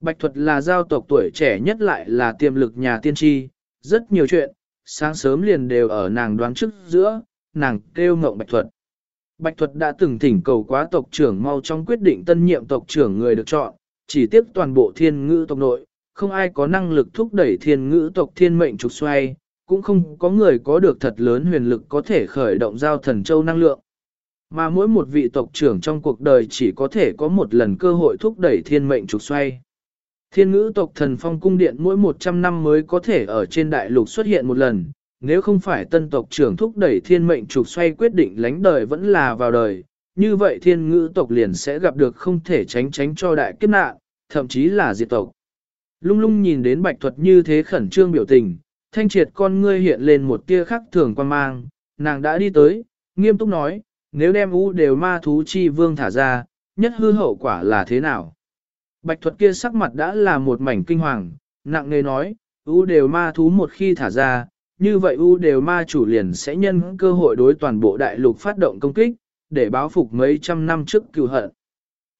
Bạch thuật là giao tộc tuổi trẻ nhất lại là tiềm lực nhà tiên tri, rất nhiều chuyện, sáng sớm liền đều ở nàng đoán trước giữa, nàng kêu ngộng bạch thuật. Bạch thuật đã từng thỉnh cầu quá tộc trưởng mau trong quyết định tân nhiệm tộc trưởng người được chọn, chỉ tiếp toàn bộ thiên ngữ tộc nội, không ai có năng lực thúc đẩy thiên ngữ tộc thiên mệnh trục xoay, cũng không có người có được thật lớn huyền lực có thể khởi động giao thần châu năng lượng. Mà mỗi một vị tộc trưởng trong cuộc đời chỉ có thể có một lần cơ hội thúc đẩy thiên mệnh trục xoay. Thiên ngữ tộc thần phong cung điện mỗi 100 năm mới có thể ở trên đại lục xuất hiện một lần, nếu không phải tân tộc trưởng thúc đẩy thiên mệnh trục xoay quyết định lánh đời vẫn là vào đời, như vậy thiên ngữ tộc liền sẽ gặp được không thể tránh tránh cho đại kiếp nạn, thậm chí là diệt tộc. Lung lung nhìn đến bạch thuật như thế khẩn trương biểu tình, thanh triệt con ngươi hiện lên một tia khắc thường quan mang, nàng đã đi tới, nghiêm túc nói, nếu đem u đều ma thú chi vương thả ra, nhất hư hậu quả là thế nào? Bạch thuật kia sắc mặt đã là một mảnh kinh hoàng, nặng nề nói, u đều ma thú một khi thả ra, như vậy u đều ma chủ liền sẽ nhân cơ hội đối toàn bộ đại lục phát động công kích, để báo phục mấy trăm năm trước cựu hận.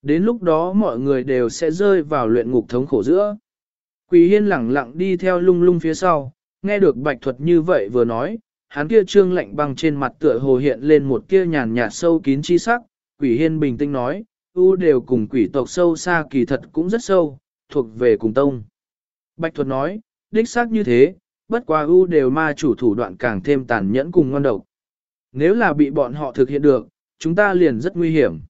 Đến lúc đó mọi người đều sẽ rơi vào luyện ngục thống khổ giữa. Quỷ hiên lẳng lặng đi theo lung lung phía sau, nghe được bạch thuật như vậy vừa nói, hắn kia trương lạnh băng trên mặt tựa hồ hiện lên một kia nhàn nhạt sâu kín chi sắc, quỷ hiên bình tĩnh nói, u đều cùng quỷ tộc sâu xa kỳ thật cũng rất sâu, thuộc về cùng tông. Bạch thuật nói, đích xác như thế, bất quá u đều ma chủ thủ đoạn càng thêm tàn nhẫn cùng ngon độc. Nếu là bị bọn họ thực hiện được, chúng ta liền rất nguy hiểm.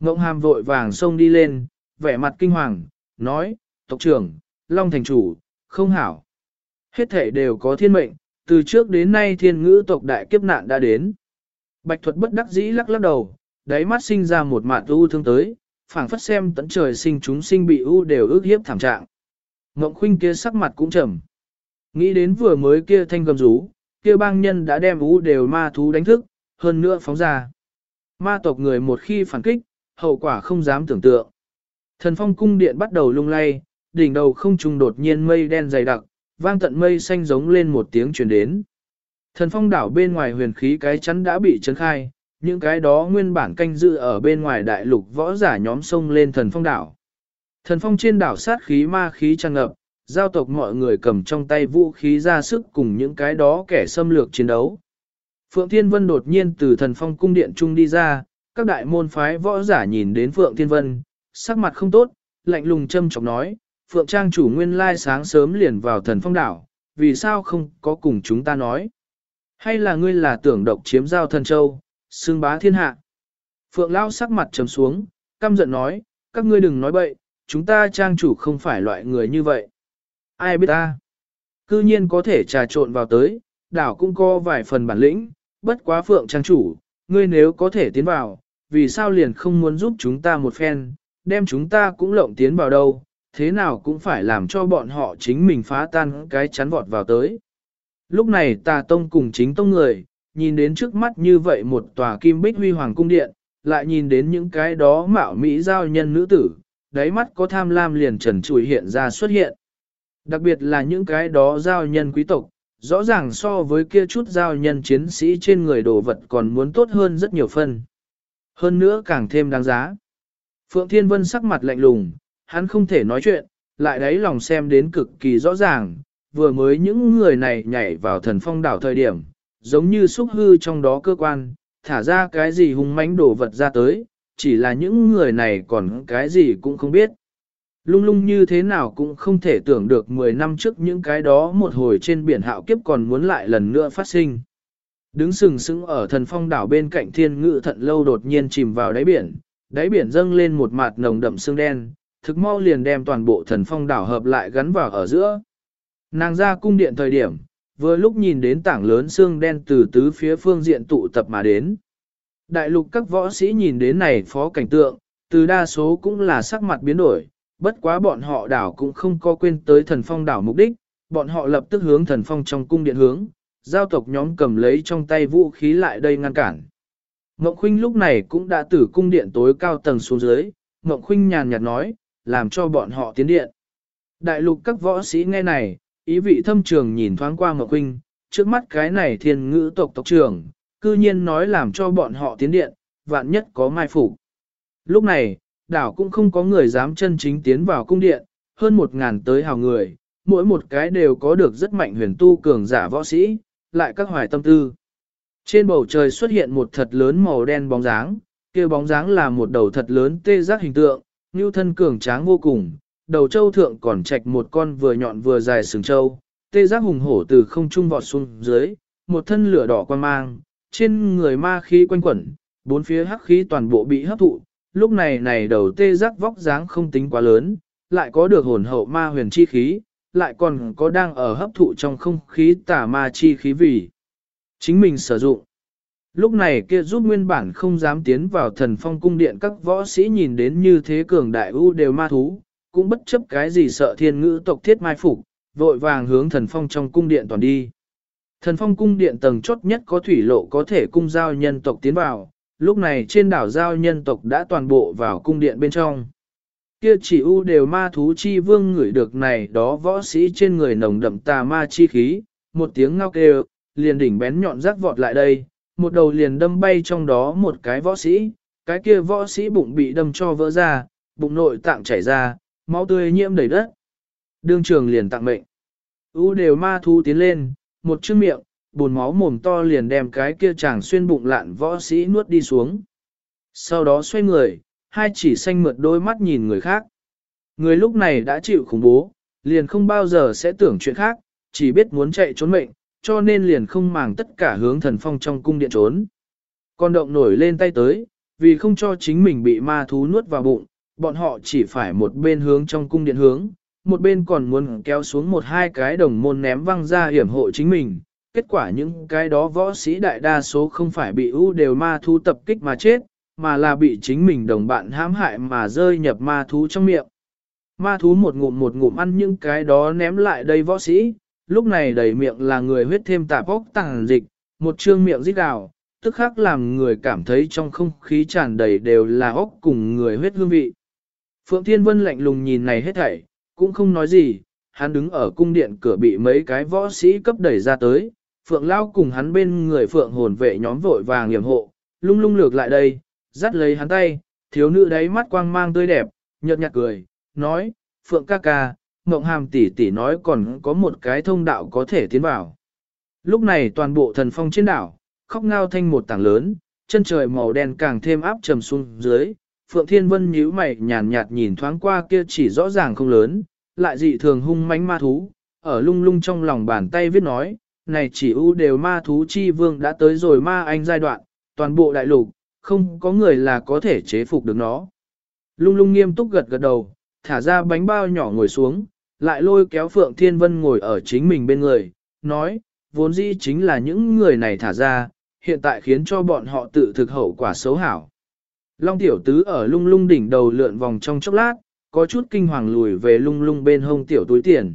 Ngộng hàm vội vàng xông đi lên, vẻ mặt kinh hoàng, nói, tộc trưởng, Long thành chủ, không hảo. Hết thể đều có thiên mệnh, từ trước đến nay thiên ngữ tộc đại kiếp nạn đã đến. Bạch thuật bất đắc dĩ lắc lắc đầu, đáy mắt sinh ra một mạt u thương tới, phảng phất xem tận trời sinh chúng sinh bị u đều ước hiếp thảm trạng. Ngộng khuynh kia sắc mặt cũng trầm. Nghĩ đến vừa mới kia thanh gầm rú, kia bang nhân đã đem u đều ma thú đánh thức, hơn nữa phóng ra. Ma tộc người một khi phản kích, hậu quả không dám tưởng tượng. Thần phong cung điện bắt đầu lung lay, đỉnh đầu không trùng đột nhiên mây đen dày đặc, vang tận mây xanh giống lên một tiếng truyền đến. Thần phong đảo bên ngoài huyền khí cái chắn đã bị chấn khai, những cái đó nguyên bản canh dự ở bên ngoài đại lục võ giả nhóm sông lên thần phong đảo. Thần phong trên đảo sát khí ma khí tràn ngập, giao tộc mọi người cầm trong tay vũ khí ra sức cùng những cái đó kẻ xâm lược chiến đấu. Phượng Thiên Vân đột nhiên từ thần phong cung điện trung đi ra, các đại môn phái võ giả nhìn đến Phượng Thiên Vân, sắc mặt không tốt, lạnh lùng châm chọc nói, Phượng Trang chủ nguyên lai sáng sớm liền vào thần phong đảo, vì sao không có cùng chúng ta nói? Hay là ngươi là tưởng độc chiếm giao thần châu, xương bá thiên hạ? Phượng Lao sắc mặt trầm xuống, căm giận nói, các ngươi đừng nói bậy, chúng ta trang chủ không phải loại người như vậy. Ai biết ta? Cư nhiên có thể trà trộn vào tới, đảo cũng có vài phần bản lĩnh, bất quá Phượng trang chủ, ngươi nếu có thể tiến vào, vì sao liền không muốn giúp chúng ta một phen, đem chúng ta cũng lộng tiến vào đâu, thế nào cũng phải làm cho bọn họ chính mình phá tan cái chắn vọt vào tới. Lúc này tà tông cùng chính tông người, nhìn đến trước mắt như vậy một tòa kim bích huy hoàng cung điện, lại nhìn đến những cái đó mạo mỹ giao nhân nữ tử, đáy mắt có tham lam liền trần trùi hiện ra xuất hiện. Đặc biệt là những cái đó giao nhân quý tộc, rõ ràng so với kia chút giao nhân chiến sĩ trên người đồ vật còn muốn tốt hơn rất nhiều phân. Hơn nữa càng thêm đáng giá. Phượng Thiên Vân sắc mặt lạnh lùng, hắn không thể nói chuyện, lại đấy lòng xem đến cực kỳ rõ ràng, vừa mới những người này nhảy vào thần phong đảo thời điểm, giống như xúc hư trong đó cơ quan, thả ra cái gì hung mãnh đổ vật ra tới, chỉ là những người này còn cái gì cũng không biết. Lung lung như thế nào cũng không thể tưởng được 10 năm trước những cái đó một hồi trên biển hạo kiếp còn muốn lại lần nữa phát sinh. Đứng sừng sững ở thần phong đảo bên cạnh thiên ngự thận lâu đột nhiên chìm vào đáy biển, đáy biển dâng lên một mạt nồng đậm xương đen, thực mau liền đem toàn bộ thần phong đảo hợp lại gắn vào ở giữa. Nàng ra cung điện thời điểm, vừa lúc nhìn đến tảng lớn xương đen từ tứ phía phương diện tụ tập mà đến. Đại lục các võ sĩ nhìn đến này phó cảnh tượng, từ đa số cũng là sắc mặt biến đổi, bất quá bọn họ đảo cũng không có quên tới thần phong đảo mục đích, bọn họ lập tức hướng thần phong trong cung điện hướng, giao tộc nhóm cầm lấy trong tay vũ khí lại đây ngăn cản. Ngọc Khuynh lúc này cũng đã từ cung điện tối cao tầng xuống dưới, Ngọc Khuynh nhàn nhạt nói, làm cho bọn họ tiến điện. Đại lục các võ sĩ nghe này, ý vị thâm trường nhìn thoáng qua Ngọc Huynh, trước mắt cái này thiên ngữ tộc tộc trưởng, cư nhiên nói làm cho bọn họ tiến điện, vạn nhất có mai phục. Lúc này, đảo cũng không có người dám chân chính tiến vào cung điện, hơn một ngàn tới hào người, mỗi một cái đều có được rất mạnh huyền tu cường giả võ sĩ, lại các hoài tâm tư. Trên bầu trời xuất hiện một thật lớn màu đen bóng dáng, kia bóng dáng là một đầu thật lớn tê giác hình tượng, như thân cường tráng vô cùng, đầu châu thượng còn chạch một con vừa nhọn vừa dài sừng châu, tê giác hùng hổ từ không trung vọt xuống dưới, một thân lửa đỏ quan mang, trên người ma khí quanh quẩn, bốn phía hắc khí toàn bộ bị hấp thụ, lúc này này đầu tê giác vóc dáng không tính quá lớn, lại có được hồn hậu ma huyền chi khí, lại còn có đang ở hấp thụ trong không khí tả ma chi khí vì chính mình sử dụng. Lúc này kia giúp nguyên bản không dám tiến vào thần phong cung điện các võ sĩ nhìn đến như thế cường đại ưu đều ma thú, cũng bất chấp cái gì sợ thiên ngữ tộc thiết mai phục, vội vàng hướng thần phong trong cung điện toàn đi. Thần phong cung điện tầng chốt nhất có thủy lộ có thể cung giao nhân tộc tiến vào, lúc này trên đảo giao nhân tộc đã toàn bộ vào cung điện bên trong. Kia chỉ u đều ma thú chi vương ngửi được này đó võ sĩ trên người nồng đậm tà ma chi khí, một tiếng ngao kêu, liền đỉnh bén nhọn rác vọt lại đây, một đầu liền đâm bay trong đó một cái võ sĩ, cái kia võ sĩ bụng bị đâm cho vỡ ra, bụng nội tạng chảy ra, máu tươi nhiễm đầy đất. Đương trường liền tặng mệnh. U đều ma thú tiến lên, một chiếc miệng, bùn máu mồm to liền đem cái kia chàng xuyên bụng lạn võ sĩ nuốt đi xuống. Sau đó xoay người, hai chỉ xanh mượt đôi mắt nhìn người khác. Người lúc này đã chịu khủng bố, liền không bao giờ sẽ tưởng chuyện khác, chỉ biết muốn chạy trốn mệnh, cho nên liền không màng tất cả hướng thần phong trong cung điện trốn. Con động nổi lên tay tới, vì không cho chính mình bị ma thú nuốt vào bụng, bọn họ chỉ phải một bên hướng trong cung điện hướng, một bên còn muốn kéo xuống một hai cái đồng môn ném văng ra hiểm hộ chính mình. Kết quả những cái đó võ sĩ đại đa số không phải bị ưu đều ma thú tập kích mà chết, mà là bị chính mình đồng bạn hãm hại mà rơi nhập ma thú trong miệng. Ma thú một ngụm một ngụm ăn những cái đó ném lại đây võ sĩ, lúc này đầy miệng là người huyết thêm tạp ốc tàng dịch, một trương miệng rít đào, tức khắc làm người cảm thấy trong không khí tràn đầy đều là ốc cùng người huyết hương vị. Phượng Thiên Vân lạnh lùng nhìn này hết thảy, cũng không nói gì, hắn đứng ở cung điện cửa bị mấy cái võ sĩ cấp đẩy ra tới, Phượng Lao cùng hắn bên người Phượng hồn vệ nhóm vội vàng nghiệm hộ, lung lung lược lại đây, dắt lấy hắn tay, thiếu nữ đấy mắt quang mang tươi đẹp, nhợt nhạt cười, nói, Phượng ca ca, Ngộng Hàm tỷ tỷ nói còn có một cái thông đạo có thể tiến vào. Lúc này toàn bộ thần phong trên đảo, khóc ngao thanh một tảng lớn, chân trời màu đen càng thêm áp trầm xuống dưới. Phượng Thiên Vân nhíu mày nhàn nhạt nhìn thoáng qua kia chỉ rõ ràng không lớn, lại dị thường hung mãnh ma thú, ở lung lung trong lòng bàn tay viết nói, này chỉ ưu đều ma thú chi vương đã tới rồi ma anh giai đoạn, toàn bộ đại lục, không có người là có thể chế phục được nó. Lung lung nghiêm túc gật gật đầu, thả ra bánh bao nhỏ ngồi xuống, lại lôi kéo Phượng Thiên Vân ngồi ở chính mình bên người, nói, vốn dĩ chính là những người này thả ra, hiện tại khiến cho bọn họ tự thực hậu quả xấu hảo. Long tiểu tứ ở lung lung đỉnh đầu lượn vòng trong chốc lát, có chút kinh hoàng lùi về lung lung bên hông tiểu túi tiền.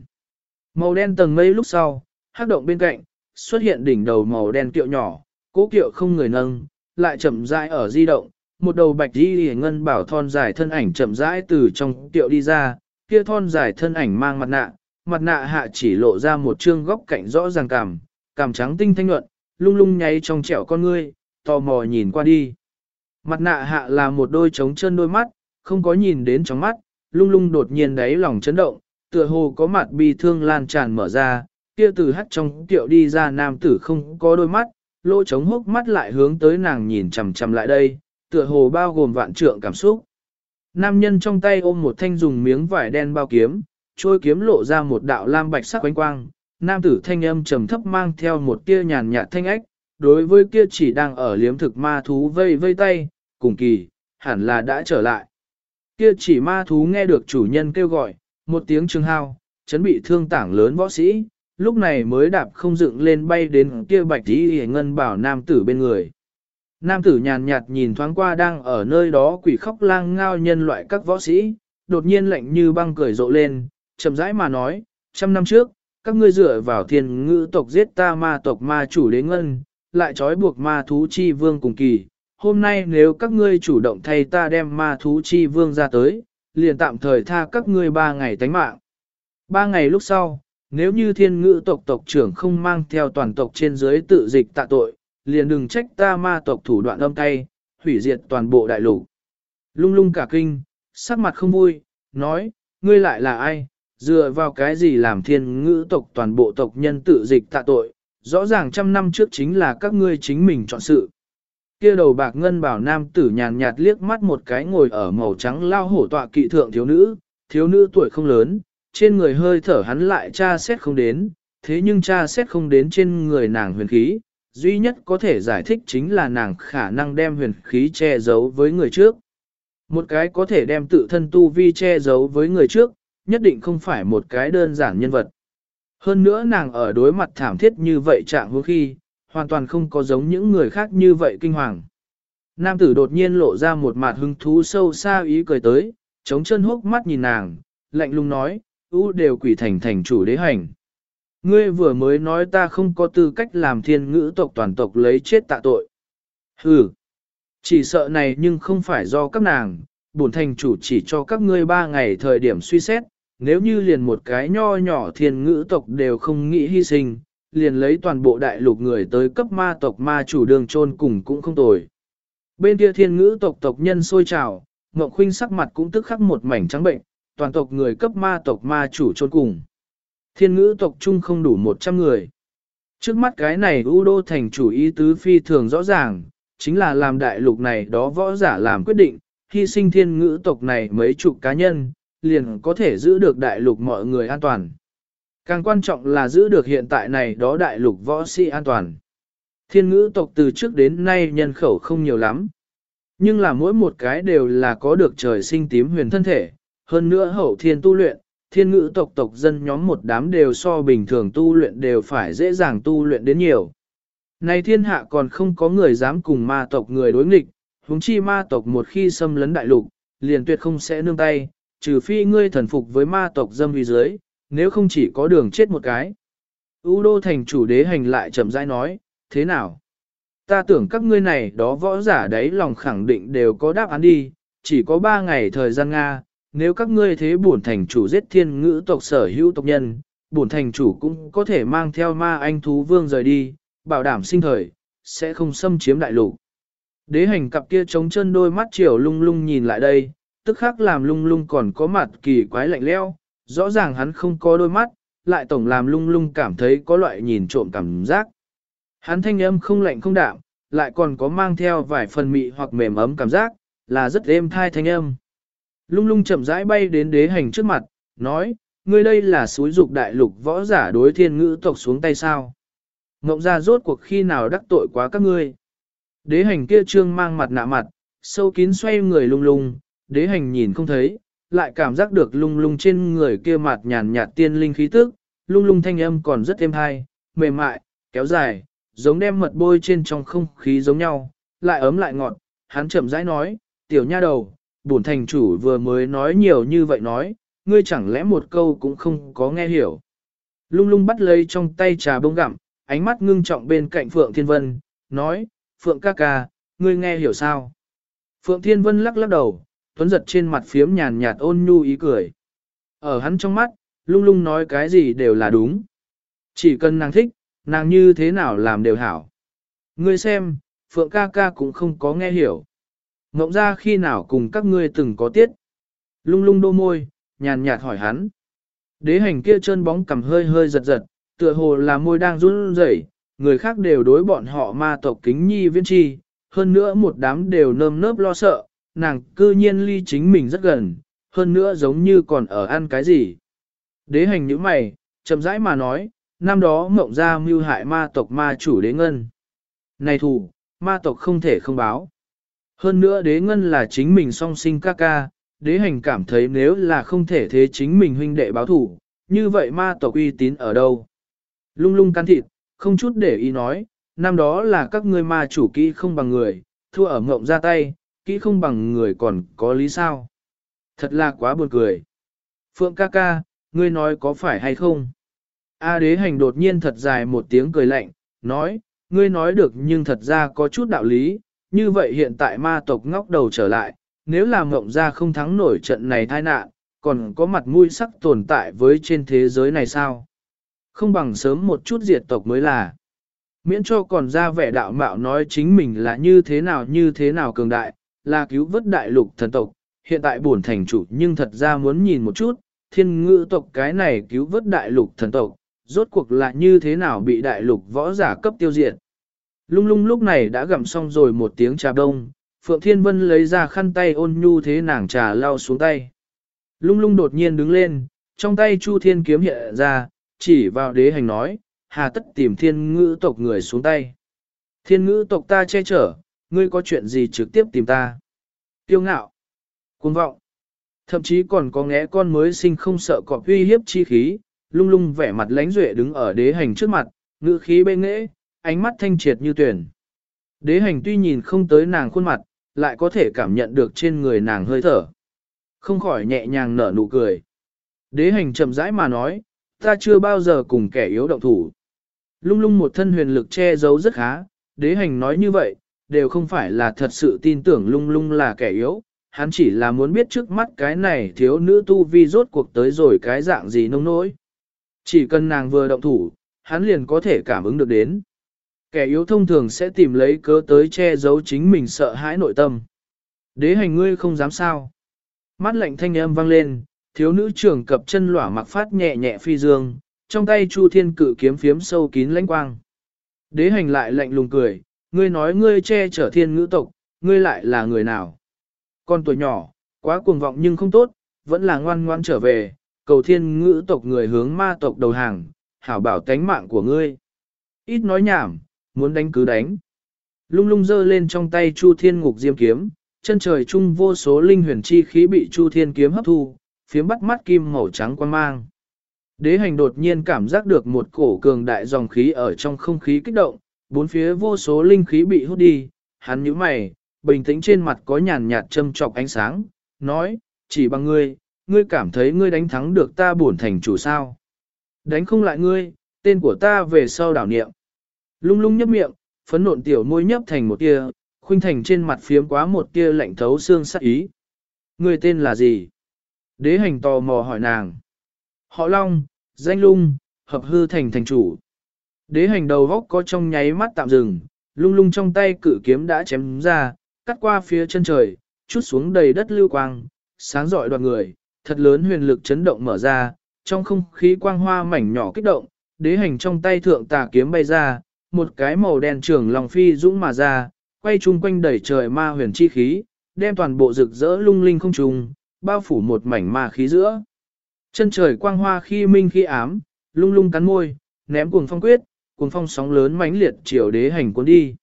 Màu đen tầng mây lúc sau, hắc động bên cạnh, xuất hiện đỉnh đầu màu đen kiệu nhỏ, cố kiệu không người nâng, lại chậm rãi ở di động, một đầu bạch đi ngân bảo thon dài thân ảnh chậm rãi từ trong kiệu đi ra, kia thon dài thân ảnh mang mặt nạ, mặt nạ hạ chỉ lộ ra một trương góc cạnh rõ ràng cảm, cảm trắng tinh thanh nhuận, lung lung nháy trong trẻo con ngươi, tò mò nhìn qua đi. Mặt nạ hạ là một đôi trống chân đôi mắt, không có nhìn đến trong mắt, lung lung đột nhiên đáy lòng chấn động, tựa hồ có mặt bi thương lan tràn mở ra, kia từ hắt trong tiệu đi ra nam tử không có đôi mắt, lỗ trống hốc mắt lại hướng tới nàng nhìn chằm chằm lại đây, tựa hồ bao gồm vạn trượng cảm xúc. Nam nhân trong tay ôm một thanh dùng miếng vải đen bao kiếm, trôi kiếm lộ ra một đạo lam bạch sắc quánh quang. Nam tử thanh âm trầm thấp mang theo một tia nhàn nhạt thanh ách, đối với kia chỉ đang ở liếm thực ma thú vây vây tay, cùng kỳ, hẳn là đã trở lại. Kia chỉ ma thú nghe được chủ nhân kêu gọi, một tiếng trương hao, chấn bị thương tảng lớn võ sĩ, lúc này mới đạp không dựng lên bay đến kia bạch tí hề ngân bảo nam tử bên người. Nam tử nhàn nhạt nhìn thoáng qua đang ở nơi đó quỷ khóc lang ngao nhân loại các võ sĩ, đột nhiên lạnh như băng cười rộ lên, chậm rãi mà nói, trăm năm trước, các ngươi dựa vào thiên ngữ tộc giết ta ma tộc ma chủ đế ngân, lại trói buộc ma thú chi vương cùng kỳ. Hôm nay nếu các ngươi chủ động thay ta đem ma thú chi vương ra tới, liền tạm thời tha các ngươi ba ngày tánh mạng. Ba ngày lúc sau, nếu như thiên ngữ tộc tộc trưởng không mang theo toàn tộc trên dưới tự dịch tạ tội, liền đừng trách ta ma tộc thủ đoạn âm tay, hủy diệt toàn bộ đại lục. Lung lung cả kinh, sắc mặt không vui, nói, ngươi lại là ai, dựa vào cái gì làm thiên ngữ tộc toàn bộ tộc nhân tự dịch tạ tội, rõ ràng trăm năm trước chính là các ngươi chính mình chọn sự. Kia đầu bạc ngân bảo nam tử nhàn nhạt liếc mắt một cái ngồi ở màu trắng lao hổ tọa kỵ thượng thiếu nữ, thiếu nữ tuổi không lớn, trên người hơi thở hắn lại cha xét không đến, thế nhưng cha xét không đến trên người nàng huyền khí, duy nhất có thể giải thích chính là nàng khả năng đem huyền khí che giấu với người trước. Một cái có thể đem tự thân tu vi che giấu với người trước, nhất định không phải một cái đơn giản nhân vật. Hơn nữa nàng ở đối mặt thảm thiết như vậy trạng hô khi, hoàn toàn không có giống những người khác như vậy kinh hoàng. Nam tử đột nhiên lộ ra một mặt hứng thú sâu xa ý cười tới, chống chân hốc mắt nhìn nàng, lạnh lùng nói, ưu đều quỷ thành thành chủ đế hành. Ngươi vừa mới nói ta không có tư cách làm thiên ngữ tộc toàn tộc lấy chết tạ tội. Hừ, chỉ sợ này nhưng không phải do các nàng, bổn thành chủ chỉ cho các ngươi ba ngày thời điểm suy xét, nếu như liền một cái nho nhỏ thiên ngữ tộc đều không nghĩ hy sinh, liền lấy toàn bộ đại lục người tới cấp ma tộc ma chủ đường chôn cùng cũng không tồi. Bên kia thiên ngữ tộc tộc nhân sôi trào, Ngọc Khuynh sắc mặt cũng tức khắc một mảnh trắng bệnh, toàn tộc người cấp ma tộc ma chủ chôn cùng. Thiên ngữ tộc chung không đủ 100 người. Trước mắt cái này U Đô thành chủ ý tứ phi thường rõ ràng, chính là làm đại lục này đó võ giả làm quyết định, hy sinh thiên ngữ tộc này mấy chục cá nhân, liền có thể giữ được đại lục mọi người an toàn. Càng quan trọng là giữ được hiện tại này đó đại lục võ sĩ an toàn. Thiên ngữ tộc từ trước đến nay nhân khẩu không nhiều lắm. Nhưng là mỗi một cái đều là có được trời sinh tím huyền thân thể, hơn nữa hậu thiên tu luyện, thiên ngữ tộc tộc dân nhóm một đám đều so bình thường tu luyện đều phải dễ dàng tu luyện đến nhiều. Này thiên hạ còn không có người dám cùng ma tộc người đối nghịch, huống chi ma tộc một khi xâm lấn đại lục, liền tuyệt không sẽ nương tay, trừ phi ngươi thần phục với ma tộc dâm vi dưới, nếu không chỉ có đường chết một cái. U đô thành chủ đế hành lại chậm rãi nói, thế nào? Ta tưởng các ngươi này đó võ giả đấy lòng khẳng định đều có đáp án đi, chỉ có ba ngày thời gian Nga, nếu các ngươi thế bổn thành chủ giết thiên ngữ tộc sở hữu tộc nhân, bổn thành chủ cũng có thể mang theo ma anh thú vương rời đi, bảo đảm sinh thời, sẽ không xâm chiếm đại lục. Đế hành cặp kia trống chân đôi mắt chiều lung lung nhìn lại đây, tức khắc làm lung lung còn có mặt kỳ quái lạnh leo, rõ ràng hắn không có đôi mắt, lại tổng làm lung lung cảm thấy có loại nhìn trộm cảm giác. Hắn thanh âm không lạnh không đạm, lại còn có mang theo vài phần mị hoặc mềm ấm cảm giác, là rất êm thai thanh âm. Lung lung chậm rãi bay đến đế hành trước mặt, nói, ngươi đây là suối dục đại lục võ giả đối thiên ngữ tộc xuống tay sao. Ngộng ra rốt cuộc khi nào đắc tội quá các ngươi. Đế hành kia trương mang mặt nạ mặt, sâu kín xoay người lung lung, đế hành nhìn không thấy, lại cảm giác được lung lung trên người kia mặt nhàn nhạt tiên linh khí tức, lung lung thanh âm còn rất êm hay, mềm mại, kéo dài, giống đem mật bôi trên trong không khí giống nhau, lại ấm lại ngọt, hắn chậm rãi nói, tiểu nha đầu, bổn thành chủ vừa mới nói nhiều như vậy nói, ngươi chẳng lẽ một câu cũng không có nghe hiểu. Lung lung bắt lấy trong tay trà bông gặm, ánh mắt ngưng trọng bên cạnh Phượng Thiên Vân, nói, Phượng ca ca, ngươi nghe hiểu sao? Phượng Thiên Vân lắc lắc đầu, tuấn giật trên mặt phiếm nhàn nhạt ôn nhu ý cười. Ở hắn trong mắt, lung lung nói cái gì đều là đúng. Chỉ cần nàng thích, nàng như thế nào làm đều hảo. Ngươi xem, Phượng ca ca cũng không có nghe hiểu. Ngộng ra khi nào cùng các ngươi từng có tiết. Lung lung đô môi, nhàn nhạt hỏi hắn. Đế hành kia chân bóng cầm hơi hơi giật giật, tựa hồ là môi đang run rẩy, người khác đều đối bọn họ ma tộc kính nhi viên chi, hơn nữa một đám đều nơm nớp lo sợ, nàng cư nhiên ly chính mình rất gần, hơn nữa giống như còn ở ăn cái gì. Đế hành những mày, chậm rãi mà nói, năm đó mộng ra mưu hại ma tộc ma chủ đế ngân. Này thủ, ma tộc không thể không báo. Hơn nữa đế ngân là chính mình song sinh ca ca, đế hành cảm thấy nếu là không thể thế chính mình huynh đệ báo thủ, như vậy ma tộc uy tín ở đâu? Lung lung can thịt, không chút để ý nói, năm đó là các ngươi ma chủ kỹ không bằng người, thua ở ngộng ra tay, kỹ không bằng người còn có lý sao. Thật là quá buồn cười. Phượng ca ca, ngươi nói có phải hay không? A đế hành đột nhiên thật dài một tiếng cười lạnh, nói, ngươi nói được nhưng thật ra có chút đạo lý, như vậy hiện tại ma tộc ngóc đầu trở lại, nếu làm mộng ra không thắng nổi trận này tai nạn, còn có mặt mũi sắc tồn tại với trên thế giới này sao? Không bằng sớm một chút diệt tộc mới là. Miễn cho còn ra vẻ đạo mạo nói chính mình là như thế nào như thế nào cường đại, là cứu vớt đại lục thần tộc, hiện tại bổn thành chủ nhưng thật ra muốn nhìn một chút, thiên ngữ tộc cái này cứu vớt đại lục thần tộc, rốt cuộc là như thế nào bị đại lục võ giả cấp tiêu diệt. Lung lung lúc này đã gặm xong rồi một tiếng trà đông, Phượng Thiên Vân lấy ra khăn tay ôn nhu thế nàng trà lau xuống tay. Lung lung đột nhiên đứng lên, trong tay Chu Thiên kiếm hiện ra, chỉ vào đế hành nói, hà tất tìm thiên ngữ tộc người xuống tay. Thiên ngữ tộc ta che chở, ngươi có chuyện gì trực tiếp tìm ta. Tiêu ngạo, cuồng vọng, thậm chí còn có ngẽ con mới sinh không sợ cọp uy hiếp chi khí, lung lung vẻ mặt lánh duệ đứng ở đế hành trước mặt, ngữ khí bê nghễ, ánh mắt thanh triệt như tuyển. Đế hành tuy nhìn không tới nàng khuôn mặt, lại có thể cảm nhận được trên người nàng hơi thở. Không khỏi nhẹ nhàng nở nụ cười. Đế hành chậm rãi mà nói, ta chưa bao giờ cùng kẻ yếu động thủ. Lung lung một thân huyền lực che giấu rất khá, đế hành nói như vậy, đều không phải là thật sự tin tưởng lung lung là kẻ yếu, hắn chỉ là muốn biết trước mắt cái này thiếu nữ tu vi rốt cuộc tới rồi cái dạng gì nông nỗi. Chỉ cần nàng vừa động thủ, hắn liền có thể cảm ứng được đến. Kẻ yếu thông thường sẽ tìm lấy cớ tới che giấu chính mình sợ hãi nội tâm. Đế hành ngươi không dám sao. Mắt lạnh thanh âm vang lên, thiếu nữ trưởng cập chân lỏa mặc phát nhẹ nhẹ phi dương, trong tay chu thiên cự kiếm phiếm sâu kín lãnh quang. Đế hành lại lạnh lùng cười, ngươi nói ngươi che chở thiên ngữ tộc, ngươi lại là người nào? Con tuổi nhỏ, quá cuồng vọng nhưng không tốt, vẫn là ngoan ngoan trở về, cầu thiên ngữ tộc người hướng ma tộc đầu hàng, hảo bảo tánh mạng của ngươi. Ít nói nhảm, muốn đánh cứ đánh. Lung lung giơ lên trong tay Chu Thiên Ngục Diêm kiếm, chân trời chung vô số linh huyền chi khí bị Chu Thiên kiếm hấp thu, phiếm bắt mắt kim màu trắng quan mang. Đế hành đột nhiên cảm giác được một cổ cường đại dòng khí ở trong không khí kích động, bốn phía vô số linh khí bị hút đi, hắn nhíu mày, bình tĩnh trên mặt có nhàn nhạt châm trọc ánh sáng, nói, chỉ bằng ngươi, ngươi cảm thấy ngươi đánh thắng được ta bổn thành chủ sao. Đánh không lại ngươi, tên của ta về sau đảo niệm. Lung lung nhấp miệng, phấn nộn tiểu môi nhấp thành một tia, khuynh thành trên mặt phiếm quá một tia lạnh thấu xương sắc ý. Ngươi tên là gì? Đế hành tò mò hỏi nàng. Họ Long, danh lung, hợp hư thành thành chủ. Đế hành đầu góc có trong nháy mắt tạm dừng, lung lung trong tay cử kiếm đã chém ra, cắt qua phía chân trời, chút xuống đầy đất lưu quang, sáng rọi đoàn người, thật lớn huyền lực chấn động mở ra, trong không khí quang hoa mảnh nhỏ kích động, đế hành trong tay thượng tà kiếm bay ra, một cái màu đen trường lòng phi dũng mà ra, quay chung quanh đẩy trời ma huyền chi khí, đem toàn bộ rực rỡ lung linh không trùng, bao phủ một mảnh ma khí giữa. Chân trời quang hoa khi minh khi ám, lung lung cắn môi, ném cuồng phong quyết, cuồng phong sóng lớn mãnh liệt chiều đế hành cuốn đi.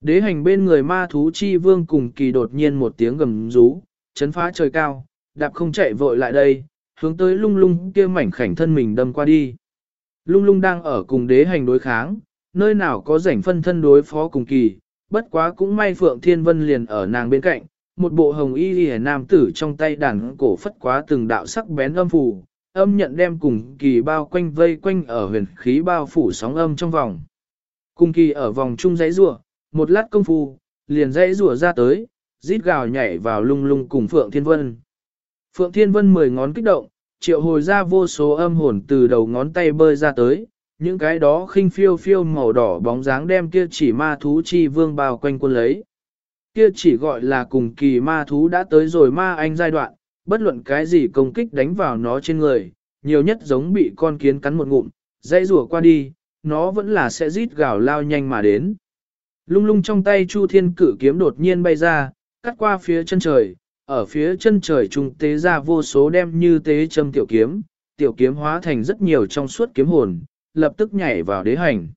Đế hành bên người ma thú chi vương cùng kỳ đột nhiên một tiếng gầm rú, chấn phá trời cao, đạp không chạy vội lại đây, hướng tới lung lung kia mảnh khảnh thân mình đâm qua đi. Lung lung đang ở cùng đế hành đối kháng, nơi nào có rảnh phân thân đối phó cùng kỳ, bất quá cũng may Phượng Thiên Vân liền ở nàng bên cạnh, một bộ hồng y lìa nam tử trong tay đàn cổ phất quá từng đạo sắc bén âm phủ, âm nhận đem cùng kỳ bao quanh vây quanh ở huyền khí bao phủ sóng âm trong vòng. Cùng kỳ ở vòng trung dãy rùa, một lát công phu, liền dãy rùa ra tới, rít gào nhảy vào lung lung cùng Phượng Thiên Vân. Phượng Thiên Vân mười ngón kích động, triệu hồi ra vô số âm hồn từ đầu ngón tay bơi ra tới, những cái đó khinh phiêu phiêu màu đỏ bóng dáng đem kia chỉ ma thú chi vương bao quanh quân lấy. Kia chỉ gọi là cùng kỳ ma thú đã tới rồi ma anh giai đoạn, bất luận cái gì công kích đánh vào nó trên người, nhiều nhất giống bị con kiến cắn một ngụm, dây rùa qua đi, nó vẫn là sẽ rít gào lao nhanh mà đến. Lung lung trong tay Chu Thiên cử kiếm đột nhiên bay ra, cắt qua phía chân trời, ở phía chân trời trung tế ra vô số đem như tế châm tiểu kiếm, tiểu kiếm hóa thành rất nhiều trong suốt kiếm hồn, lập tức nhảy vào đế hành.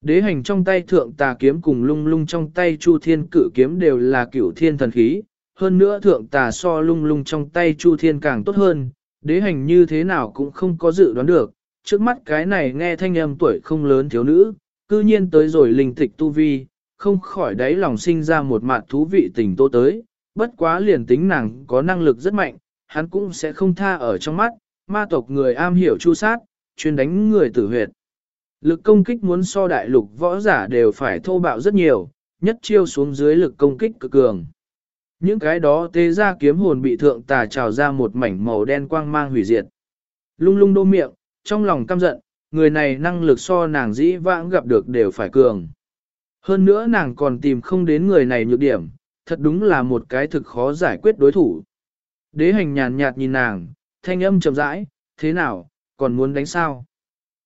Đế hành trong tay thượng tà kiếm cùng lung lung trong tay chu thiên cử kiếm đều là cửu thiên thần khí, hơn nữa thượng tà so lung lung trong tay chu thiên càng tốt hơn, đế hành như thế nào cũng không có dự đoán được, trước mắt cái này nghe thanh âm tuổi không lớn thiếu nữ, cư nhiên tới rồi linh tịch tu vi, không khỏi đáy lòng sinh ra một mặt thú vị tình tô tới, bất quá liền tính nàng có năng lực rất mạnh, hắn cũng sẽ không tha ở trong mắt, ma tộc người am hiểu chu sát, chuyên đánh người tử huyệt. Lực công kích muốn so đại lục võ giả đều phải thô bạo rất nhiều, nhất chiêu xuống dưới lực công kích cực cường. Những cái đó tế ra kiếm hồn bị thượng tà trào ra một mảnh màu đen quang mang hủy diệt. Lung lung đô miệng, trong lòng căm giận, người này năng lực so nàng dĩ vãng gặp được đều phải cường. Hơn nữa nàng còn tìm không đến người này nhược điểm, thật đúng là một cái thực khó giải quyết đối thủ. Đế hành nhàn nhạt nhìn nàng, thanh âm chậm rãi, thế nào, còn muốn đánh sao?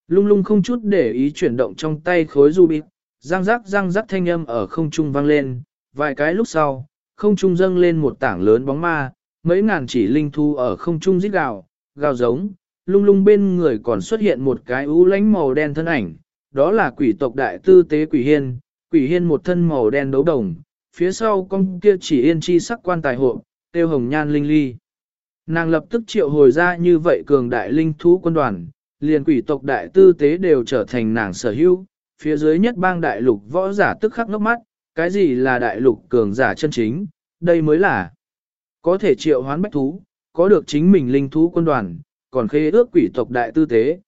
Lung lung không chút để ý chuyển động trong tay khối du bịt, răng rắc răng rắc thanh âm ở không trung vang lên, vài cái lúc sau, không trung dâng lên một tảng lớn bóng ma, mấy ngàn chỉ linh thu ở không trung rít gào, gào giống, lung lung bên người còn xuất hiện một cái ú lánh màu đen thân ảnh, đó là quỷ tộc đại tư tế quỷ hiên, quỷ hiên một thân màu đen đấu đồng, phía sau con kia chỉ yên chi sắc quan tài hộ, tiêu hồng nhan linh ly. Nàng lập tức triệu hồi ra như vậy cường đại linh thú quân đoàn, liền quỷ tộc đại tư tế đều trở thành nàng sở hữu, phía dưới nhất bang đại lục võ giả tức khắc ngốc mắt, cái gì là đại lục cường giả chân chính, đây mới là có thể triệu hoán bách thú, có được chính mình linh thú quân đoàn, còn khế ước quỷ tộc đại tư tế.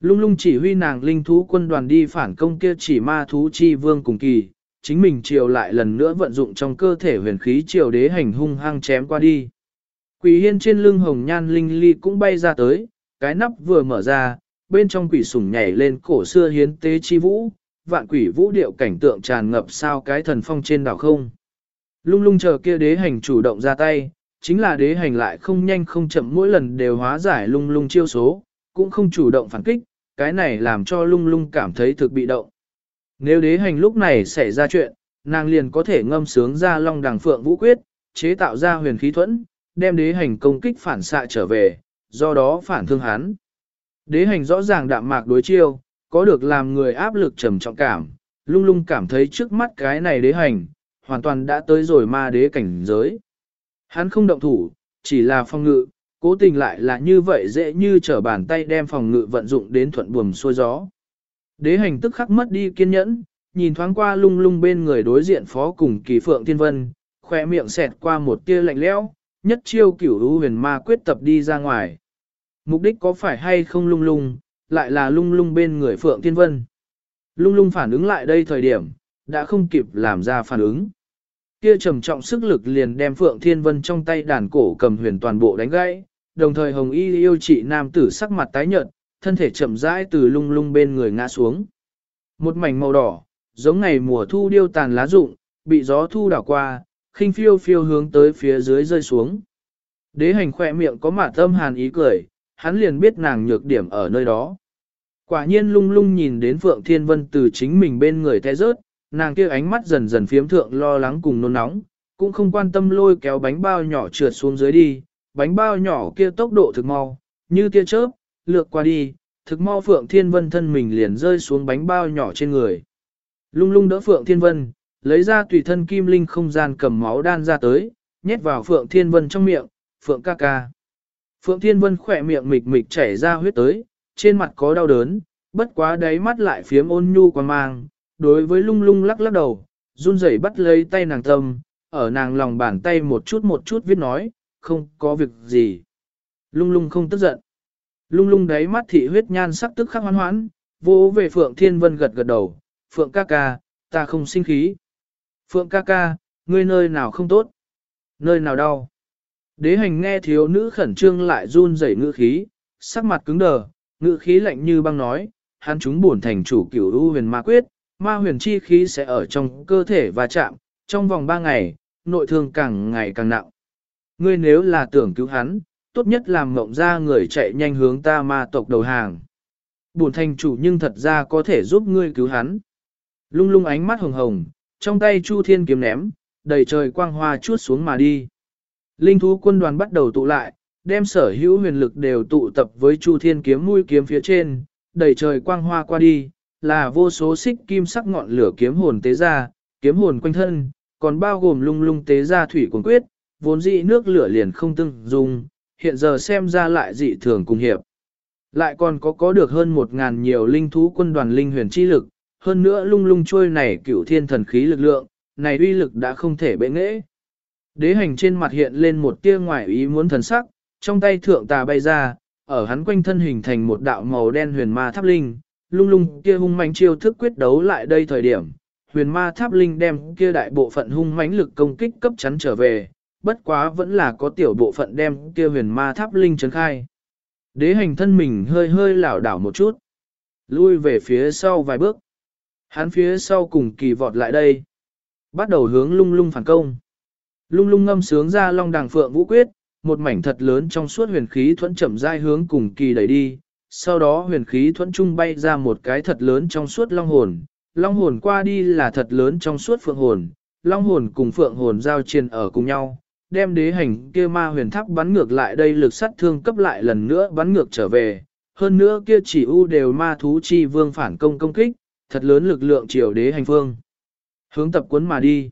Lung lung chỉ huy nàng linh thú quân đoàn đi phản công kia chỉ ma thú chi vương cùng kỳ, chính mình triều lại lần nữa vận dụng trong cơ thể huyền khí triều đế hành hung hăng chém qua đi. Quỷ hiên trên lưng hồng nhan linh ly cũng bay ra tới, cái nắp vừa mở ra, bên trong quỷ sủng nhảy lên cổ xưa hiến tế chi vũ, vạn quỷ vũ điệu cảnh tượng tràn ngập sao cái thần phong trên đảo không. Lung lung chờ kia đế hành chủ động ra tay, chính là đế hành lại không nhanh không chậm mỗi lần đều hóa giải lung lung chiêu số, cũng không chủ động phản kích, cái này làm cho lung lung cảm thấy thực bị động. Nếu đế hành lúc này xảy ra chuyện, nàng liền có thể ngâm sướng ra long đằng phượng vũ quyết, chế tạo ra huyền khí thuẫn, đem đế hành công kích phản xạ trở về, do đó phản thương hắn. Đế hành rõ ràng đạm mạc đối chiêu, có được làm người áp lực trầm trọng cảm, lung lung cảm thấy trước mắt cái này đế hành, hoàn toàn đã tới rồi ma đế cảnh giới. Hắn không động thủ, chỉ là phòng ngự, cố tình lại là như vậy dễ như trở bàn tay đem phòng ngự vận dụng đến thuận buồm xuôi gió. Đế hành tức khắc mất đi kiên nhẫn, nhìn thoáng qua lung lung bên người đối diện phó cùng kỳ phượng thiên vân, khỏe miệng xẹt qua một tia lạnh lẽo, nhất chiêu cửu hữu huyền ma quyết tập đi ra ngoài. Mục đích có phải hay không lung lung, lại là lung lung bên người phượng thiên vân. Lung lung phản ứng lại đây thời điểm, đã không kịp làm ra phản ứng. Kia trầm trọng sức lực liền đem Phượng Thiên Vân trong tay đàn cổ cầm huyền toàn bộ đánh gãy, đồng thời Hồng Y yêu trị nam tử sắc mặt tái nhợt, thân thể chậm rãi từ lung lung bên người ngã xuống. Một mảnh màu đỏ, giống ngày mùa thu điêu tàn lá rụng, bị gió thu đảo qua, khinh phiêu phiêu hướng tới phía dưới rơi xuống. Đế hành khỏe miệng có mặt tâm hàn ý cười, hắn liền biết nàng nhược điểm ở nơi đó. Quả nhiên lung lung nhìn đến Phượng Thiên Vân từ chính mình bên người té rớt, nàng kia ánh mắt dần dần phiếm thượng lo lắng cùng nôn nóng, cũng không quan tâm lôi kéo bánh bao nhỏ trượt xuống dưới đi, bánh bao nhỏ kia tốc độ thực mau, như tia chớp, lược qua đi, thực mau Phượng Thiên Vân thân mình liền rơi xuống bánh bao nhỏ trên người. Lung lung đỡ Phượng Thiên Vân, lấy ra tùy thân kim linh không gian cầm máu đan ra tới, nhét vào Phượng Thiên Vân trong miệng, Phượng ca ca. Phượng Thiên Vân khỏe miệng mịch mịch chảy ra huyết tới, trên mặt có đau đớn, bất quá đáy mắt lại phiếm ôn nhu quan mang, đối với lung lung lắc lắc đầu, run rẩy bắt lấy tay nàng tâm, ở nàng lòng bàn tay một chút một chút viết nói, không có việc gì. Lung lung không tức giận. Lung lung đáy mắt thị huyết nhan sắc tức khắc hoan hoãn, vô về Phượng Thiên Vân gật gật đầu, Phượng ca ca, ta không sinh khí. Phượng ca ca, ngươi nơi nào không tốt? Nơi nào đau? Đế hành nghe thiếu nữ khẩn trương lại run rẩy ngữ khí, sắc mặt cứng đờ, ngữ khí lạnh như băng nói, hắn chúng buồn thành chủ cửu u huyền ma quyết, ma huyền chi khí sẽ ở trong cơ thể và chạm, trong vòng 3 ngày, nội thương càng ngày càng nặng. Ngươi nếu là tưởng cứu hắn, tốt nhất làm mộng ra người chạy nhanh hướng ta ma tộc đầu hàng. Bổn thành chủ nhưng thật ra có thể giúp ngươi cứu hắn. Lung lung ánh mắt hồng hồng, trong tay Chu Thiên kiếm ném, đầy trời quang hoa chuốt xuống mà đi. Linh thú quân đoàn bắt đầu tụ lại, đem sở hữu huyền lực đều tụ tập với Chu Thiên kiếm mũi kiếm phía trên, đầy trời quang hoa qua đi, là vô số xích kim sắc ngọn lửa kiếm hồn tế ra, kiếm hồn quanh thân, còn bao gồm lung lung tế ra thủy cuồng quyết, vốn dị nước lửa liền không tương dung, hiện giờ xem ra lại dị thường cùng hiệp. Lại còn có có được hơn một ngàn nhiều linh thú quân đoàn linh huyền chi lực, hơn nữa lung lung trôi này cửu thiên thần khí lực lượng, này uy lực đã không thể bệ nghệ. Đế hành trên mặt hiện lên một tia ngoài ý muốn thần sắc, trong tay thượng tà bay ra, ở hắn quanh thân hình thành một đạo màu đen huyền ma tháp linh, lung lung kia hung mãnh chiêu thức quyết đấu lại đây thời điểm, huyền ma tháp linh đem kia đại bộ phận hung mãnh lực công kích cấp chắn trở về, bất quá vẫn là có tiểu bộ phận đem kia huyền ma tháp linh chấn khai. Đế hành thân mình hơi hơi lảo đảo một chút, lui về phía sau vài bước. Hắn phía sau cùng kỳ vọt lại đây, bắt đầu hướng lung lung phản công. Lung lung ngâm sướng ra long đằng phượng vũ quyết, một mảnh thật lớn trong suốt huyền khí thuẫn chậm rãi hướng cùng kỳ đẩy đi, sau đó huyền khí thuẫn trung bay ra một cái thật lớn trong suốt long hồn, long hồn qua đi là thật lớn trong suốt phượng hồn, long hồn cùng phượng hồn giao chiến ở cùng nhau, đem đế hành kia ma huyền tháp bắn ngược lại đây lực sát thương cấp lại lần nữa bắn ngược trở về, hơn nữa kia chỉ u đều ma thú chi vương phản công công kích, thật lớn lực lượng triều đế hành phương. Hướng tập cuốn mà đi.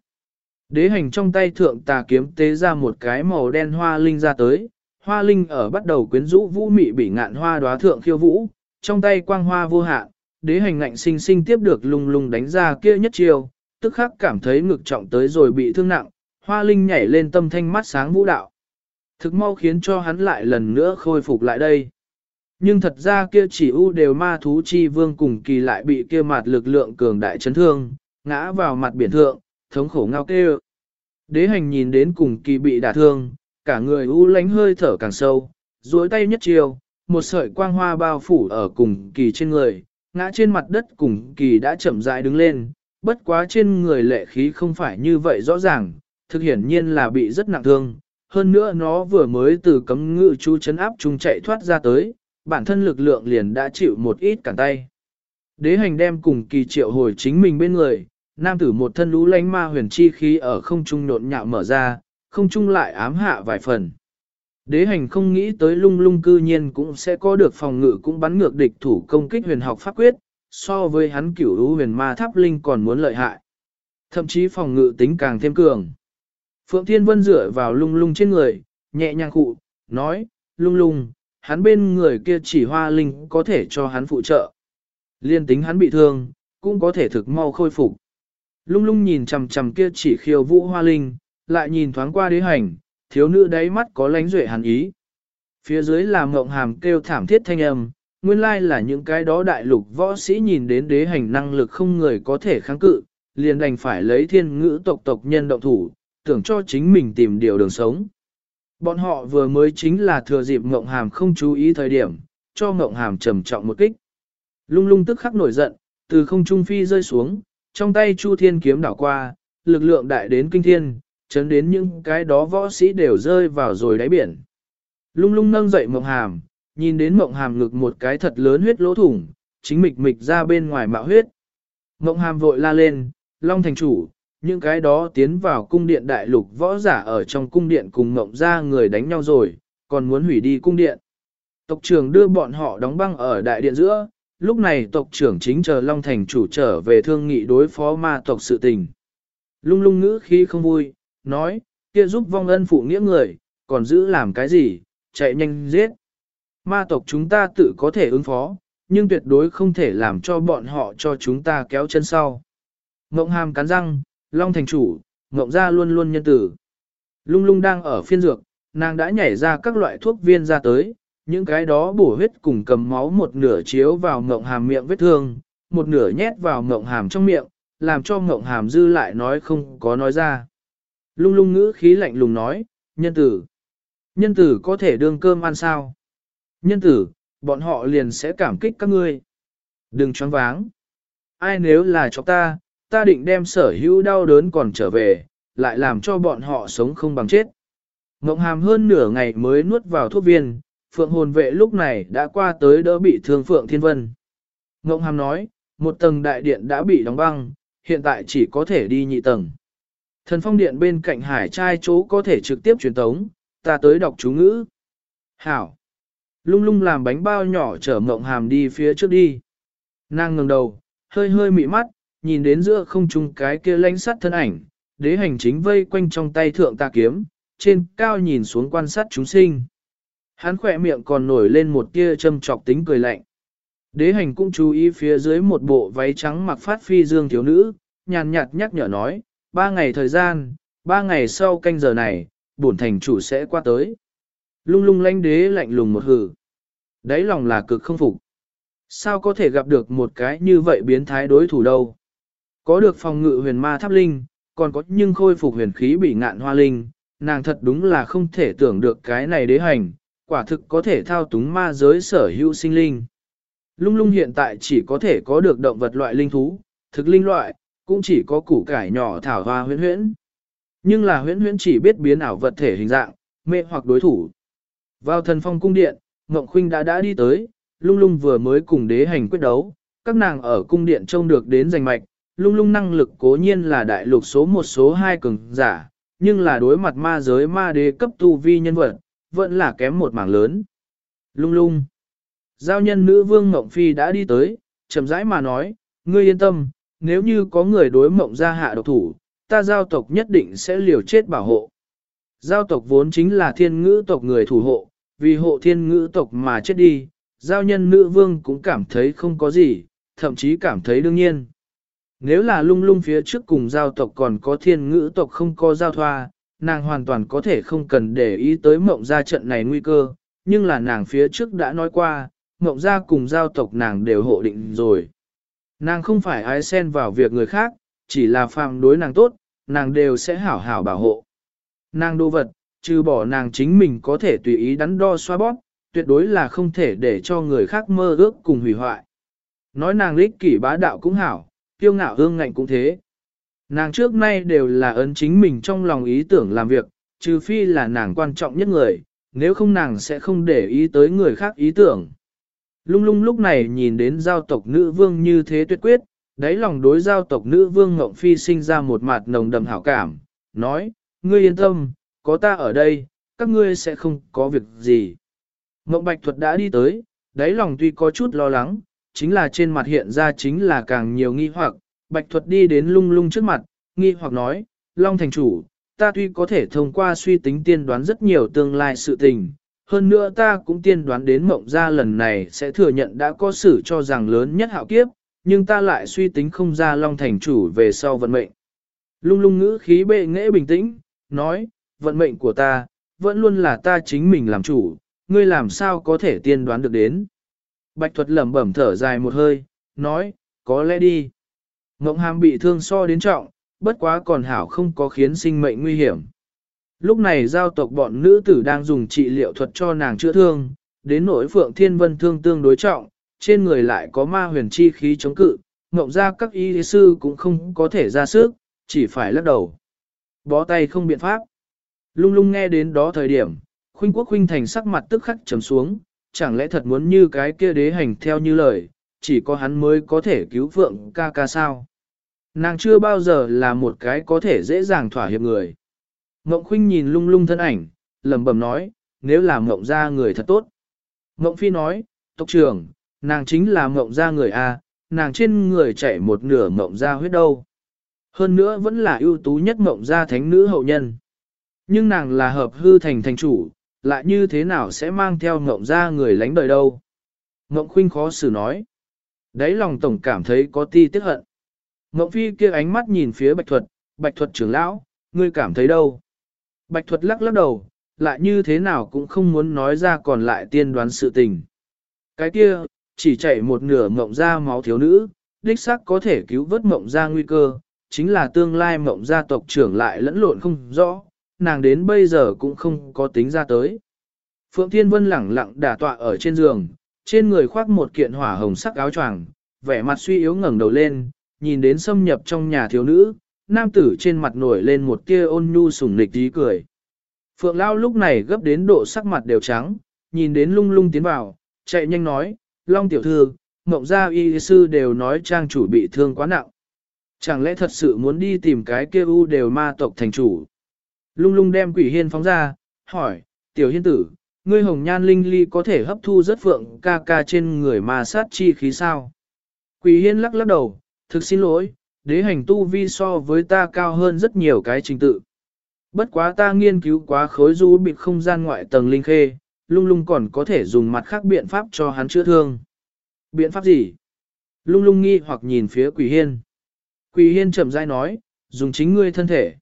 Đế hành trong tay thượng tà kiếm tế ra một cái màu đen hoa linh ra tới, hoa linh ở bắt đầu quyến rũ vũ mị bị ngạn hoa đóa thượng khiêu vũ, trong tay quang hoa vô hạn, đế hành ngạnh sinh sinh tiếp được lung lung đánh ra kia nhất chiều, tức khắc cảm thấy ngực trọng tới rồi bị thương nặng, hoa linh nhảy lên tâm thanh mắt sáng vũ đạo. Thực mau khiến cho hắn lại lần nữa khôi phục lại đây. Nhưng thật ra kia chỉ u đều ma thú chi vương cùng kỳ lại bị kia mặt lực lượng cường đại chấn thương, ngã vào mặt biển thượng, thống khổ ngao kêu. Đế hành nhìn đến cùng kỳ bị đả thương, cả người u lánh hơi thở càng sâu, duỗi tay nhất chiều, một sợi quang hoa bao phủ ở cùng kỳ trên người, ngã trên mặt đất cùng kỳ đã chậm rãi đứng lên, bất quá trên người lệ khí không phải như vậy rõ ràng, thực hiển nhiên là bị rất nặng thương, hơn nữa nó vừa mới từ cấm ngự chú chấn áp chung chạy thoát ra tới, bản thân lực lượng liền đã chịu một ít cản tay. Đế hành đem cùng kỳ triệu hồi chính mình bên người, nam tử một thân lũ lánh ma huyền chi khí ở không trung nộn nhạo mở ra, không trung lại ám hạ vài phần. Đế hành không nghĩ tới lung lung cư nhiên cũng sẽ có được phòng ngự cũng bắn ngược địch thủ công kích huyền học pháp quyết, so với hắn cửu lũ huyền ma tháp linh còn muốn lợi hại. Thậm chí phòng ngự tính càng thêm cường. Phượng Thiên Vân dựa vào lung lung trên người, nhẹ nhàng cụ nói, lung lung, hắn bên người kia chỉ hoa linh có thể cho hắn phụ trợ. Liên tính hắn bị thương, cũng có thể thực mau khôi phục. Lung lung nhìn chằm chằm kia chỉ khiêu vũ hoa linh, lại nhìn thoáng qua đế hành, thiếu nữ đáy mắt có lánh duệ hàn ý. Phía dưới là ngộng hàm kêu thảm thiết thanh âm, nguyên lai là những cái đó đại lục võ sĩ nhìn đến đế hành năng lực không người có thể kháng cự, liền đành phải lấy thiên ngữ tộc tộc nhân động thủ, tưởng cho chính mình tìm điều đường sống. Bọn họ vừa mới chính là thừa dịp Ngộng Hàm không chú ý thời điểm, cho Ngộng Hàm trầm trọng một kích. Lung lung tức khắc nổi giận, từ không trung phi rơi xuống, trong tay Chu Thiên kiếm đảo qua, lực lượng đại đến kinh thiên, chấn đến những cái đó võ sĩ đều rơi vào rồi đáy biển. Lung lung nâng dậy mộng Hàm, nhìn đến mộng Hàm ngực một cái thật lớn huyết lỗ thủng, chính mịch mịch ra bên ngoài mạo huyết. mộng Hàm vội la lên, Long thành chủ, những cái đó tiến vào cung điện đại lục võ giả ở trong cung điện cùng mộng ra người đánh nhau rồi, còn muốn hủy đi cung điện. Tộc trưởng đưa bọn họ đóng băng ở đại điện giữa, lúc này tộc trưởng chính chờ Long Thành chủ trở về thương nghị đối phó ma tộc sự tình. Lung lung ngữ khi không vui, nói, kia giúp vong ân phụ nghĩa người, còn giữ làm cái gì, chạy nhanh giết. Ma tộc chúng ta tự có thể ứng phó, nhưng tuyệt đối không thể làm cho bọn họ cho chúng ta kéo chân sau. Ngộng hàm cắn răng, Long thành chủ, Ngộng ra luôn luôn nhân tử. Lung lung đang ở phiên dược, nàng đã nhảy ra các loại thuốc viên ra tới, những cái đó bổ huyết cùng cầm máu một nửa chiếu vào ngộng hàm miệng vết thương, một nửa nhét vào ngộng hàm trong miệng, làm cho ngộng hàm dư lại nói không có nói ra. Lung lung ngữ khí lạnh lùng nói, nhân tử. Nhân tử có thể đương cơm ăn sao? Nhân tử, bọn họ liền sẽ cảm kích các ngươi. Đừng choáng váng. Ai nếu là cho ta, ta định đem sở hữu đau đớn còn trở về, lại làm cho bọn họ sống không bằng chết. Ngộng hàm hơn nửa ngày mới nuốt vào thuốc viên, phượng hồn vệ lúc này đã qua tới đỡ bị thương phượng thiên vân. Ngộng hàm nói, một tầng đại điện đã bị đóng băng, hiện tại chỉ có thể đi nhị tầng. Thần phong điện bên cạnh hải trai chỗ có thể trực tiếp truyền tống, ta tới đọc chú ngữ. Hảo! Lung lung làm bánh bao nhỏ chở mộng hàm đi phía trước đi. Nàng ngừng đầu, hơi hơi mị mắt, nhìn đến giữa không trung cái kia lánh sắt thân ảnh, đế hành chính vây quanh trong tay thượng ta kiếm, trên cao nhìn xuống quan sát chúng sinh. Hắn khỏe miệng còn nổi lên một tia châm trọc tính cười lạnh. Đế hành cũng chú ý phía dưới một bộ váy trắng mặc phát phi dương thiếu nữ, nhàn nhạt nhắc nhở nói, ba ngày thời gian, ba ngày sau canh giờ này, bổn thành chủ sẽ qua tới. Lung lung lanh đế lạnh lùng một hử. Đấy lòng là cực không phục. Sao có thể gặp được một cái như vậy biến thái đối thủ đâu? Có được phòng ngự huyền ma tháp linh, còn có nhưng khôi phục huyền khí bị ngạn hoa linh, nàng thật đúng là không thể tưởng được cái này đế hành, quả thực có thể thao túng ma giới sở hữu sinh linh. Lung lung hiện tại chỉ có thể có được động vật loại linh thú, thực linh loại, cũng chỉ có củ cải nhỏ thảo hoa huyễn huyễn. Nhưng là huyễn huyễn chỉ biết biến ảo vật thể hình dạng, mê hoặc đối thủ. Vào thần phong cung điện, Ngộng Khuynh đã đã đi tới, lung lung vừa mới cùng đế hành quyết đấu, các nàng ở cung điện trông được đến giành mạch, lung lung năng lực cố nhiên là đại lục số một số hai cường giả, nhưng là đối mặt ma giới ma đế cấp tu vi nhân vật, vẫn là kém một mảng lớn. Lung lung. Giao nhân nữ vương Ngộng Phi đã đi tới, chậm rãi mà nói, ngươi yên tâm, nếu như có người đối mộng ra hạ độc thủ, ta giao tộc nhất định sẽ liều chết bảo hộ. Giao tộc vốn chính là thiên ngữ tộc người thủ hộ, vì hộ thiên ngữ tộc mà chết đi, giao nhân nữ vương cũng cảm thấy không có gì, thậm chí cảm thấy đương nhiên. Nếu là lung lung phía trước cùng giao tộc còn có thiên ngữ tộc không có giao thoa, nàng hoàn toàn có thể không cần để ý tới mộng ra trận này nguy cơ, nhưng là nàng phía trước đã nói qua, mộng ra cùng giao tộc nàng đều hộ định rồi. Nàng không phải ai xen vào việc người khác, chỉ là phàm đối nàng tốt, nàng đều sẽ hảo hảo bảo hộ. Nàng đồ vật, trừ bỏ nàng chính mình có thể tùy ý đắn đo xoa bóp, tuyệt đối là không thể để cho người khác mơ ước cùng hủy hoại. Nói nàng lích kỷ bá đạo cũng hảo, tiêu ngạo hương ngạnh cũng thế. Nàng trước nay đều là ấn chính mình trong lòng ý tưởng làm việc, trừ phi là nàng quan trọng nhất người, nếu không nàng sẽ không để ý tới người khác ý tưởng. Lung lung lúc này nhìn đến giao tộc nữ vương như thế tuyệt quyết, đáy lòng đối giao tộc nữ vương Ngộng Phi sinh ra một mặt nồng đậm hảo cảm, nói, ngươi yên tâm, có ta ở đây, các ngươi sẽ không có việc gì. Ngộng Bạch Thuật đã đi tới, đáy lòng tuy có chút lo lắng, chính là trên mặt hiện ra chính là càng nhiều nghi hoặc, Bạch Thuật đi đến lung lung trước mặt, nghi hoặc nói, Long Thành Chủ, ta tuy có thể thông qua suy tính tiên đoán rất nhiều tương lai sự tình, hơn nữa ta cũng tiên đoán đến mộng ra lần này sẽ thừa nhận đã có xử cho rằng lớn nhất hạo kiếp, nhưng ta lại suy tính không ra Long Thành Chủ về sau vận mệnh. Lung lung ngữ khí bệ nghệ bình tĩnh, nói, vận mệnh của ta, vẫn luôn là ta chính mình làm chủ, ngươi làm sao có thể tiên đoán được đến. Bạch thuật lẩm bẩm thở dài một hơi, nói, có lẽ đi. Ngộng hàm bị thương so đến trọng, bất quá còn hảo không có khiến sinh mệnh nguy hiểm. Lúc này giao tộc bọn nữ tử đang dùng trị liệu thuật cho nàng chữa thương, đến nỗi phượng thiên vân thương tương đối trọng, trên người lại có ma huyền chi khí chống cự, ngộng ra các y sư cũng không có thể ra sức, chỉ phải lắc đầu. Bó tay không biện pháp. Lung lung nghe đến đó thời điểm, khuynh quốc khuynh thành sắc mặt tức khắc trầm xuống, chẳng lẽ thật muốn như cái kia đế hành theo như lời, chỉ có hắn mới có thể cứu phượng ca ca sao. Nàng chưa bao giờ là một cái có thể dễ dàng thỏa hiệp người. Mộng khuynh nhìn lung lung thân ảnh, lẩm bẩm nói, nếu là mộng ra người thật tốt. Mộng phi nói, tộc trưởng, nàng chính là mộng ra người A, nàng trên người chảy một nửa mộng ra huyết đâu. Hơn nữa vẫn là ưu tú nhất mộng ra thánh nữ hậu nhân. Nhưng nàng là hợp hư thành thành chủ, lại như thế nào sẽ mang theo mộng ra người lánh đời đâu. Mộng khuynh khó xử nói. Đấy lòng tổng cảm thấy có ti tiếc hận. Ngộng phi kia ánh mắt nhìn phía bạch thuật, bạch thuật trưởng lão, ngươi cảm thấy đâu? Bạch thuật lắc lắc đầu, lại như thế nào cũng không muốn nói ra còn lại tiên đoán sự tình. Cái kia, chỉ chảy một nửa mộng ra máu thiếu nữ, đích xác có thể cứu vớt mộng ra nguy cơ, chính là tương lai mộng gia tộc trưởng lại lẫn lộn không rõ, nàng đến bây giờ cũng không có tính ra tới. Phượng Thiên Vân lẳng lặng đả tọa ở trên giường, trên người khoác một kiện hỏa hồng sắc áo choàng, vẻ mặt suy yếu ngẩng đầu lên, nhìn đến xâm nhập trong nhà thiếu nữ, nam tử trên mặt nổi lên một tia ôn nhu sủng nịch tí cười. Phượng Lao lúc này gấp đến độ sắc mặt đều trắng, nhìn đến lung lung tiến vào, chạy nhanh nói, Long tiểu thư, mộng gia y sư đều nói trang chủ bị thương quá nặng. Chẳng lẽ thật sự muốn đi tìm cái kia u đều ma tộc thành chủ? Lung lung đem quỷ hiên phóng ra, hỏi, tiểu hiên tử, ngươi hồng nhan linh ly có thể hấp thu rất phượng ca ca trên người ma sát chi khí sao? Quỷ hiên lắc lắc đầu, thực xin lỗi, đế hành tu vi so với ta cao hơn rất nhiều cái trình tự. Bất quá ta nghiên cứu quá khối du bị không gian ngoại tầng linh khê, lung lung còn có thể dùng mặt khác biện pháp cho hắn chữa thương. Biện pháp gì? Lung lung nghi hoặc nhìn phía quỷ hiên. Quỷ hiên chậm rãi nói, dùng chính ngươi thân thể.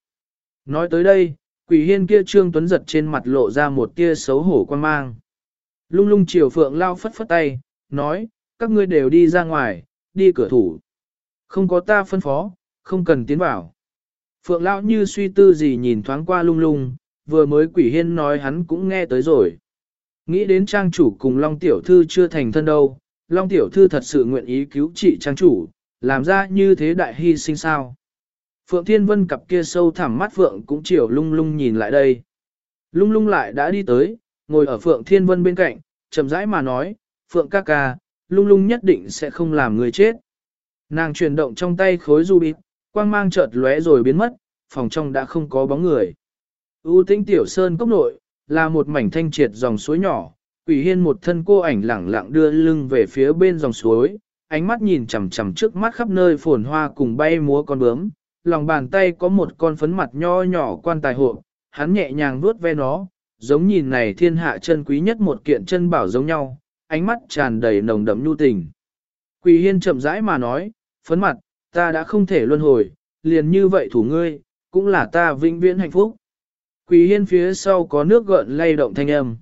Nói tới đây, quỷ hiên kia trương tuấn giật trên mặt lộ ra một tia xấu hổ quan mang. Lung lung chiều phượng lao phất phất tay, nói, các ngươi đều đi ra ngoài, đi cửa thủ. Không có ta phân phó, không cần tiến vào. Phượng Lão như suy tư gì nhìn thoáng qua lung lung, vừa mới quỷ hiên nói hắn cũng nghe tới rồi. Nghĩ đến trang chủ cùng Long Tiểu Thư chưa thành thân đâu, Long Tiểu Thư thật sự nguyện ý cứu trị trang chủ, làm ra như thế đại hy sinh sao. Phượng Thiên Vân cặp kia sâu thẳm mắt Phượng cũng chiều lung lung nhìn lại đây. Lung lung lại đã đi tới, ngồi ở Phượng Thiên Vân bên cạnh, chậm rãi mà nói, Phượng ca ca, lung lung nhất định sẽ không làm người chết. Nàng chuyển động trong tay khối du bịt, quang mang chợt lóe rồi biến mất, phòng trong đã không có bóng người. U tĩnh tiểu sơn cốc nội, là một mảnh thanh triệt dòng suối nhỏ, quỷ hiên một thân cô ảnh lẳng lặng đưa lưng về phía bên dòng suối, ánh mắt nhìn chằm chằm trước mắt khắp nơi phồn hoa cùng bay múa con bướm, lòng bàn tay có một con phấn mặt nho nhỏ quan tài hộ, hắn nhẹ nhàng vuốt ve nó, giống nhìn này thiên hạ chân quý nhất một kiện chân bảo giống nhau, ánh mắt tràn đầy nồng đậm nhu tình. Quỷ hiên chậm rãi mà nói, phấn mặt, ta đã không thể luân hồi, liền như vậy thủ ngươi, cũng là ta vĩnh viễn hạnh phúc. Quỷ hiên phía sau có nước gợn lay động thanh âm.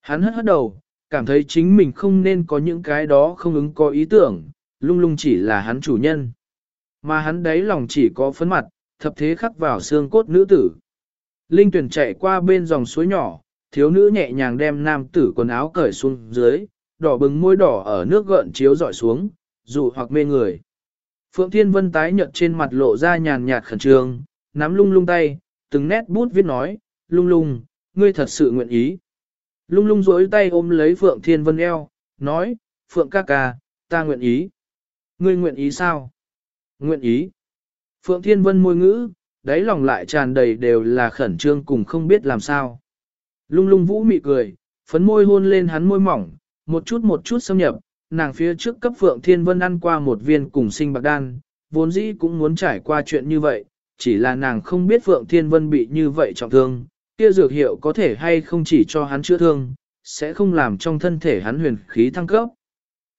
Hắn hất hất đầu, cảm thấy chính mình không nên có những cái đó không ứng có ý tưởng, lung lung chỉ là hắn chủ nhân. Mà hắn đấy lòng chỉ có phấn mặt, thập thế khắc vào xương cốt nữ tử. Linh tuyển chạy qua bên dòng suối nhỏ, thiếu nữ nhẹ nhàng đem nam tử quần áo cởi xuống dưới, đỏ bừng môi đỏ ở nước gợn chiếu dọi xuống, dụ hoặc mê người. Phượng Thiên Vân tái nhợt trên mặt lộ ra nhàn nhạt khẩn trương, nắm lung lung tay, từng nét bút viết nói, lung lung, ngươi thật sự nguyện ý. Lung lung duỗi tay ôm lấy Phượng Thiên Vân eo, nói, Phượng ca ca, ta nguyện ý. Ngươi nguyện ý sao? Nguyện ý. Phượng Thiên Vân môi ngữ, đáy lòng lại tràn đầy đều là khẩn trương cùng không biết làm sao. Lung lung vũ mị cười, phấn môi hôn lên hắn môi mỏng, một chút một chút xâm nhập, nàng phía trước cấp Phượng Thiên Vân ăn qua một viên cùng sinh bạc đan, vốn dĩ cũng muốn trải qua chuyện như vậy, chỉ là nàng không biết Phượng Thiên Vân bị như vậy trọng thương, kia dược hiệu có thể hay không chỉ cho hắn chữa thương, sẽ không làm trong thân thể hắn huyền khí thăng cấp.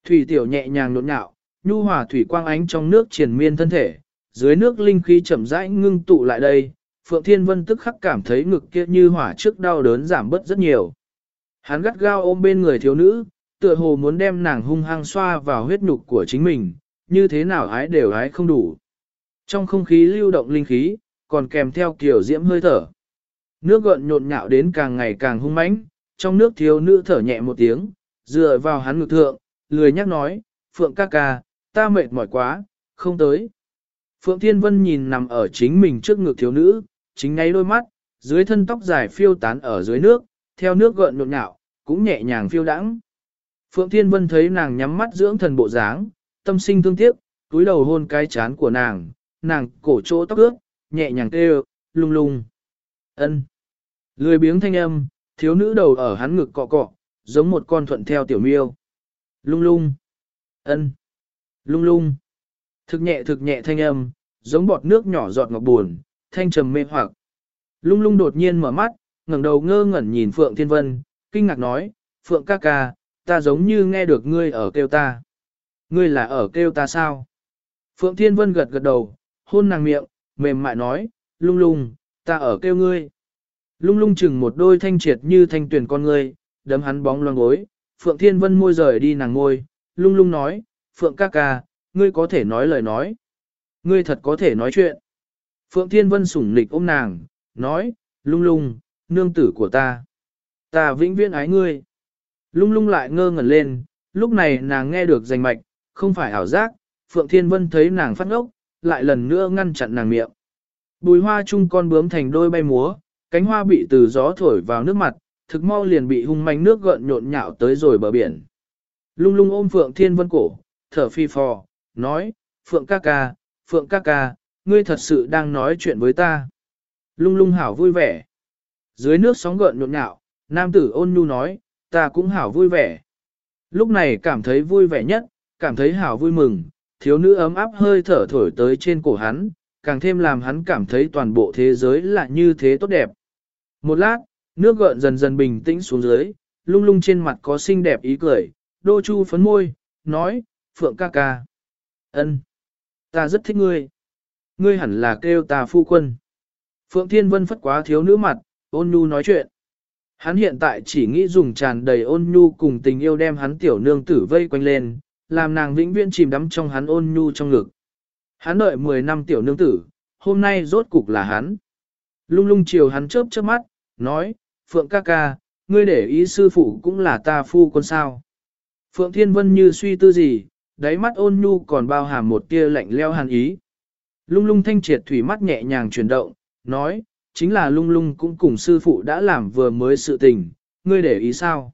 Thủy tiểu nhẹ nhàng nộn nhạo, nhu hòa thủy quang ánh trong nước triền miên thân thể, dưới nước linh khí chậm rãi ngưng tụ lại đây, Phượng Thiên Vân tức khắc cảm thấy ngực kia như hỏa trước đau đớn giảm bớt rất nhiều. Hắn gắt gao ôm bên người thiếu nữ, tựa hồ muốn đem nàng hung hăng xoa vào huyết nhục của chính mình, như thế nào ái đều ái không đủ. Trong không khí lưu động linh khí, còn kèm theo kiểu diễm hơi thở. Nước gợn nhộn nhạo đến càng ngày càng hung mãnh, trong nước thiếu nữ thở nhẹ một tiếng, dựa vào hắn ngực thượng, lười nhắc nói, Phượng ca ca, ta mệt mỏi quá, không tới. Phượng Thiên Vân nhìn nằm ở chính mình trước ngực thiếu nữ, chính ngay đôi mắt, dưới thân tóc dài phiêu tán ở dưới nước, theo nước gợn nhộn nhạo, cũng nhẹ nhàng phiêu đãng. Phượng Thiên Vân thấy nàng nhắm mắt dưỡng thần bộ dáng, tâm sinh thương tiếc, túi đầu hôn cái chán của nàng, nàng cổ chỗ tóc ướt, nhẹ nhàng kêu, lung lung. ân Lười biếng thanh âm, thiếu nữ đầu ở hắn ngực cọ cọ, giống một con thuận theo tiểu miêu. Lung lung. ân Lung lung. Thực nhẹ thực nhẹ thanh âm, giống bọt nước nhỏ giọt ngọc buồn, thanh trầm mê hoặc. Lung lung đột nhiên mở mắt, ngẩng đầu ngơ ngẩn nhìn Phượng Thiên Vân, kinh ngạc nói, Phượng ca ca, ta giống như nghe được ngươi ở kêu ta. Ngươi là ở kêu ta sao? Phượng Thiên Vân gật gật đầu, hôn nàng miệng, mềm mại nói, lung lung, ta ở kêu ngươi. Lung lung chừng một đôi thanh triệt như thanh tuyển con ngươi, đấm hắn bóng loang gối, Phượng Thiên Vân môi rời đi nàng ngôi, lung lung nói, Phượng ca ca, ngươi có thể nói lời nói. Ngươi thật có thể nói chuyện. Phượng Thiên Vân sủng nịch ôm nàng, nói, lung lung, nương tử của ta. Ta vĩnh viễn ái ngươi. Lung lung lại ngơ ngẩn lên, lúc này nàng nghe được danh mạch, không phải ảo giác, Phượng Thiên Vân thấy nàng phát ngốc, lại lần nữa ngăn chặn nàng miệng. Bùi hoa chung con bướm thành đôi bay múa, cánh hoa bị từ gió thổi vào nước mặt, thực mau liền bị hung manh nước gợn nhộn nhạo tới rồi bờ biển. Lung lung ôm Phượng Thiên Vân cổ, thở phi phò, nói, Phượng ca ca, Phượng ca ca, ngươi thật sự đang nói chuyện với ta. Lung lung hảo vui vẻ. Dưới nước sóng gợn nhộn nhạo, nam tử ôn nhu nói, ta cũng hảo vui vẻ. Lúc này cảm thấy vui vẻ nhất, cảm thấy hảo vui mừng, thiếu nữ ấm áp hơi thở thổi tới trên cổ hắn, càng thêm làm hắn cảm thấy toàn bộ thế giới là như thế tốt đẹp. Một lát, nước gợn dần dần bình tĩnh xuống dưới, lung lung trên mặt có xinh đẹp ý cười, đô chu phấn môi, nói, Phượng ca ca. ân, ta rất thích ngươi. Ngươi hẳn là kêu ta phu quân. Phượng Thiên Vân phất quá thiếu nữ mặt, ôn nhu nói chuyện. Hắn hiện tại chỉ nghĩ dùng tràn đầy ôn nhu cùng tình yêu đem hắn tiểu nương tử vây quanh lên, làm nàng vĩnh viễn chìm đắm trong hắn ôn nhu trong ngực. Hắn đợi 10 năm tiểu nương tử, hôm nay rốt cục là hắn. Lung lung chiều hắn chớp chớp mắt, nói, Phượng ca ca, ngươi để ý sư phụ cũng là ta phu con sao. Phượng Thiên Vân như suy tư gì, đáy mắt ôn nhu còn bao hàm một tia lạnh leo hàn ý. Lung lung thanh triệt thủy mắt nhẹ nhàng chuyển động, nói, chính là lung lung cũng cùng sư phụ đã làm vừa mới sự tình, ngươi để ý sao?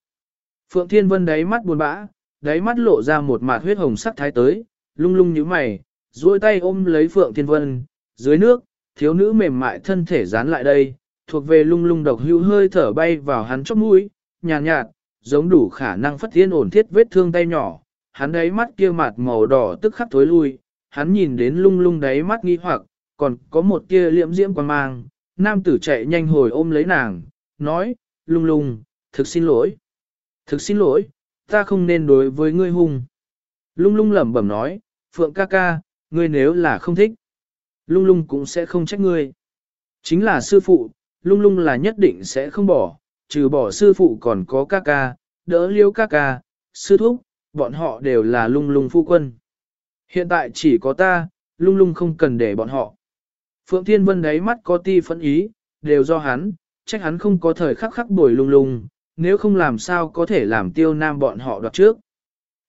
Phượng Thiên Vân đáy mắt buồn bã, đáy mắt lộ ra một mạt huyết hồng sắc thái tới, lung lung như mày, duỗi tay ôm lấy Phượng Thiên Vân, dưới nước, thiếu nữ mềm mại thân thể dán lại đây, thuộc về lung lung độc hữu hơi thở bay vào hắn chóp mũi, nhàn nhạt, nhạt, giống đủ khả năng phát thiên ổn thiết vết thương tay nhỏ, hắn đáy mắt kia mặt màu đỏ tức khắc thối lui, hắn nhìn đến lung lung đáy mắt nghi hoặc, còn có một kia liễm diễm quan mang, nam tử chạy nhanh hồi ôm lấy nàng, nói, lung lung, thực xin lỗi. Thực xin lỗi, ta không nên đối với ngươi hung. Lung lung lẩm bẩm nói, Phượng ca ca, ngươi nếu là không thích, lung lung cũng sẽ không trách ngươi. Chính là sư phụ, lung lung là nhất định sẽ không bỏ, trừ bỏ sư phụ còn có ca ca, đỡ liêu ca ca, sư thúc, bọn họ đều là lung lung phu quân. Hiện tại chỉ có ta, lung lung không cần để bọn họ. Phượng Thiên Vân đáy mắt có ti phẫn ý, đều do hắn, trách hắn không có thời khắc khắc bồi lung lung, nếu không làm sao có thể làm tiêu nam bọn họ đoạt trước.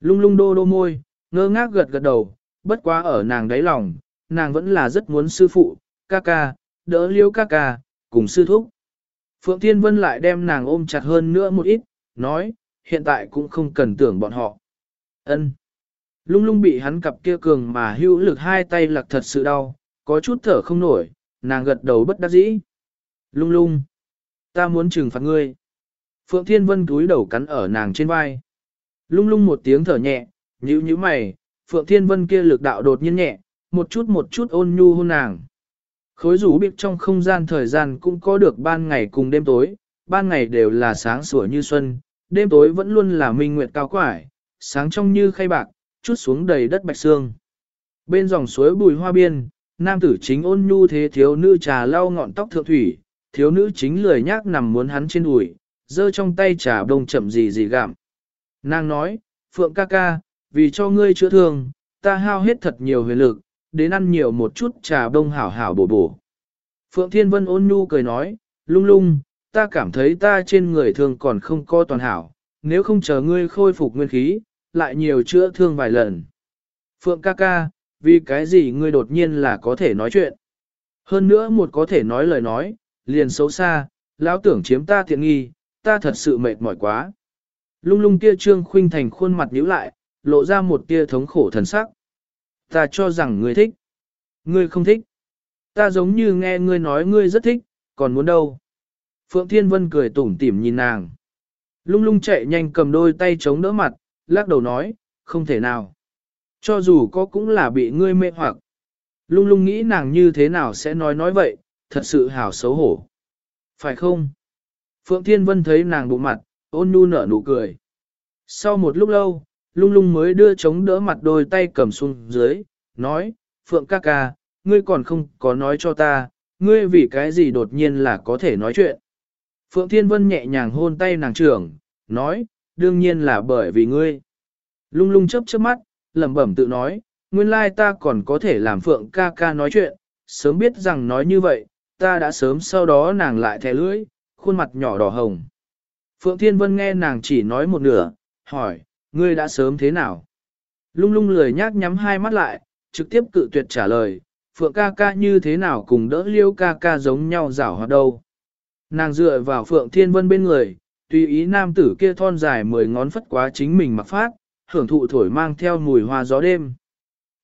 Lung lung đô đô môi, ngơ ngác gật gật đầu, bất quá ở nàng đáy lòng, nàng vẫn là rất muốn sư phụ, ca ca, đỡ liêu ca ca, cùng sư thúc. Phượng Thiên Vân lại đem nàng ôm chặt hơn nữa một ít, nói, hiện tại cũng không cần tưởng bọn họ. Ân. Lung lung bị hắn cặp kia cường mà hữu lực hai tay lặc thật sự đau, có chút thở không nổi, nàng gật đầu bất đắc dĩ. Lung lung. Ta muốn trừng phạt ngươi. Phượng Thiên Vân túi đầu cắn ở nàng trên vai. Lung lung một tiếng thở nhẹ, nhíu nhíu mày, Phượng Thiên Vân kia lực đạo đột nhiên nhẹ, một chút một chút ôn nhu hôn nàng. Khối rủ biệt trong không gian thời gian cũng có được ban ngày cùng đêm tối, ban ngày đều là sáng sủa như xuân, đêm tối vẫn luôn là minh nguyệt cao quải, sáng trong như khay bạc, chút xuống đầy đất bạch xương. Bên dòng suối bùi hoa biên, nam tử chính ôn nhu thế thiếu nữ trà lau ngọn tóc thượng thủy, thiếu nữ chính lười nhác nằm muốn hắn trên đùi, giơ trong tay trà đông chậm gì gì gạm. Nàng nói, Phượng ca ca, vì cho ngươi chữa thương, ta hao hết thật nhiều huyền lực, đến ăn nhiều một chút trà đông hảo hảo bổ bổ. Phượng Thiên Vân ôn nhu cười nói, lung lung, ta cảm thấy ta trên người thương còn không co toàn hảo, nếu không chờ ngươi khôi phục nguyên khí, lại nhiều chữa thương vài lần. Phượng ca ca, vì cái gì ngươi đột nhiên là có thể nói chuyện. Hơn nữa một có thể nói lời nói, liền xấu xa, lão tưởng chiếm ta thiện nghi, ta thật sự mệt mỏi quá. Lung lung kia trương khuynh thành khuôn mặt nhíu lại, lộ ra một tia thống khổ thần sắc. Ta cho rằng ngươi thích. Ngươi không thích. Ta giống như nghe ngươi nói ngươi rất thích, còn muốn đâu. Phượng Thiên Vân cười tủm tỉm nhìn nàng. Lung lung chạy nhanh cầm đôi tay chống đỡ mặt, lắc đầu nói, không thể nào. Cho dù có cũng là bị ngươi mê hoặc. Lung lung nghĩ nàng như thế nào sẽ nói nói vậy, thật sự hảo xấu hổ. Phải không? Phượng Thiên Vân thấy nàng bụng mặt, ôn nhu nở nụ cười. Sau một lúc lâu, lung lung mới đưa chống đỡ mặt đôi tay cầm xuống dưới, nói, Phượng ca ca, ngươi còn không có nói cho ta, ngươi vì cái gì đột nhiên là có thể nói chuyện. Phượng Thiên Vân nhẹ nhàng hôn tay nàng trưởng, nói, đương nhiên là bởi vì ngươi. Lung lung chớp chớp mắt, lẩm bẩm tự nói, nguyên lai ta còn có thể làm Phượng ca ca nói chuyện, sớm biết rằng nói như vậy, ta đã sớm sau đó nàng lại thẻ lưỡi, khuôn mặt nhỏ đỏ hồng. Phượng Thiên Vân nghe nàng chỉ nói một nửa, hỏi, ngươi đã sớm thế nào? Lung lung lười nhác nhắm hai mắt lại, trực tiếp cự tuyệt trả lời, Phượng ca ca như thế nào cùng đỡ liêu ca ca giống nhau rảo hoạt đâu. Nàng dựa vào Phượng Thiên Vân bên người, tùy ý nam tử kia thon dài mười ngón phất quá chính mình mặc phát, hưởng thụ thổi mang theo mùi hoa gió đêm.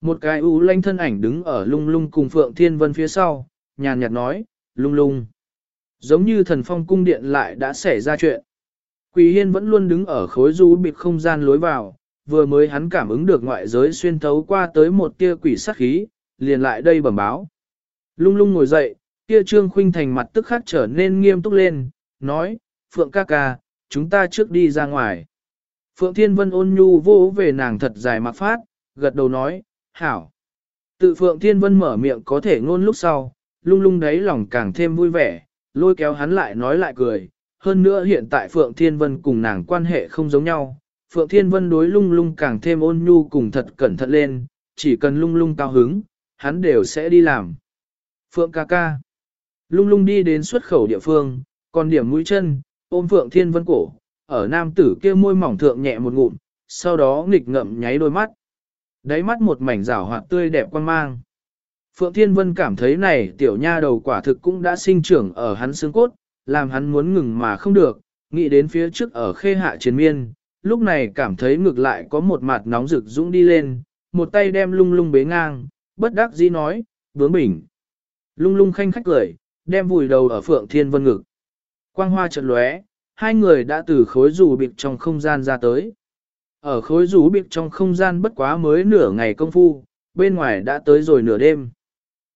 Một cái u lanh thân ảnh đứng ở lung lung cùng Phượng Thiên Vân phía sau, nhàn nhạt nói, lung lung. Giống như thần phong cung điện lại đã xảy ra chuyện. Quỷ hiên vẫn luôn đứng ở khối du bịt không gian lối vào, vừa mới hắn cảm ứng được ngoại giới xuyên thấu qua tới một tia quỷ sát khí, liền lại đây bẩm báo. Lung lung ngồi dậy, kia trương khuynh thành mặt tức khắc trở nên nghiêm túc lên, nói, Phượng ca ca, chúng ta trước đi ra ngoài. Phượng Thiên Vân ôn nhu vô về nàng thật dài mặc phát, gật đầu nói, hảo. Tự Phượng Thiên Vân mở miệng có thể ngôn lúc sau, lung lung đấy lòng càng thêm vui vẻ, lôi kéo hắn lại nói lại cười. Hơn nữa hiện tại Phượng Thiên Vân cùng nàng quan hệ không giống nhau, Phượng Thiên Vân đối lung lung càng thêm ôn nhu cùng thật cẩn thận lên, chỉ cần lung lung cao hứng, hắn đều sẽ đi làm. Phượng ca ca. Lung lung đi đến xuất khẩu địa phương, còn điểm mũi chân, ôm Phượng Thiên Vân cổ, ở nam tử kia môi mỏng thượng nhẹ một ngụm, sau đó nghịch ngậm nháy đôi mắt. Đáy mắt một mảnh rảo hoạt tươi đẹp quan mang. Phượng Thiên Vân cảm thấy này tiểu nha đầu quả thực cũng đã sinh trưởng ở hắn xương cốt, làm hắn muốn ngừng mà không được, nghĩ đến phía trước ở khê hạ chiến miên, lúc này cảm thấy ngược lại có một mặt nóng rực dũng đi lên, một tay đem lung lung bế ngang, bất đắc dĩ nói, bướng bỉnh. Lung lung khanh khách cười, đem vùi đầu ở Phượng Thiên Vân ngực. Quang hoa chợt lóe, hai người đã từ khối rủ bịp trong không gian ra tới. Ở khối rủ bịp trong không gian bất quá mới nửa ngày công phu, bên ngoài đã tới rồi nửa đêm.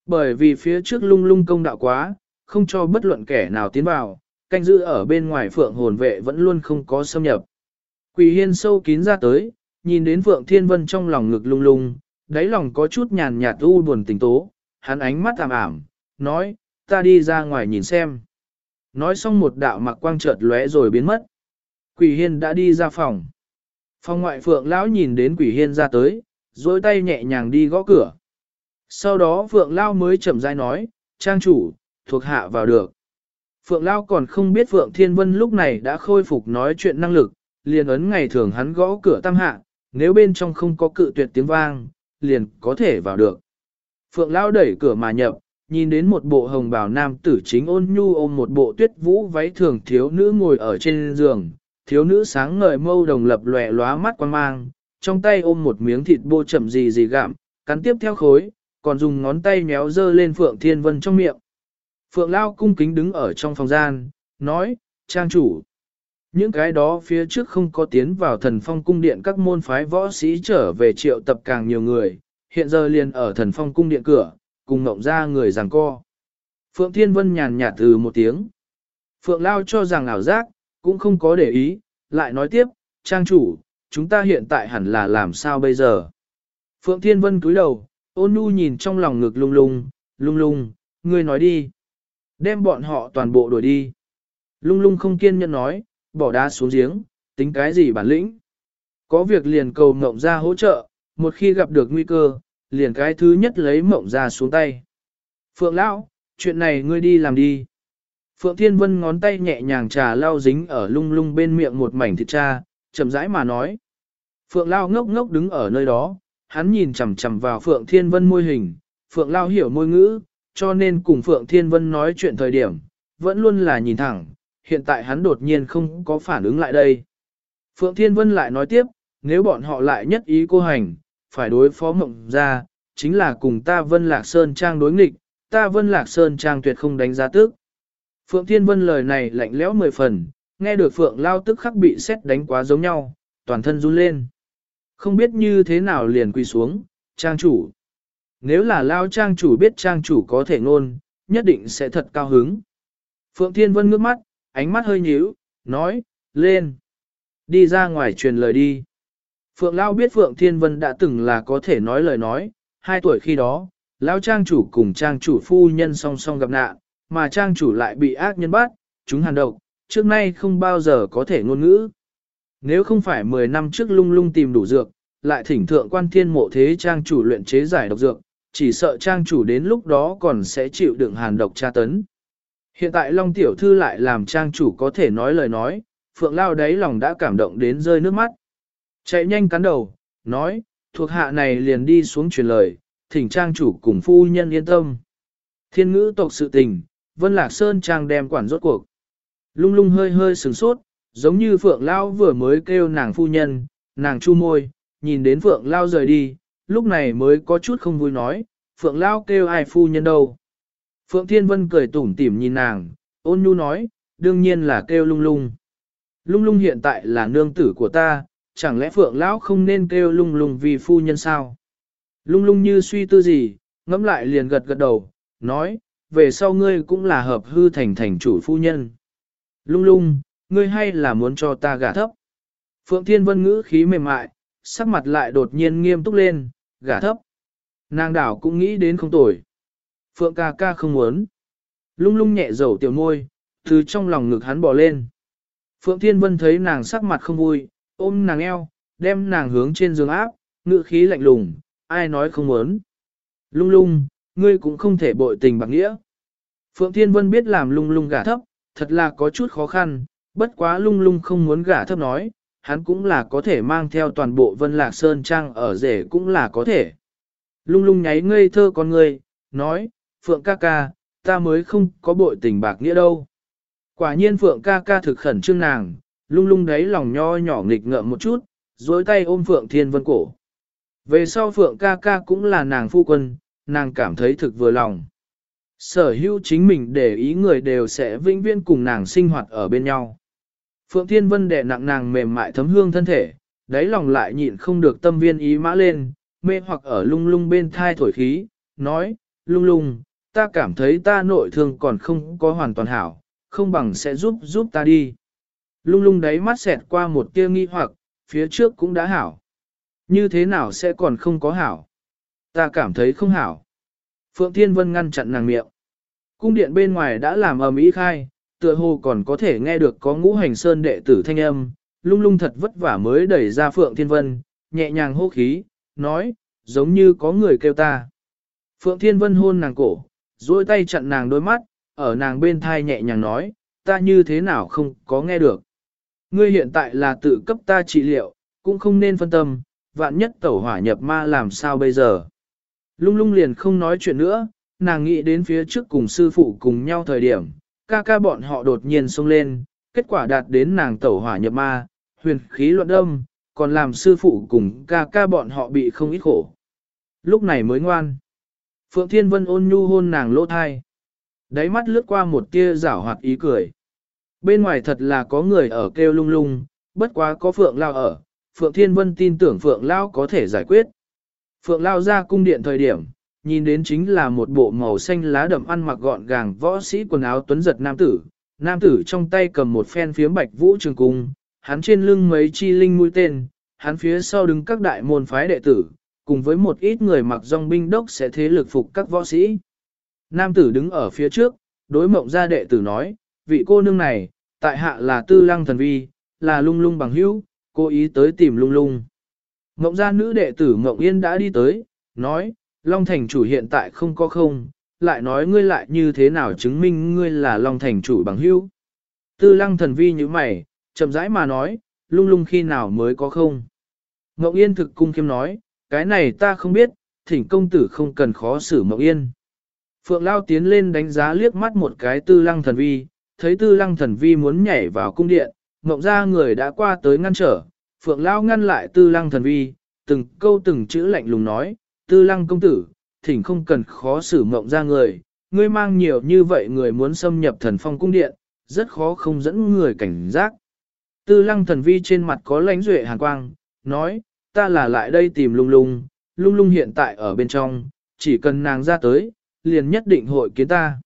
Bởi vì phía trước lung lung công đạo quá, không cho bất luận kẻ nào tiến vào, canh giữ ở bên ngoài phượng hồn vệ vẫn luôn không có xâm nhập. Quỷ hiên sâu kín ra tới, nhìn đến phượng thiên vân trong lòng ngực lung lung, đáy lòng có chút nhàn nhạt u buồn tình tố, hắn ánh mắt ảm ảm, nói, ta đi ra ngoài nhìn xem. Nói xong một đạo mặc quang chợt lóe rồi biến mất. Quỷ hiên đã đi ra phòng. Phòng ngoại phượng lão nhìn đến quỷ hiên ra tới, dối tay nhẹ nhàng đi gõ cửa. Sau đó phượng lão mới chậm rãi nói, trang chủ, thuộc hạ vào được. Phượng lão còn không biết Phượng Thiên Vân lúc này đã khôi phục nói chuyện năng lực, liền ấn ngày thường hắn gõ cửa tam hạ, nếu bên trong không có cự tuyệt tiếng vang, liền có thể vào được. Phượng lão đẩy cửa mà nhập, nhìn đến một bộ hồng bào nam tử chính ôn nhu ôm một bộ tuyết vũ váy thường thiếu nữ ngồi ở trên giường, thiếu nữ sáng ngời mâu đồng lập lòe lóa mắt quan mang, trong tay ôm một miếng thịt bô chậm gì gì gạm cắn tiếp theo khối, còn dùng ngón tay méo dơ lên Phượng Thiên Vân trong miệng. Phượng Lao cung kính đứng ở trong phòng gian, nói, trang chủ. Những cái đó phía trước không có tiến vào thần phong cung điện các môn phái võ sĩ trở về triệu tập càng nhiều người, hiện giờ liền ở thần phong cung điện cửa, cùng ngộng ra người giằng co. Phượng Thiên Vân nhàn nhạt từ một tiếng. Phượng Lao cho rằng ảo giác, cũng không có để ý, lại nói tiếp, trang chủ, chúng ta hiện tại hẳn là làm sao bây giờ. Phượng Thiên Vân cúi đầu, ôn nhu nhìn trong lòng ngực lung lung, lung lung, ngươi nói đi. Đem bọn họ toàn bộ đuổi đi. Lung lung không kiên nhẫn nói, bỏ đá xuống giếng, tính cái gì bản lĩnh. Có việc liền cầu ngộng ra hỗ trợ, một khi gặp được nguy cơ, liền cái thứ nhất lấy mộng ra xuống tay. Phượng Lão, chuyện này ngươi đi làm đi. Phượng Thiên Vân ngón tay nhẹ nhàng trà lau dính ở lung lung bên miệng một mảnh thịt cha, chậm rãi mà nói. Phượng Lao ngốc ngốc đứng ở nơi đó, hắn nhìn chằm chằm vào Phượng Thiên Vân môi hình, Phượng Lao hiểu môi ngữ, cho nên cùng Phượng Thiên Vân nói chuyện thời điểm, vẫn luôn là nhìn thẳng, hiện tại hắn đột nhiên không có phản ứng lại đây. Phượng Thiên Vân lại nói tiếp, nếu bọn họ lại nhất ý cô hành, phải đối phó mộng ra, chính là cùng ta Vân Lạc Sơn Trang đối nghịch, ta Vân Lạc Sơn Trang tuyệt không đánh giá tức. Phượng Thiên Vân lời này lạnh lẽo mười phần, nghe được Phượng Lao tức khắc bị xét đánh quá giống nhau, toàn thân run lên. Không biết như thế nào liền quỳ xuống, trang chủ. Nếu là Lao trang chủ biết trang chủ có thể ngôn, nhất định sẽ thật cao hứng. Phượng Thiên Vân ngước mắt, ánh mắt hơi nhíu, nói, lên. Đi ra ngoài truyền lời đi. Phượng Lao biết Phượng Thiên Vân đã từng là có thể nói lời nói, hai tuổi khi đó, Lao trang chủ cùng trang chủ phu nhân song song gặp nạn, mà trang chủ lại bị ác nhân bắt, chúng hàn độc, trước nay không bao giờ có thể ngôn ngữ. Nếu không phải 10 năm trước lung lung tìm đủ dược, lại thỉnh thượng quan thiên mộ thế trang chủ luyện chế giải độc dược, chỉ sợ trang chủ đến lúc đó còn sẽ chịu đựng hàn độc tra tấn. Hiện tại Long Tiểu Thư lại làm trang chủ có thể nói lời nói, Phượng Lao đáy lòng đã cảm động đến rơi nước mắt. Chạy nhanh cắn đầu, nói, thuộc hạ này liền đi xuống truyền lời, thỉnh trang chủ cùng phu nhân yên tâm. Thiên ngữ tộc sự tình, Vân Lạc Sơn trang đem quản rốt cuộc. Lung lung hơi hơi sừng sốt, giống như Phượng Lao vừa mới kêu nàng phu nhân, nàng chu môi, nhìn đến Phượng Lao rời đi, lúc này mới có chút không vui nói, Phượng Lao kêu ai phu nhân đâu. Phượng Thiên Vân cười tủm tỉm nhìn nàng, ôn nhu nói, đương nhiên là kêu lung lung. Lung lung hiện tại là nương tử của ta, chẳng lẽ Phượng Lão không nên kêu lung lung vì phu nhân sao? Lung lung như suy tư gì, ngẫm lại liền gật gật đầu, nói, về sau ngươi cũng là hợp hư thành thành chủ phu nhân. Lung lung, ngươi hay là muốn cho ta gả thấp? Phượng Thiên Vân ngữ khí mềm mại, sắc mặt lại đột nhiên nghiêm túc lên, gả thấp. Nàng đảo cũng nghĩ đến không tồi. Phượng ca ca không muốn. Lung lung nhẹ dầu tiểu môi, từ trong lòng ngực hắn bỏ lên. Phượng Thiên Vân thấy nàng sắc mặt không vui, ôm nàng eo, đem nàng hướng trên giường áp, ngữ khí lạnh lùng, ai nói không muốn. Lung lung, ngươi cũng không thể bội tình bạc nghĩa. Phượng Thiên Vân biết làm lung lung gả thấp, thật là có chút khó khăn, bất quá lung lung không muốn gả thấp nói, hắn cũng là có thể mang theo toàn bộ Vân Lạc Sơn Trang ở rể cũng là có thể. Lung lung nháy ngây thơ con ngươi, nói, Phượng ca ca, ta mới không có bội tình bạc nghĩa đâu. Quả nhiên Phượng ca ca thực khẩn trương nàng, lung lung đấy lòng nho nhỏ nghịch ngợm một chút, dối tay ôm Phượng Thiên Vân cổ. Về sau Phượng ca ca cũng là nàng phu quân, nàng cảm thấy thực vừa lòng. Sở hữu chính mình để ý người đều sẽ vĩnh viễn cùng nàng sinh hoạt ở bên nhau. Phượng Thiên Vân đè nặng nàng mềm mại thấm hương thân thể, đáy lòng lại nhịn không được tâm viên ý mã lên, mê hoặc ở lung lung bên thai thổi khí, nói, lung lung, ta cảm thấy ta nội thương còn không có hoàn toàn hảo, không bằng sẽ giúp giúp ta đi. Lung lung đáy mắt xẹt qua một tia nghi hoặc, phía trước cũng đã hảo. Như thế nào sẽ còn không có hảo? Ta cảm thấy không hảo. Phượng Thiên Vân ngăn chặn nàng miệng. Cung điện bên ngoài đã làm ầm ĩ khai, tựa hồ còn có thể nghe được có ngũ hành sơn đệ tử thanh âm, lung lung thật vất vả mới đẩy ra Phượng Thiên Vân, nhẹ nhàng hô khí, nói, giống như có người kêu ta. Phượng Thiên Vân hôn nàng cổ, duỗi tay chặn nàng đôi mắt, ở nàng bên thai nhẹ nhàng nói, ta như thế nào không có nghe được. Ngươi hiện tại là tự cấp ta trị liệu, cũng không nên phân tâm, vạn nhất tẩu hỏa nhập ma làm sao bây giờ. Lung lung liền không nói chuyện nữa, nàng nghĩ đến phía trước cùng sư phụ cùng nhau thời điểm, ca ca bọn họ đột nhiên xông lên, kết quả đạt đến nàng tẩu hỏa nhập ma, huyền khí loạn âm, còn làm sư phụ cùng ca ca bọn họ bị không ít khổ. Lúc này mới ngoan. Phượng Thiên Vân ôn nhu hôn nàng lỗ thai. Đáy mắt lướt qua một tia rảo hoạt ý cười. Bên ngoài thật là có người ở kêu lung lung, bất quá có Phượng Lao ở, Phượng Thiên Vân tin tưởng Phượng Lao có thể giải quyết. Phượng Lao ra cung điện thời điểm, nhìn đến chính là một bộ màu xanh lá đậm ăn mặc gọn gàng võ sĩ quần áo tuấn giật nam tử. Nam tử trong tay cầm một phen phiếm bạch vũ trường cung, hắn trên lưng mấy chi linh mũi tên, hắn phía sau đứng các đại môn phái đệ tử, cùng với một ít người mặc dòng binh đốc sẽ thế lực phục các võ sĩ. Nam tử đứng ở phía trước, đối mộng gia đệ tử nói, vị cô nương này, tại hạ là tư lăng thần vi, là lung lung bằng hữu, cố ý tới tìm lung lung. Mộng gia nữ đệ tử Mộng Yên đã đi tới, nói, Long Thành chủ hiện tại không có không, lại nói ngươi lại như thế nào chứng minh ngươi là Long Thành chủ bằng hữu. Tư lăng thần vi như mày, chậm rãi mà nói, lung lung khi nào mới có không. Mộng Yên thực cung kiếm nói, cái này ta không biết, thỉnh công tử không cần khó xử Mộng Yên. Phượng Lao tiến lên đánh giá liếc mắt một cái tư lăng thần vi, thấy tư lăng thần vi muốn nhảy vào cung điện, Mộng ra người đã qua tới ngăn trở, Phượng Lao ngăn lại tư lăng thần vi, từng câu từng chữ lạnh lùng nói, tư lăng công tử, thỉnh không cần khó xử Mộng ra người, ngươi mang nhiều như vậy người muốn xâm nhập thần phong cung điện, rất khó không dẫn người cảnh giác. Tư lăng thần vi trên mặt có lãnh duệ hàn quang, nói, ta là lại đây tìm lung lung, lung lung hiện tại ở bên trong, chỉ cần nàng ra tới, liền nhất định hội kiến ta.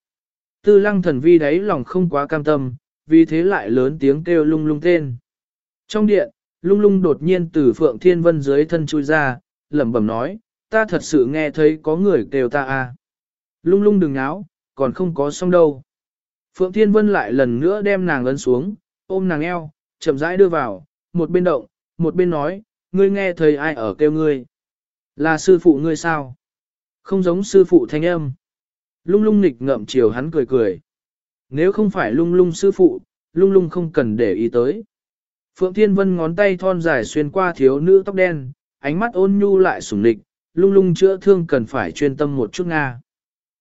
Tư lăng thần vi đáy lòng không quá cam tâm, vì thế lại lớn tiếng kêu lung lung tên. Trong điện, lung lung đột nhiên từ phượng thiên vân dưới thân chui ra, lẩm bẩm nói, ta thật sự nghe thấy có người kêu ta à. Lung lung đừng náo, còn không có xong đâu. Phượng Thiên Vân lại lần nữa đem nàng ấn xuống, ôm nàng eo, chậm rãi đưa vào, một bên động, một bên nói, ngươi nghe thấy ai ở kêu ngươi? Là sư phụ ngươi sao? Không giống sư phụ thanh âm. Lung lung nịch ngậm chiều hắn cười cười. Nếu không phải lung lung sư phụ, lung lung không cần để ý tới. Phượng Thiên Vân ngón tay thon dài xuyên qua thiếu nữ tóc đen, ánh mắt ôn nhu lại sủng nịch, lung lung chữa thương cần phải chuyên tâm một chút Nga.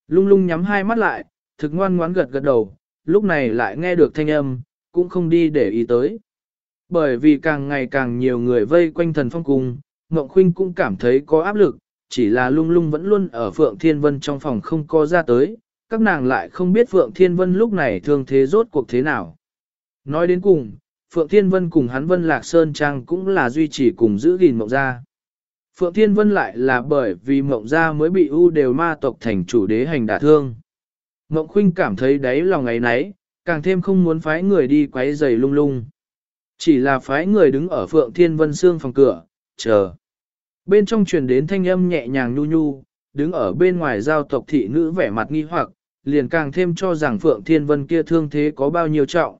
Lung lung nhắm hai mắt lại, thực ngoan ngoãn gật gật đầu, lúc này lại nghe được thanh âm, cũng không đi để ý tới. Bởi vì càng ngày càng nhiều người vây quanh thần phong cung, Ngộng Khuynh cũng cảm thấy có áp lực, chỉ là lung lung vẫn luôn ở Phượng Thiên Vân trong phòng không có ra tới, các nàng lại không biết Phượng Thiên Vân lúc này thương thế rốt cuộc thế nào. Nói đến cùng, Phượng Thiên Vân cùng hắn Vân Lạc Sơn Trang cũng là duy trì cùng giữ gìn mộng gia. Phượng Thiên Vân lại là bởi vì mộng gia mới bị ưu đều ma tộc thành chủ đế hành đả thương. Mộng Khuynh cảm thấy đáy lòng ấy nấy, càng thêm không muốn phái người đi quấy giày lung lung. Chỉ là phái người đứng ở Phượng Thiên Vân Sương phòng cửa, chờ. Bên trong truyền đến thanh âm nhẹ nhàng nhu nhu, đứng ở bên ngoài giao tộc thị nữ vẻ mặt nghi hoặc, liền càng thêm cho rằng Phượng Thiên Vân kia thương thế có bao nhiêu trọng.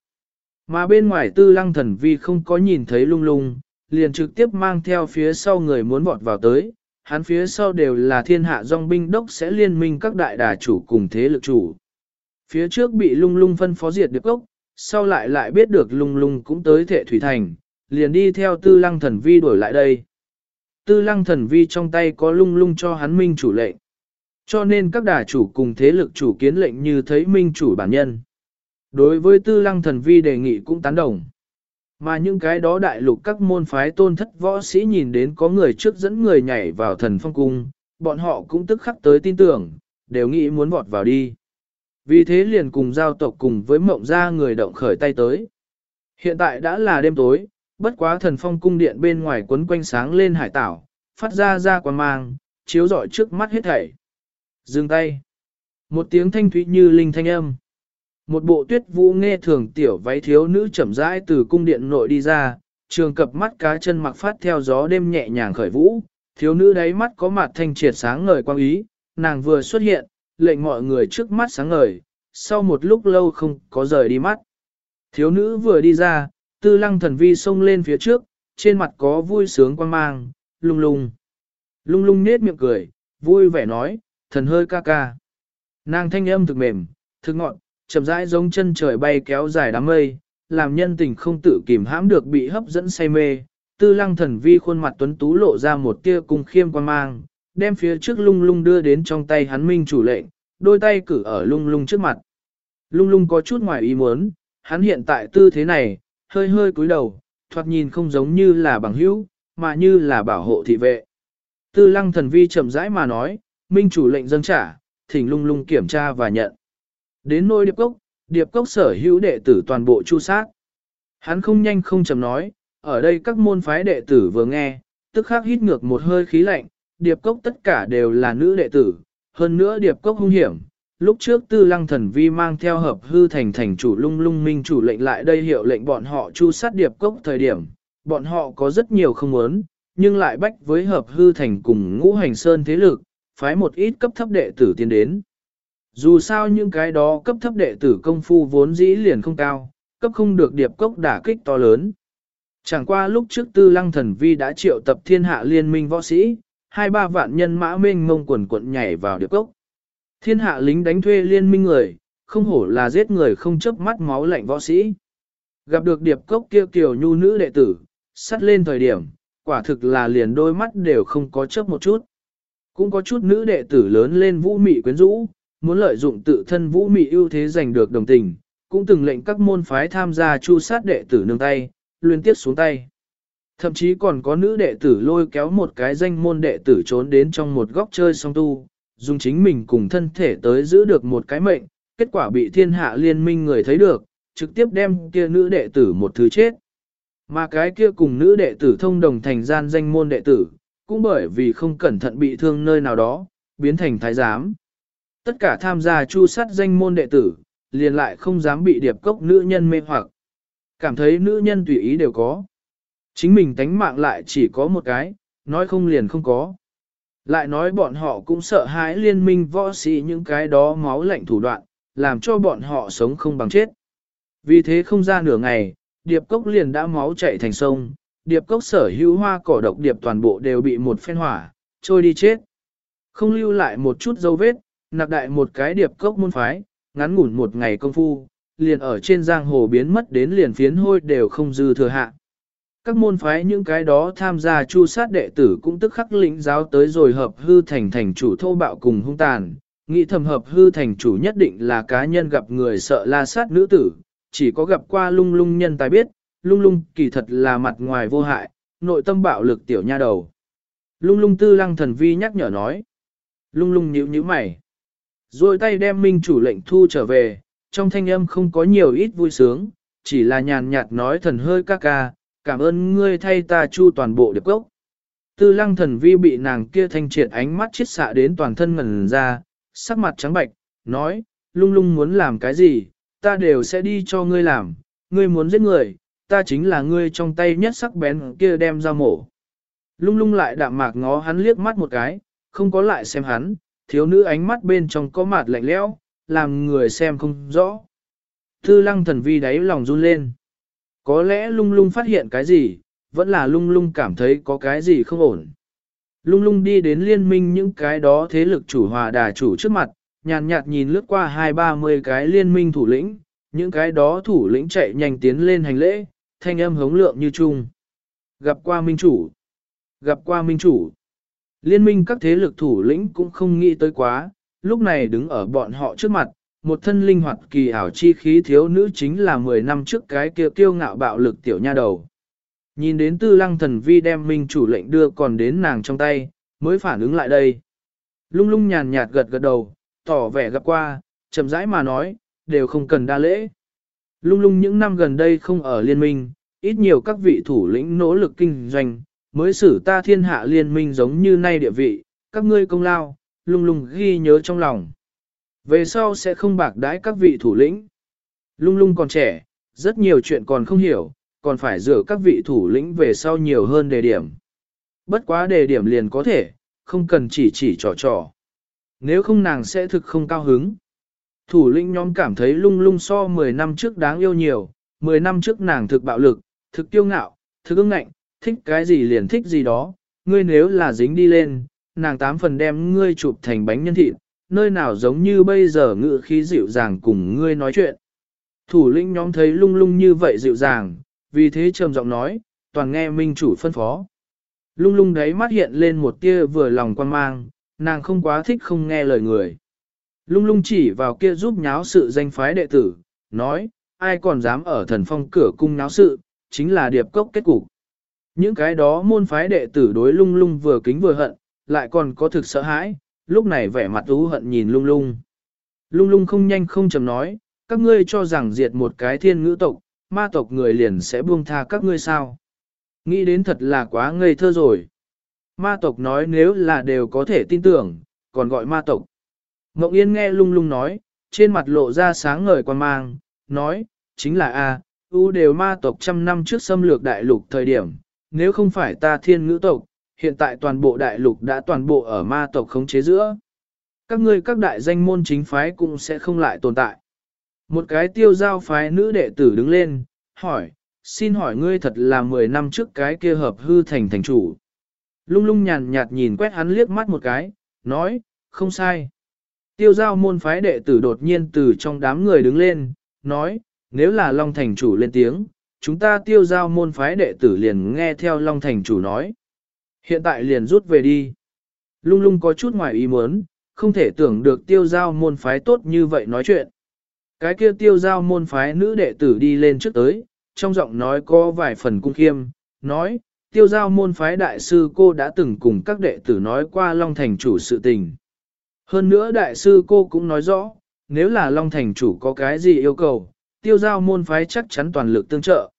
Mà bên ngoài tư lăng thần vi không có nhìn thấy lung lung, liền trực tiếp mang theo phía sau người muốn vọt vào tới, hắn phía sau đều là thiên hạ dòng binh đốc sẽ liên minh các đại đà chủ cùng thế lực chủ. Phía trước bị lung lung phân phó diệt được gốc, sau lại lại biết được lung lung cũng tới thệ thủy thành, liền đi theo tư lăng thần vi đuổi lại đây. Tư lăng thần vi trong tay có lung lung cho hắn minh chủ lệnh. Cho nên các đà chủ cùng thế lực chủ kiến lệnh như thấy minh chủ bản nhân. Đối với tư lăng thần vi đề nghị cũng tán đồng. Mà những cái đó đại lục các môn phái tôn thất võ sĩ nhìn đến có người trước dẫn người nhảy vào thần phong cung, bọn họ cũng tức khắc tới tin tưởng, đều nghĩ muốn vọt vào đi. Vì thế liền cùng giao tộc cùng với mộng ra người động khởi tay tới. Hiện tại đã là đêm tối, bất quá thần phong cung điện bên ngoài quấn quanh sáng lên hải tảo, phát ra ra quang mang, chiếu rọi trước mắt hết thảy. Dừng tay. Một tiếng thanh thúy như linh thanh âm. Một bộ tuyết vũ nghe thường tiểu váy thiếu nữ chậm rãi từ cung điện nội đi ra, trường cập mắt cá chân mặc phát theo gió đêm nhẹ nhàng khởi vũ, thiếu nữ đáy mắt có mặt thanh triệt sáng ngời quang ý, nàng vừa xuất hiện, lệnh mọi người trước mắt sáng ngời, sau một lúc lâu không có rời đi mắt. Thiếu nữ vừa đi ra, tư lăng thần vi xông lên phía trước, trên mặt có vui sướng quan mang, lung lung. Lung lung nết miệng cười, vui vẻ nói, thần hơi ca ca. Nàng thanh âm thực mềm, thực ngọn, chậm rãi giống chân trời bay kéo dài đám mây, làm nhân tình không tự kìm hãm được bị hấp dẫn say mê. Tư lăng thần vi khuôn mặt tuấn tú lộ ra một tia cung khiêm quan mang, đem phía trước lung lung đưa đến trong tay hắn minh chủ lệnh, đôi tay cử ở lung lung trước mặt. Lung lung có chút ngoài ý muốn, hắn hiện tại tư thế này, hơi hơi cúi đầu, thoạt nhìn không giống như là bằng hữu, mà như là bảo hộ thị vệ. Tư lăng thần vi chậm rãi mà nói, minh chủ lệnh dâng trả, thỉnh lung lung kiểm tra và nhận. Đến nôi điệp cốc, điệp cốc sở hữu đệ tử toàn bộ chu sát. Hắn không nhanh không chậm nói, ở đây các môn phái đệ tử vừa nghe, tức khắc hít ngược một hơi khí lạnh, điệp cốc tất cả đều là nữ đệ tử, hơn nữa điệp cốc hung hiểm. Lúc trước tư lăng thần vi mang theo hợp hư thành thành chủ lung lung minh chủ lệnh lại đây hiệu lệnh bọn họ chu sát điệp cốc thời điểm, bọn họ có rất nhiều không muốn, nhưng lại bách với hợp hư thành cùng ngũ hành sơn thế lực, phái một ít cấp thấp đệ tử tiến đến. Dù sao những cái đó cấp thấp đệ tử công phu vốn dĩ liền không cao, cấp không được điệp cốc đả kích to lớn. Chẳng qua lúc trước tư lăng thần vi đã triệu tập thiên hạ liên minh võ sĩ, hai ba vạn nhân mã mênh mông quần quận nhảy vào điệp cốc. Thiên hạ lính đánh thuê liên minh người, không hổ là giết người không chấp mắt máu lạnh võ sĩ. Gặp được điệp cốc kia kiều nhu nữ đệ tử, sắt lên thời điểm, quả thực là liền đôi mắt đều không có chấp một chút. Cũng có chút nữ đệ tử lớn lên vũ mị quyến rũ, muốn lợi dụng tự thân vũ mị ưu thế giành được đồng tình, cũng từng lệnh các môn phái tham gia chu sát đệ tử nương tay, liên tiếp xuống tay. Thậm chí còn có nữ đệ tử lôi kéo một cái danh môn đệ tử trốn đến trong một góc chơi song tu, dùng chính mình cùng thân thể tới giữ được một cái mệnh, kết quả bị thiên hạ liên minh người thấy được, trực tiếp đem kia nữ đệ tử một thứ chết. Mà cái kia cùng nữ đệ tử thông đồng thành gian danh môn đệ tử, cũng bởi vì không cẩn thận bị thương nơi nào đó, biến thành thái giám. Tất cả tham gia chu sát danh môn đệ tử, liền lại không dám bị điệp cốc nữ nhân mê hoặc. Cảm thấy nữ nhân tùy ý đều có. Chính mình tánh mạng lại chỉ có một cái, nói không liền không có. Lại nói bọn họ cũng sợ hãi liên minh võ sĩ những cái đó máu lạnh thủ đoạn, làm cho bọn họ sống không bằng chết. Vì thế không ra nửa ngày, điệp cốc liền đã máu chảy thành sông, điệp cốc sở hữu hoa cỏ độc điệp toàn bộ đều bị một phen hỏa, trôi đi chết. Không lưu lại một chút dấu vết, nạp đại một cái điệp cốc môn phái, ngắn ngủn một ngày công phu, liền ở trên giang hồ biến mất đến liền phiến hôi đều không dư thừa hạ. Các môn phái những cái đó tham gia chu sát đệ tử cũng tức khắc lĩnh giáo tới rồi hợp hư thành thành chủ thô bạo cùng hung tàn, nghĩ thầm hợp hư thành chủ nhất định là cá nhân gặp người sợ la sát nữ tử, chỉ có gặp qua lung lung nhân tài biết, lung lung kỳ thật là mặt ngoài vô hại, nội tâm bạo lực tiểu nha đầu. Lung lung tư lăng thần vi nhắc nhở nói. Lung lung nhíu nhíu mày. Rồi tay đem minh chủ lệnh thu trở về, trong thanh âm không có nhiều ít vui sướng, chỉ là nhàn nhạt nói thần hơi ca ca, cảm ơn ngươi thay ta chu toàn bộ điệp cốc. Tư lăng thần vi bị nàng kia thanh triệt ánh mắt chết xạ đến toàn thân ngần ra, sắc mặt trắng bạch, nói, lung lung muốn làm cái gì, ta đều sẽ đi cho ngươi làm, ngươi muốn giết người, ta chính là ngươi trong tay nhất sắc bén kia đem ra mổ. Lung lung lại đạm mạc ngó hắn liếc mắt một cái, không có lại xem hắn, thiếu nữ ánh mắt bên trong có mặt lạnh lẽo, làm người xem không rõ. tư lăng thần vi đáy lòng run lên. Có lẽ lung lung phát hiện cái gì, vẫn là lung lung cảm thấy có cái gì không ổn. Lung lung đi đến liên minh những cái đó thế lực chủ hòa đà chủ trước mặt, nhàn nhạt nhìn lướt qua hai ba mươi cái liên minh thủ lĩnh, những cái đó thủ lĩnh chạy nhanh tiến lên hành lễ, thanh âm hống lượng như chung. Gặp qua minh chủ. Gặp qua minh chủ. Liên minh các thế lực thủ lĩnh cũng không nghĩ tới quá, lúc này đứng ở bọn họ trước mặt, một thân linh hoạt kỳ ảo chi khí thiếu nữ chính là 10 năm trước cái kia kiêu ngạo bạo lực tiểu nha đầu. Nhìn đến tư lăng thần vi đem minh chủ lệnh đưa còn đến nàng trong tay, mới phản ứng lại đây. Lung lung nhàn nhạt gật gật đầu, tỏ vẻ gặp qua, chậm rãi mà nói, đều không cần đa lễ. Lung lung những năm gần đây không ở liên minh, ít nhiều các vị thủ lĩnh nỗ lực kinh doanh, mới xử ta thiên hạ liên minh giống như nay địa vị, các ngươi công lao, lung lung ghi nhớ trong lòng. Về sau sẽ không bạc đãi các vị thủ lĩnh. Lung lung còn trẻ, rất nhiều chuyện còn không hiểu, còn phải dựa các vị thủ lĩnh về sau nhiều hơn đề điểm. Bất quá đề điểm liền có thể, không cần chỉ chỉ trò trò. Nếu không nàng sẽ thực không cao hứng. Thủ lĩnh nhóm cảm thấy lung lung so 10 năm trước đáng yêu nhiều, 10 năm trước nàng thực bạo lực, thực tiêu ngạo, thực ưng ngạnh, thích cái gì liền thích gì đó, ngươi nếu là dính đi lên, nàng tám phần đem ngươi chụp thành bánh nhân thịt, nơi nào giống như bây giờ ngự khí dịu dàng cùng ngươi nói chuyện. Thủ lĩnh nhóm thấy lung lung như vậy dịu dàng, vì thế trầm giọng nói, toàn nghe minh chủ phân phó. Lung lung đấy mắt hiện lên một tia vừa lòng quan mang, nàng không quá thích không nghe lời người. Lung lung chỉ vào kia giúp nháo sự danh phái đệ tử, nói, ai còn dám ở thần phong cửa cung nháo sự, chính là điệp cốc kết cục. Những cái đó môn phái đệ tử đối lung lung vừa kính vừa hận, lại còn có thực sợ hãi, lúc này vẻ mặt ú hận nhìn lung lung. Lung lung không nhanh không chầm nói, các ngươi cho rằng diệt một cái thiên ngữ tộc, ma tộc người liền sẽ buông tha các ngươi sao. Nghĩ đến thật là quá ngây thơ rồi. Ma tộc nói nếu là đều có thể tin tưởng, còn gọi ma tộc. Ngộng Yên nghe lung lung nói, trên mặt lộ ra sáng ngời quan mang, nói, chính là A, U đều ma tộc trăm năm trước xâm lược đại lục thời điểm, nếu không phải ta thiên ngữ tộc, hiện tại toàn bộ đại lục đã toàn bộ ở ma tộc khống chế giữa. Các ngươi các đại danh môn chính phái cũng sẽ không lại tồn tại. Một cái tiêu giao phái nữ đệ tử đứng lên, hỏi, xin hỏi ngươi thật là 10 năm trước cái kia hợp hư thành thành chủ. Lung lung nhàn nhạt nhìn quét hắn liếc mắt một cái, nói, không sai. Tiêu giao môn phái đệ tử đột nhiên từ trong đám người đứng lên, nói, nếu là Long Thành chủ lên tiếng, chúng ta tiêu giao môn phái đệ tử liền nghe theo Long Thành chủ nói. Hiện tại liền rút về đi. Lung lung có chút ngoài ý muốn, không thể tưởng được tiêu giao môn phái tốt như vậy nói chuyện. Cái kia tiêu giao môn phái nữ đệ tử đi lên trước tới, trong giọng nói có vài phần cung khiêm, nói, tiêu giao môn phái đại sư cô đã từng cùng các đệ tử nói qua Long Thành chủ sự tình. Hơn nữa đại sư cô cũng nói rõ, nếu là Long Thành chủ có cái gì yêu cầu, tiêu giao môn phái chắc chắn toàn lực tương trợ.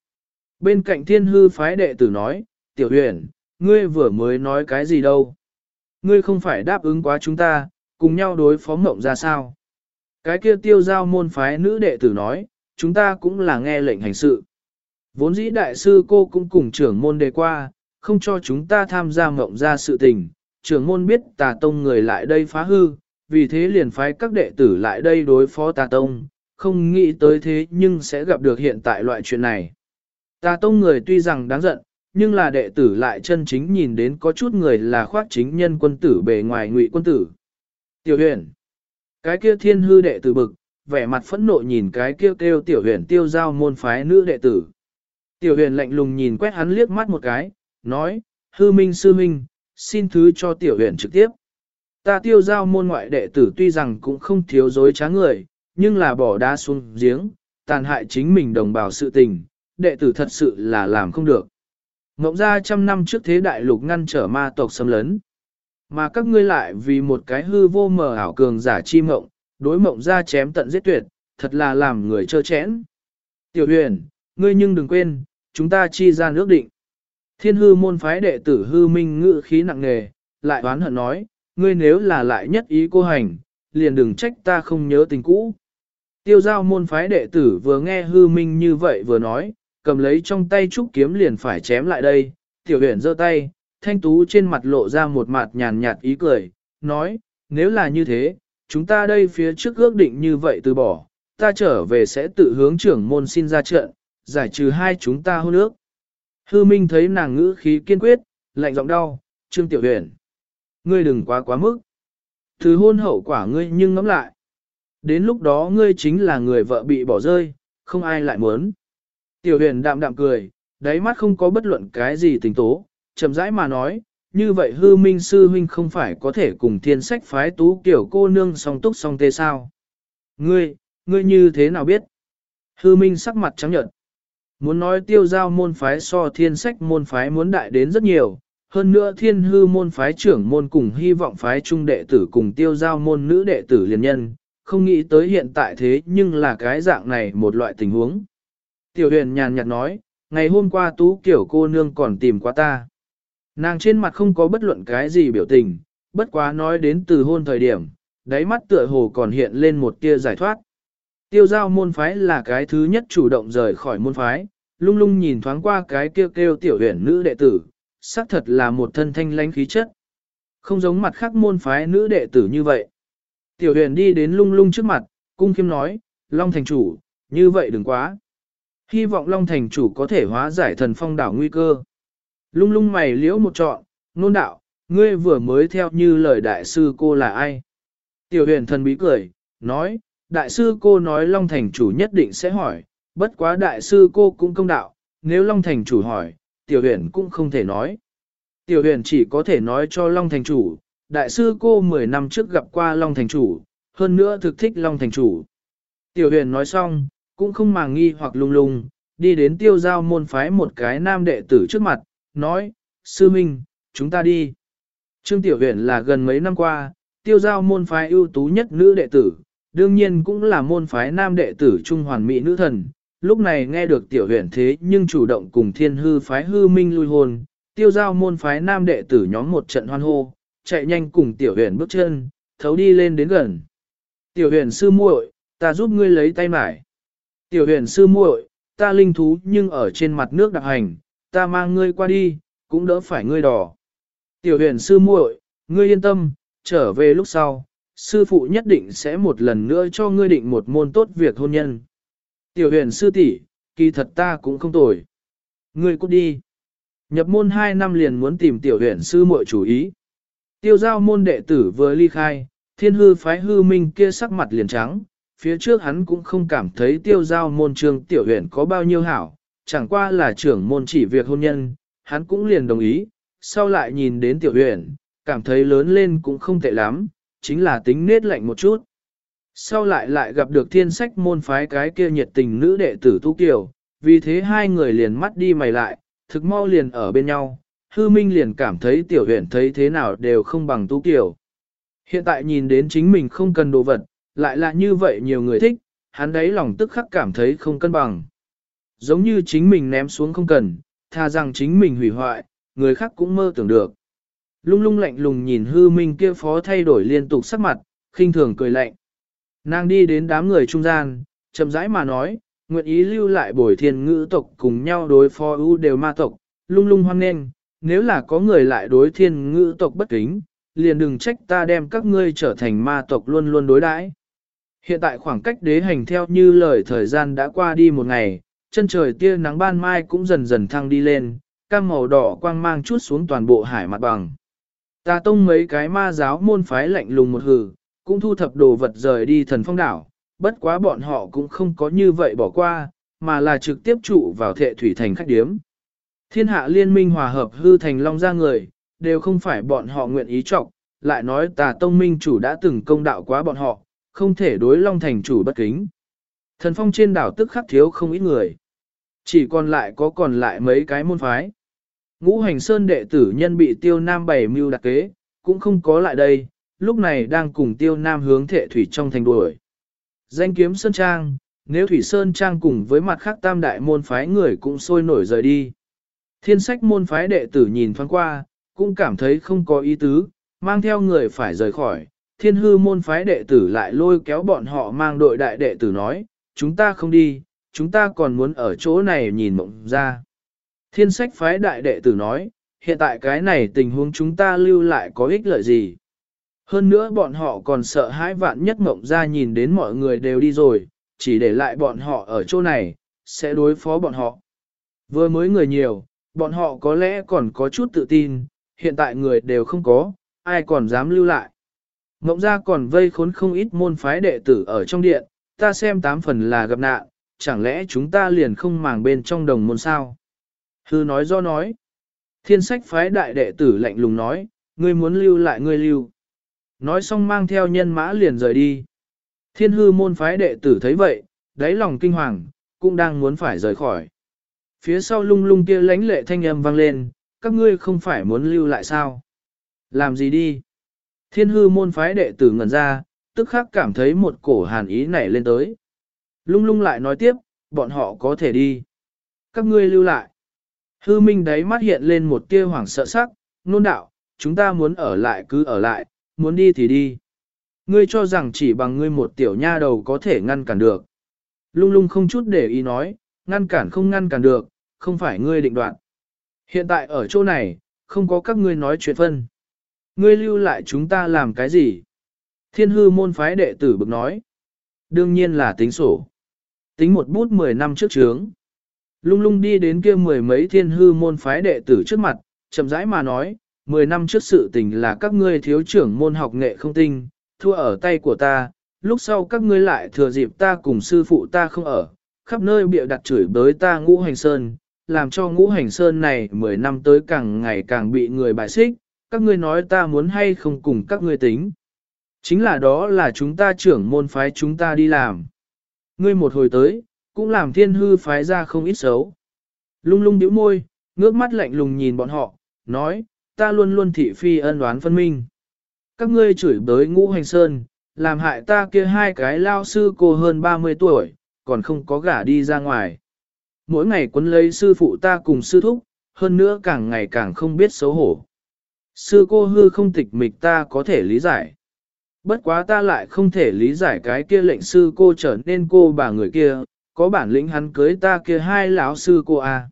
Bên cạnh thiên hư phái đệ tử nói, tiểu huyền, ngươi vừa mới nói cái gì đâu. Ngươi không phải đáp ứng quá chúng ta, cùng nhau đối phó mộng ra sao. Cái kia tiêu giao môn phái nữ đệ tử nói, chúng ta cũng là nghe lệnh hành sự. Vốn dĩ đại sư cô cũng cùng trưởng môn đề qua, không cho chúng ta tham gia mộng ra sự tình. Trưởng môn biết tà tông người lại đây phá hư, vì thế liền phái các đệ tử lại đây đối phó tà tông, không nghĩ tới thế nhưng sẽ gặp được hiện tại loại chuyện này. Tà tông người tuy rằng đáng giận, nhưng là đệ tử lại chân chính nhìn đến có chút người là khoác chính nhân quân tử bề ngoài ngụy quân tử. Tiểu huyền, cái kia thiên hư đệ tử bực, vẻ mặt phẫn nộ nhìn cái kia kêu, kêu tiểu huyền tiêu giao môn phái nữ đệ tử. Tiểu huyền lạnh lùng nhìn quét hắn liếc mắt một cái, nói, hư minh sư minh, xin thứ cho tiểu huyền trực tiếp. Ta tiêu giao môn ngoại đệ tử tuy rằng cũng không thiếu dối trá người, nhưng là bỏ đá xuống giếng, tàn hại chính mình đồng bào sự tình, đệ tử thật sự là làm không được. Ngộng ra trăm năm trước thế đại lục ngăn trở ma tộc xâm lấn. Mà các ngươi lại vì một cái hư vô mờ ảo cường giả chi mộng, đối mộng ra chém tận giết tuyệt, thật là làm người trơ chẽn. Tiểu huyền, ngươi nhưng đừng quên, chúng ta chi ra nước định. Thiên hư môn phái đệ tử hư minh ngự khí nặng nề, lại oán hận nói, ngươi nếu là lại nhất ý cô hành, liền đừng trách ta không nhớ tình cũ. Tiêu giao môn phái đệ tử vừa nghe hư minh như vậy vừa nói, cầm lấy trong tay trúc kiếm liền phải chém lại đây, tiểu huyền giơ tay, thanh tú trên mặt lộ ra một mặt nhàn nhạt ý cười, nói, nếu là như thế, chúng ta đây phía trước ước định như vậy từ bỏ, ta trở về sẽ tự hướng trưởng môn xin ra trận, giải trừ hai chúng ta hôn ước. Hư Minh thấy nàng ngữ khí kiên quyết, lạnh giọng đau, Trương Tiểu Huyền. Ngươi đừng quá quá mức. thứ hôn hậu quả ngươi nhưng ngẫm lại. Đến lúc đó ngươi chính là người vợ bị bỏ rơi, không ai lại muốn. Tiểu huyền đạm đạm cười, đáy mắt không có bất luận cái gì tình tố, chậm rãi mà nói, như vậy hư minh sư huynh không phải có thể cùng thiên sách phái tú kiểu cô nương song túc song tê sao? Ngươi, ngươi như thế nào biết? Hư minh sắc mặt trắng nhợt. Muốn nói tiêu giao môn phái so thiên sách môn phái muốn đại đến rất nhiều, hơn nữa thiên hư môn phái trưởng môn cùng hy vọng phái trung đệ tử cùng tiêu giao môn nữ đệ tử liền nhân, không nghĩ tới hiện tại thế nhưng là cái dạng này một loại tình huống. Tiểu huyền nhàn nhạt nói, ngày hôm qua tú kiểu cô nương còn tìm qua ta. Nàng trên mặt không có bất luận cái gì biểu tình, bất quá nói đến từ hôn thời điểm, đáy mắt tựa hồ còn hiện lên một tia giải thoát. Tiêu giao môn phái là cái thứ nhất chủ động rời khỏi môn phái, lung lung nhìn thoáng qua cái kêu kêu tiểu huyền nữ đệ tử, xác thật là một thân thanh lãnh khí chất. Không giống mặt khác môn phái nữ đệ tử như vậy. Tiểu huyền đi đến lung lung trước mặt, cung khiêm nói, Long thành chủ, như vậy đừng quá. Hy vọng Long thành chủ có thể hóa giải thần phong đảo nguy cơ. Lung lung mày liễu một trọn, nôn đạo, ngươi vừa mới theo như lời đại sư cô là ai? Tiểu huyền thần bí cười, nói, đại sư cô nói Long thành chủ nhất định sẽ hỏi, bất quá đại sư cô cũng công đạo, nếu Long thành chủ hỏi, tiểu huyền cũng không thể nói. Tiểu huyền chỉ có thể nói cho Long thành chủ, đại sư cô 10 năm trước gặp qua Long thành chủ, hơn nữa thực thích Long thành chủ. Tiểu huyền nói xong, cũng không màng nghi hoặc lung lung, đi đến tiêu giao môn phái một cái nam đệ tử trước mặt, nói, sư minh, chúng ta đi. Trương Tiểu Huyền là gần mấy năm qua, tiêu giao môn phái ưu tú nhất nữ đệ tử, đương nhiên cũng là môn phái nam đệ tử trung hoàn mỹ nữ thần. Lúc này nghe được Tiểu Huyền thế nhưng chủ động cùng thiên hư phái hư minh lui hồn tiêu giao môn phái nam đệ tử nhóm một trận hoan hô, chạy nhanh cùng Tiểu Huyền bước chân, thấu đi lên đến gần. Tiểu Huyền sư muội, ta giúp ngươi lấy tay mải. Tiểu Huyền sư muội, ta linh thú nhưng ở trên mặt nước đặc hành, ta mang ngươi qua đi, cũng đỡ phải ngươi đỏ. Tiểu huyền sư muội, ngươi yên tâm, trở về lúc sau, sư phụ nhất định sẽ một lần nữa cho ngươi định một môn tốt việc hôn nhân. Tiểu huyền sư tỷ, kỳ thật ta cũng không tồi. Ngươi cút đi. Nhập môn 2 năm liền muốn tìm tiểu huyền sư muội chủ ý. Tiêu giao môn đệ tử vừa ly khai, thiên hư phái hư minh kia sắc mặt liền trắng, phía trước hắn cũng không cảm thấy tiêu giao môn trường tiểu huyện có bao nhiêu hảo, chẳng qua là trưởng môn chỉ việc hôn nhân, hắn cũng liền đồng ý, sau lại nhìn đến tiểu huyện, cảm thấy lớn lên cũng không tệ lắm, chính là tính nết lạnh một chút. Sau lại lại gặp được thiên sách môn phái cái kia nhiệt tình nữ đệ tử Tu Kiều, vì thế hai người liền mắt đi mày lại, thực mau liền ở bên nhau, hư minh liền cảm thấy tiểu huyện thấy thế nào đều không bằng Tu Kiều. Hiện tại nhìn đến chính mình không cần đồ vật, lại là như vậy nhiều người thích, hắn đấy lòng tức khắc cảm thấy không cân bằng. Giống như chính mình ném xuống không cần, tha rằng chính mình hủy hoại, người khác cũng mơ tưởng được. Lung lung lạnh lùng nhìn hư minh kia phó thay đổi liên tục sắc mặt, khinh thường cười lạnh. Nàng đi đến đám người trung gian, chậm rãi mà nói, nguyện ý lưu lại bồi thiên ngữ tộc cùng nhau đối phó ưu đều ma tộc, lung lung hoan nghênh, nếu là có người lại đối thiên ngữ tộc bất kính, liền đừng trách ta đem các ngươi trở thành ma tộc luôn luôn đối đãi. Hiện tại khoảng cách đế hành theo như lời thời gian đã qua đi một ngày, chân trời tia nắng ban mai cũng dần dần thăng đi lên, cam màu đỏ quang mang chút xuống toàn bộ hải mặt bằng. Ta tông mấy cái ma giáo môn phái lạnh lùng một hừ, cũng thu thập đồ vật rời đi thần phong đảo, bất quá bọn họ cũng không có như vậy bỏ qua, mà là trực tiếp trụ vào thệ thủy thành khách điếm. Thiên hạ liên minh hòa hợp hư thành long ra người, đều không phải bọn họ nguyện ý trọng, lại nói tà tông minh chủ đã từng công đạo quá bọn họ, không thể đối long thành chủ bất kính. Thần phong trên đảo tức khắc thiếu không ít người. Chỉ còn lại có còn lại mấy cái môn phái. Ngũ hành sơn đệ tử nhân bị tiêu nam bày mưu đặc kế, cũng không có lại đây, lúc này đang cùng tiêu nam hướng thệ thủy trong thành đuổi. Danh kiếm sơn trang, nếu thủy sơn trang cùng với mặt khác tam đại môn phái người cũng sôi nổi rời đi. Thiên sách môn phái đệ tử nhìn thoáng qua, cũng cảm thấy không có ý tứ, mang theo người phải rời khỏi. Thiên hư môn phái đệ tử lại lôi kéo bọn họ mang đội đại đệ tử nói, chúng ta không đi, chúng ta còn muốn ở chỗ này nhìn mộng ra. Thiên sách phái đại đệ tử nói, hiện tại cái này tình huống chúng ta lưu lại có ích lợi gì. Hơn nữa bọn họ còn sợ hãi vạn nhất mộng ra nhìn đến mọi người đều đi rồi, chỉ để lại bọn họ ở chỗ này, sẽ đối phó bọn họ. Vừa mới người nhiều, bọn họ có lẽ còn có chút tự tin, hiện tại người đều không có, ai còn dám lưu lại. Mộng ra còn vây khốn không ít môn phái đệ tử ở trong điện, ta xem tám phần là gặp nạn, chẳng lẽ chúng ta liền không màng bên trong đồng môn sao? Hư nói do nói. Thiên sách phái đại đệ tử lạnh lùng nói, ngươi muốn lưu lại ngươi lưu. Nói xong mang theo nhân mã liền rời đi. Thiên hư môn phái đệ tử thấy vậy, đáy lòng kinh hoàng, cũng đang muốn phải rời khỏi. Phía sau lung lung kia lánh lệ thanh âm vang lên, các ngươi không phải muốn lưu lại sao? Làm gì đi? Thiên hư môn phái đệ tử ngẩn ra, tức khắc cảm thấy một cổ hàn ý nảy lên tới. Lung lung lại nói tiếp, bọn họ có thể đi. Các ngươi lưu lại. Hư minh đấy mắt hiện lên một tia hoảng sợ sắc, nôn đạo, chúng ta muốn ở lại cứ ở lại, muốn đi thì đi. Ngươi cho rằng chỉ bằng ngươi một tiểu nha đầu có thể ngăn cản được. Lung lung không chút để ý nói, ngăn cản không ngăn cản được, không phải ngươi định đoạt. Hiện tại ở chỗ này, không có các ngươi nói chuyện phân. Ngươi lưu lại chúng ta làm cái gì? Thiên hư môn phái đệ tử bực nói. Đương nhiên là tính sổ. Tính một bút 10 năm trước trướng. Lung lung đi đến kia mười mấy thiên hư môn phái đệ tử trước mặt, chậm rãi mà nói, 10 năm trước sự tình là các ngươi thiếu trưởng môn học nghệ không tinh, thua ở tay của ta, lúc sau các ngươi lại thừa dịp ta cùng sư phụ ta không ở, khắp nơi bịa đặt chửi bới ta ngũ hành sơn, làm cho ngũ hành sơn này 10 năm tới càng ngày càng bị người bài xích, các ngươi nói ta muốn hay không cùng các ngươi tính. Chính là đó là chúng ta trưởng môn phái chúng ta đi làm. Ngươi một hồi tới, cũng làm thiên hư phái ra không ít xấu. Lung lung bĩu môi, ngước mắt lạnh lùng nhìn bọn họ, nói, ta luôn luôn thị phi ân đoán phân minh. Các ngươi chửi bới ngũ hành sơn, làm hại ta kia hai cái lao sư cô hơn 30 tuổi, còn không có gả đi ra ngoài. Mỗi ngày quấn lấy sư phụ ta cùng sư thúc, hơn nữa càng ngày càng không biết xấu hổ. Sư cô hư không tịch mịch ta có thể lý giải. Bất quá ta lại không thể lý giải cái kia lệnh sư cô trở nên cô bà người kia, có bản lĩnh hắn cưới ta kia hai lão sư cô à.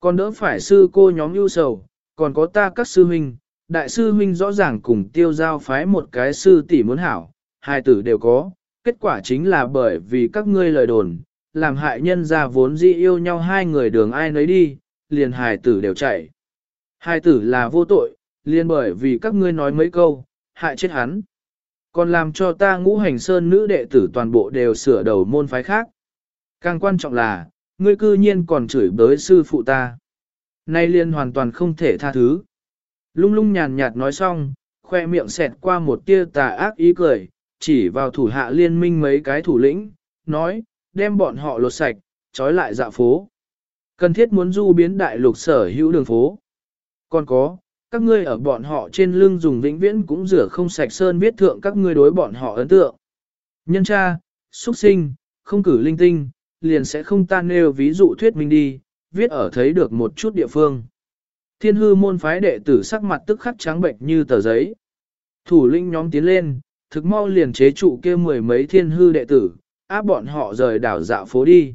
Còn đỡ phải sư cô nhóm ưu sầu, còn có ta các sư huynh, đại sư huynh rõ ràng cùng tiêu giao phái một cái sư tỷ muốn hảo, hai tử đều có, kết quả chính là bởi vì các ngươi lời đồn, làm hại nhân ra vốn dĩ yêu nhau hai người đường ai nấy đi, liền hài tử đều chạy. Hai tử là vô tội, liền bởi vì các ngươi nói mấy câu, hại chết hắn. Còn làm cho ta ngũ hành sơn nữ đệ tử toàn bộ đều sửa đầu môn phái khác. Càng quan trọng là, ngươi cư nhiên còn chửi bới sư phụ ta. Nay liên hoàn toàn không thể tha thứ. Lung lung nhàn nhạt nói xong, khoe miệng xẹt qua một tia tà ác ý cười, chỉ vào thủ hạ liên minh mấy cái thủ lĩnh, nói, đem bọn họ lột sạch, trói lại dạ phố. Cần thiết muốn du biến đại lục sở hữu đường phố. Còn có, các ngươi ở bọn họ trên lưng dùng vĩnh viễn cũng rửa không sạch sơn viết thượng các ngươi đối bọn họ ấn tượng. Nhân cha, xuất sinh, không cử linh tinh, liền sẽ không tan nêu ví dụ thuyết minh đi, viết ở thấy được một chút địa phương. Thiên hư môn phái đệ tử sắc mặt tức khắc trắng bệnh như tờ giấy. Thủ lĩnh nhóm tiến lên, thực mau liền chế trụ kia mười mấy thiên hư đệ tử, áp bọn họ rời đảo dạo phố đi.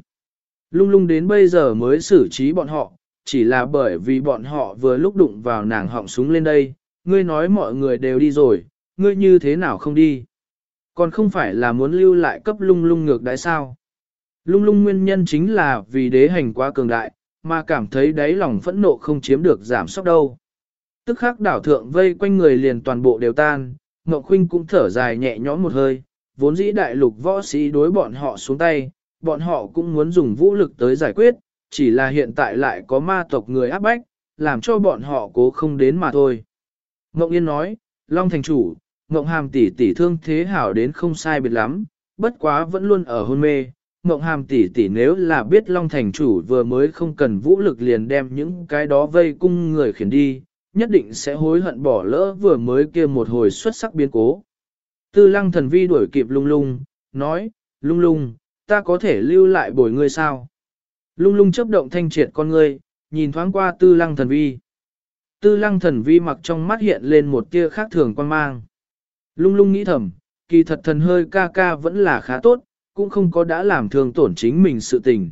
Lung lung đến bây giờ mới xử trí bọn họ, chỉ là bởi vì bọn họ vừa lúc đụng vào nàng họng súng lên đây, ngươi nói mọi người đều đi rồi, ngươi như thế nào không đi. Còn không phải là muốn lưu lại cấp lung lung ngược đãi sao. Lung lung nguyên nhân chính là vì đế hành quá cường đại, mà cảm thấy đáy lòng phẫn nộ không chiếm được giảm sóc đâu. Tức khắc đảo thượng vây quanh người liền toàn bộ đều tan, Ngọc Khuynh cũng thở dài nhẹ nhõm một hơi, vốn dĩ đại lục võ sĩ đối bọn họ xuống tay, bọn họ cũng muốn dùng vũ lực tới giải quyết, chỉ là hiện tại lại có ma tộc người áp bách, làm cho bọn họ cố không đến mà thôi. Ngộng Yên nói, Long thành chủ, Ngộng Hàm tỷ tỷ thương thế hảo đến không sai biệt lắm, bất quá vẫn luôn ở hôn mê. Ngộng Hàm tỷ tỷ nếu là biết Long thành chủ vừa mới không cần vũ lực liền đem những cái đó vây cung người khiển đi, nhất định sẽ hối hận bỏ lỡ vừa mới kia một hồi xuất sắc biến cố. Tư lăng thần vi đuổi kịp lung lung, nói, lung lung, ta có thể lưu lại bồi ngươi sao? Lung lung chớp động thanh triệt con ngươi, nhìn thoáng qua tư lăng thần vi. Tư lăng thần vi mặc trong mắt hiện lên một tia khác thường quan mang. Lung lung nghĩ thầm, kỳ thật thần hơi ca ca vẫn là khá tốt, cũng không có đã làm thương tổn chính mình sự tình.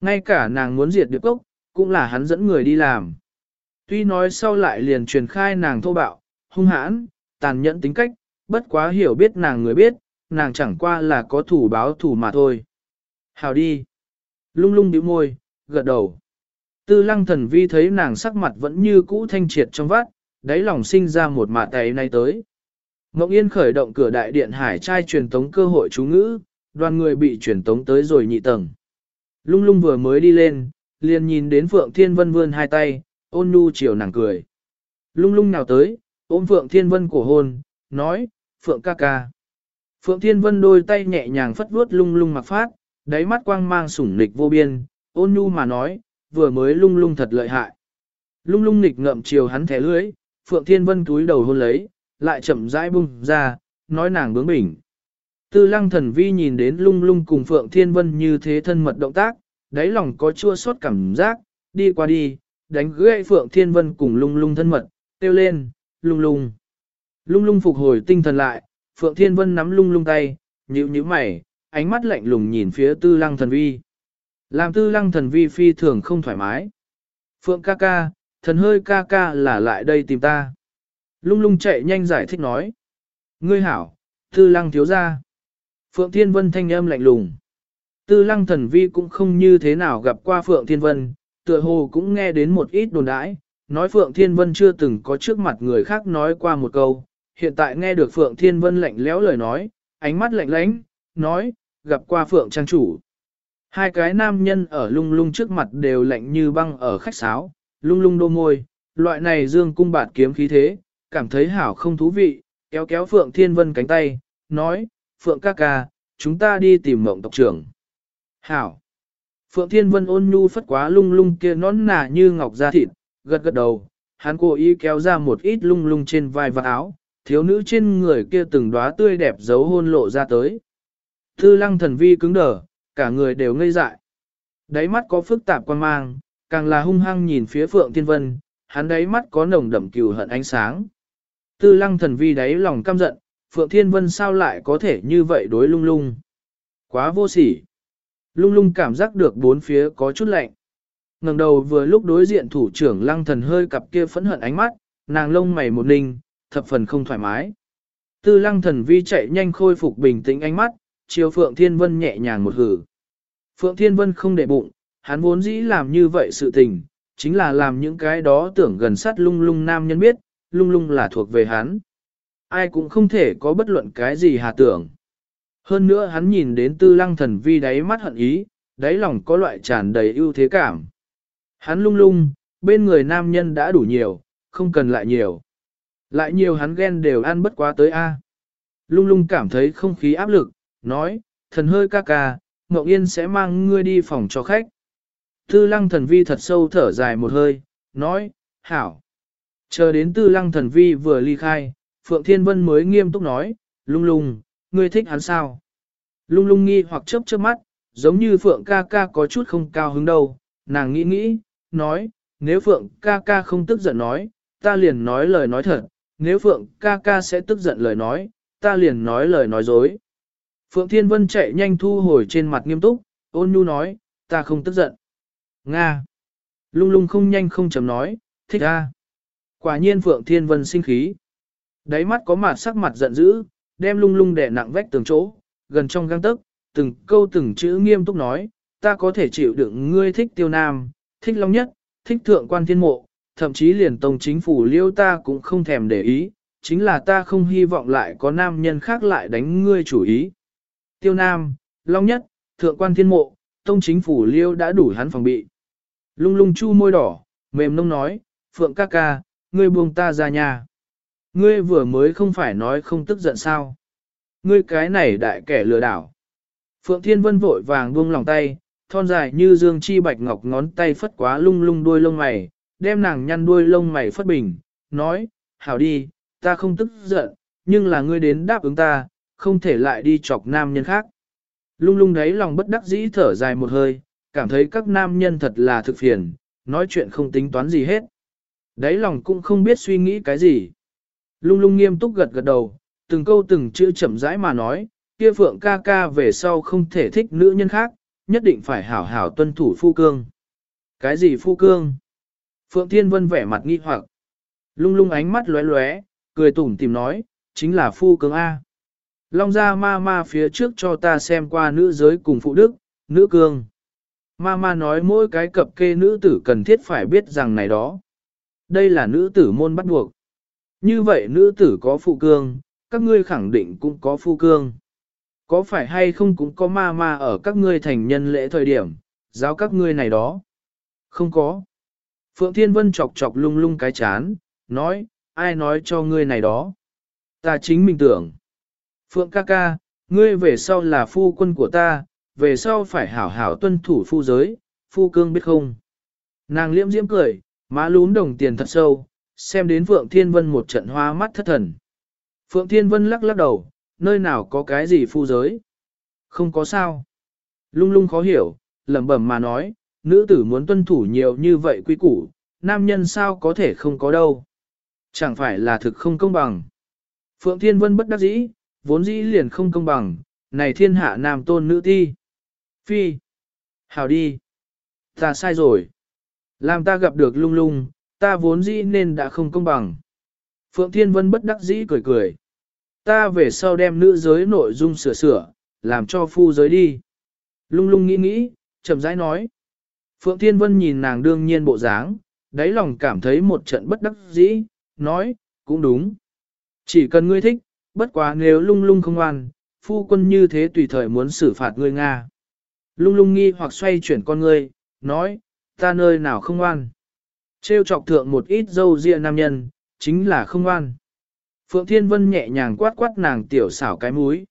Ngay cả nàng muốn diệt điệp cốc, cũng là hắn dẫn người đi làm. Tuy nói sau lại liền truyền khai nàng thô bạo, hung hãn, tàn nhẫn tính cách, bất quá hiểu biết nàng người biết, nàng chẳng qua là có thủ báo thủ mà thôi. Hào đi. Lung lung bĩu môi, gật đầu. Tư lăng thần vi thấy nàng sắc mặt vẫn như cũ thanh triệt trong vắt, đáy lòng sinh ra một mạ tay nay tới. Ngọc Yên khởi động cửa đại điện hải trai truyền tống cơ hội chú ngữ, đoàn người bị truyền tống tới rồi nhị tầng. Lung lung vừa mới đi lên, liền nhìn đến Phượng Thiên Vân vươn hai tay, ôn nhu chiều nàng cười. Lung lung nào tới, ôm Phượng Thiên Vân cổ hôn, nói, Phượng ca ca. Phượng Thiên Vân đôi tay nhẹ nhàng phất vuốt lung lung mặc phát, đáy mắt quang mang sủng nịch vô biên, ôn nhu mà nói, vừa mới lung lung thật lợi hại. Lung lung nịch ngậm chiều hắn thẻ lưỡi, Phượng Thiên Vân túi đầu hôn lấy, lại chậm rãi bung ra, nói nàng bướng bỉnh. Tư lăng thần vi nhìn đến lung lung cùng Phượng Thiên Vân như thế thân mật động tác, đáy lòng có chua xót cảm giác, đi qua đi, đánh gãy Phượng Thiên Vân cùng lung lung thân mật, tiêu lên, lung lung. Lung lung phục hồi tinh thần lại, Phượng Thiên Vân nắm lung lung tay, nhíu nhíu mày, ánh mắt lạnh lùng nhìn phía tư lăng thần vi. Làm tư lăng thần vi phi thường không thoải mái. Phượng ca ca, thần hơi ca ca là lại đây tìm ta. Lung lung chạy nhanh giải thích nói. Ngươi hảo, tư lăng thiếu ra. Phượng Thiên Vân thanh âm lạnh lùng. Tư lăng thần vi cũng không như thế nào gặp qua Phượng Thiên Vân, tựa hồ cũng nghe đến một ít đồn đãi, nói Phượng Thiên Vân chưa từng có trước mặt người khác nói qua một câu, hiện tại nghe được Phượng Thiên Vân lạnh lẽo lời nói, ánh mắt lạnh lãnh, nói, gặp qua Phượng Trang Chủ. Hai cái nam nhân ở lung lung trước mặt đều lạnh như băng ở khách sáo, lung lung đô môi, loại này dương cung bạt kiếm khí thế, cảm thấy hảo không thú vị, kéo kéo Phượng Thiên Vân cánh tay, nói, Phượng ca ca, chúng ta đi tìm mộng tộc trưởng. Hảo! Phượng Thiên Vân ôn nhu phất quá lung lung kia nón nà như ngọc da thịt, gật gật đầu, hắn cố ý kéo ra một ít lung lung trên vai và áo, thiếu nữ trên người kia từng đóa tươi đẹp giấu hôn lộ ra tới. Tư lăng thần vi cứng đờ, cả người đều ngây dại. Đáy mắt có phức tạp quan mang, càng là hung hăng nhìn phía Phượng Thiên Vân, hắn đáy mắt có nồng đậm cừu hận ánh sáng. Tư lăng thần vi đáy lòng căm giận, Phượng Thiên Vân sao lại có thể như vậy đối lung lung. Quá vô sỉ. Lung lung cảm giác được bốn phía có chút lạnh. ngẩng đầu vừa lúc đối diện thủ trưởng lăng thần hơi cặp kia phẫn hận ánh mắt, nàng lông mày một ninh, thập phần không thoải mái. Tư lăng thần vi chạy nhanh khôi phục bình tĩnh ánh mắt, chiều Phượng Thiên Vân nhẹ nhàng một hử. Phượng Thiên Vân không để bụng, hắn vốn dĩ làm như vậy sự tình, chính là làm những cái đó tưởng gần sát lung lung nam nhân biết, lung lung là thuộc về hắn. Ai cũng không thể có bất luận cái gì hà tưởng. Hơn nữa hắn nhìn đến tư lăng thần vi đáy mắt hận ý, đáy lòng có loại tràn đầy ưu thế cảm. Hắn lung lung, bên người nam nhân đã đủ nhiều, không cần lại nhiều. Lại nhiều hắn ghen đều ăn bất quá tới A. Lung lung cảm thấy không khí áp lực, nói, thần hơi ca ca, Ngọc Yên sẽ mang ngươi đi phòng cho khách. Tư lăng thần vi thật sâu thở dài một hơi, nói, hảo. Chờ đến tư lăng thần vi vừa ly khai, Phượng Thiên Vân mới nghiêm túc nói, lung lung, ngươi thích hắn sao? Lung lung nghi hoặc chớp chớp mắt, giống như Phượng ca ca có chút không cao hứng đâu, nàng nghĩ nghĩ, nói, nếu Phượng ca ca không tức giận nói, ta liền nói lời nói thật, nếu Phượng ca ca sẽ tức giận lời nói, ta liền nói lời nói dối. Phượng Thiên Vân chạy nhanh thu hồi trên mặt nghiêm túc, ôn nhu nói, ta không tức giận. Nga. Lung lung không nhanh không chấm nói, thích a. Quả nhiên Phượng Thiên Vân sinh khí. Đáy mắt có mặt sắc mặt giận dữ, đem lung lung đè nặng vách tường chỗ, gần trong găng tức, từng câu từng chữ nghiêm túc nói, ta có thể chịu đựng ngươi thích tiêu nam, thích long nhất, thích thượng quan thiên mộ, thậm chí liền tông chính phủ liêu ta cũng không thèm để ý, chính là ta không hy vọng lại có nam nhân khác lại đánh ngươi chủ ý. Tiêu nam, long nhất, thượng quan thiên mộ, tông chính phủ liêu đã đủ hắn phòng bị. Lung lung chu môi đỏ, mềm nông nói, phượng ca ca, ngươi buông ta ra nhà. Ngươi vừa mới không phải nói không tức giận sao. Ngươi cái này đại kẻ lừa đảo. Phượng Thiên Vân vội vàng buông lòng tay, thon dài như dương chi bạch ngọc ngón tay phất quá lung lung đuôi lông mày, đem nàng nhăn đuôi lông mày phất bình, nói, hảo đi, ta không tức giận, nhưng là ngươi đến đáp ứng ta, không thể lại đi chọc nam nhân khác. Lung lung đấy lòng bất đắc dĩ thở dài một hơi, cảm thấy các nam nhân thật là thực phiền, nói chuyện không tính toán gì hết. Đấy lòng cũng không biết suy nghĩ cái gì. Lung lung nghiêm túc gật gật đầu, từng câu từng chữ chậm rãi mà nói, kia phượng ca ca về sau không thể thích nữ nhân khác, nhất định phải hảo hảo tuân thủ phu cương. Cái gì phu cương? Phượng Thiên Vân vẻ mặt nghi hoặc. Lung lung ánh mắt lóe lóe, cười tủm tìm nói, chính là phu cương A. Long gia ma ma phía trước cho ta xem qua nữ giới cùng phụ đức, nữ cương. Ma ma nói mỗi cái cập kê nữ tử cần thiết phải biết rằng này đó. Đây là nữ tử môn bắt buộc. Như vậy nữ tử có phụ cương, các ngươi khẳng định cũng có phu cương. Có phải hay không cũng có ma ma ở các ngươi thành nhân lễ thời điểm, giáo các ngươi này đó? Không có. Phượng Thiên Vân chọc chọc lung lung cái chán, nói, ai nói cho ngươi này đó. Ta chính mình tưởng. Phượng ca ca, ngươi về sau là phu quân của ta, về sau phải hảo hảo tuân thủ phu giới, phu cương biết không. Nàng liễm diễm cười, má lún đồng tiền thật sâu, xem đến Phượng Thiên Vân một trận hoa mắt thất thần. Phượng Thiên Vân lắc lắc đầu, nơi nào có cái gì phu giới? Không có sao. Lung lung khó hiểu, lẩm bẩm mà nói, nữ tử muốn tuân thủ nhiều như vậy quý củ, nam nhân sao có thể không có đâu. Chẳng phải là thực không công bằng. Phượng Thiên Vân bất đắc dĩ, vốn dĩ liền không công bằng, này thiên hạ nam tôn nữ ti. Phi. Hào đi. Ta sai rồi. Làm ta gặp được lung lung, ta vốn dĩ nên đã không công bằng. Phượng Thiên Vân bất đắc dĩ cười cười. Ta về sau đem nữ giới nội dung sửa sửa, làm cho phu giới đi. Lung lung nghĩ nghĩ, chậm rãi nói. Phượng Thiên Vân nhìn nàng đương nhiên bộ dáng, đáy lòng cảm thấy một trận bất đắc dĩ, nói, cũng đúng. Chỉ cần ngươi thích, bất quá nếu lung lung không ngoan, phu quân như thế tùy thời muốn xử phạt ngươi Nga. Lung lung nghi hoặc xoay chuyển con ngươi, nói, ta nơi nào không ngoan. Trêu chọc thượng một ít dâu ria nam nhân, chính là không ngoan. Phượng Thiên Vân nhẹ nhàng quát quát nàng tiểu xảo cái mũi.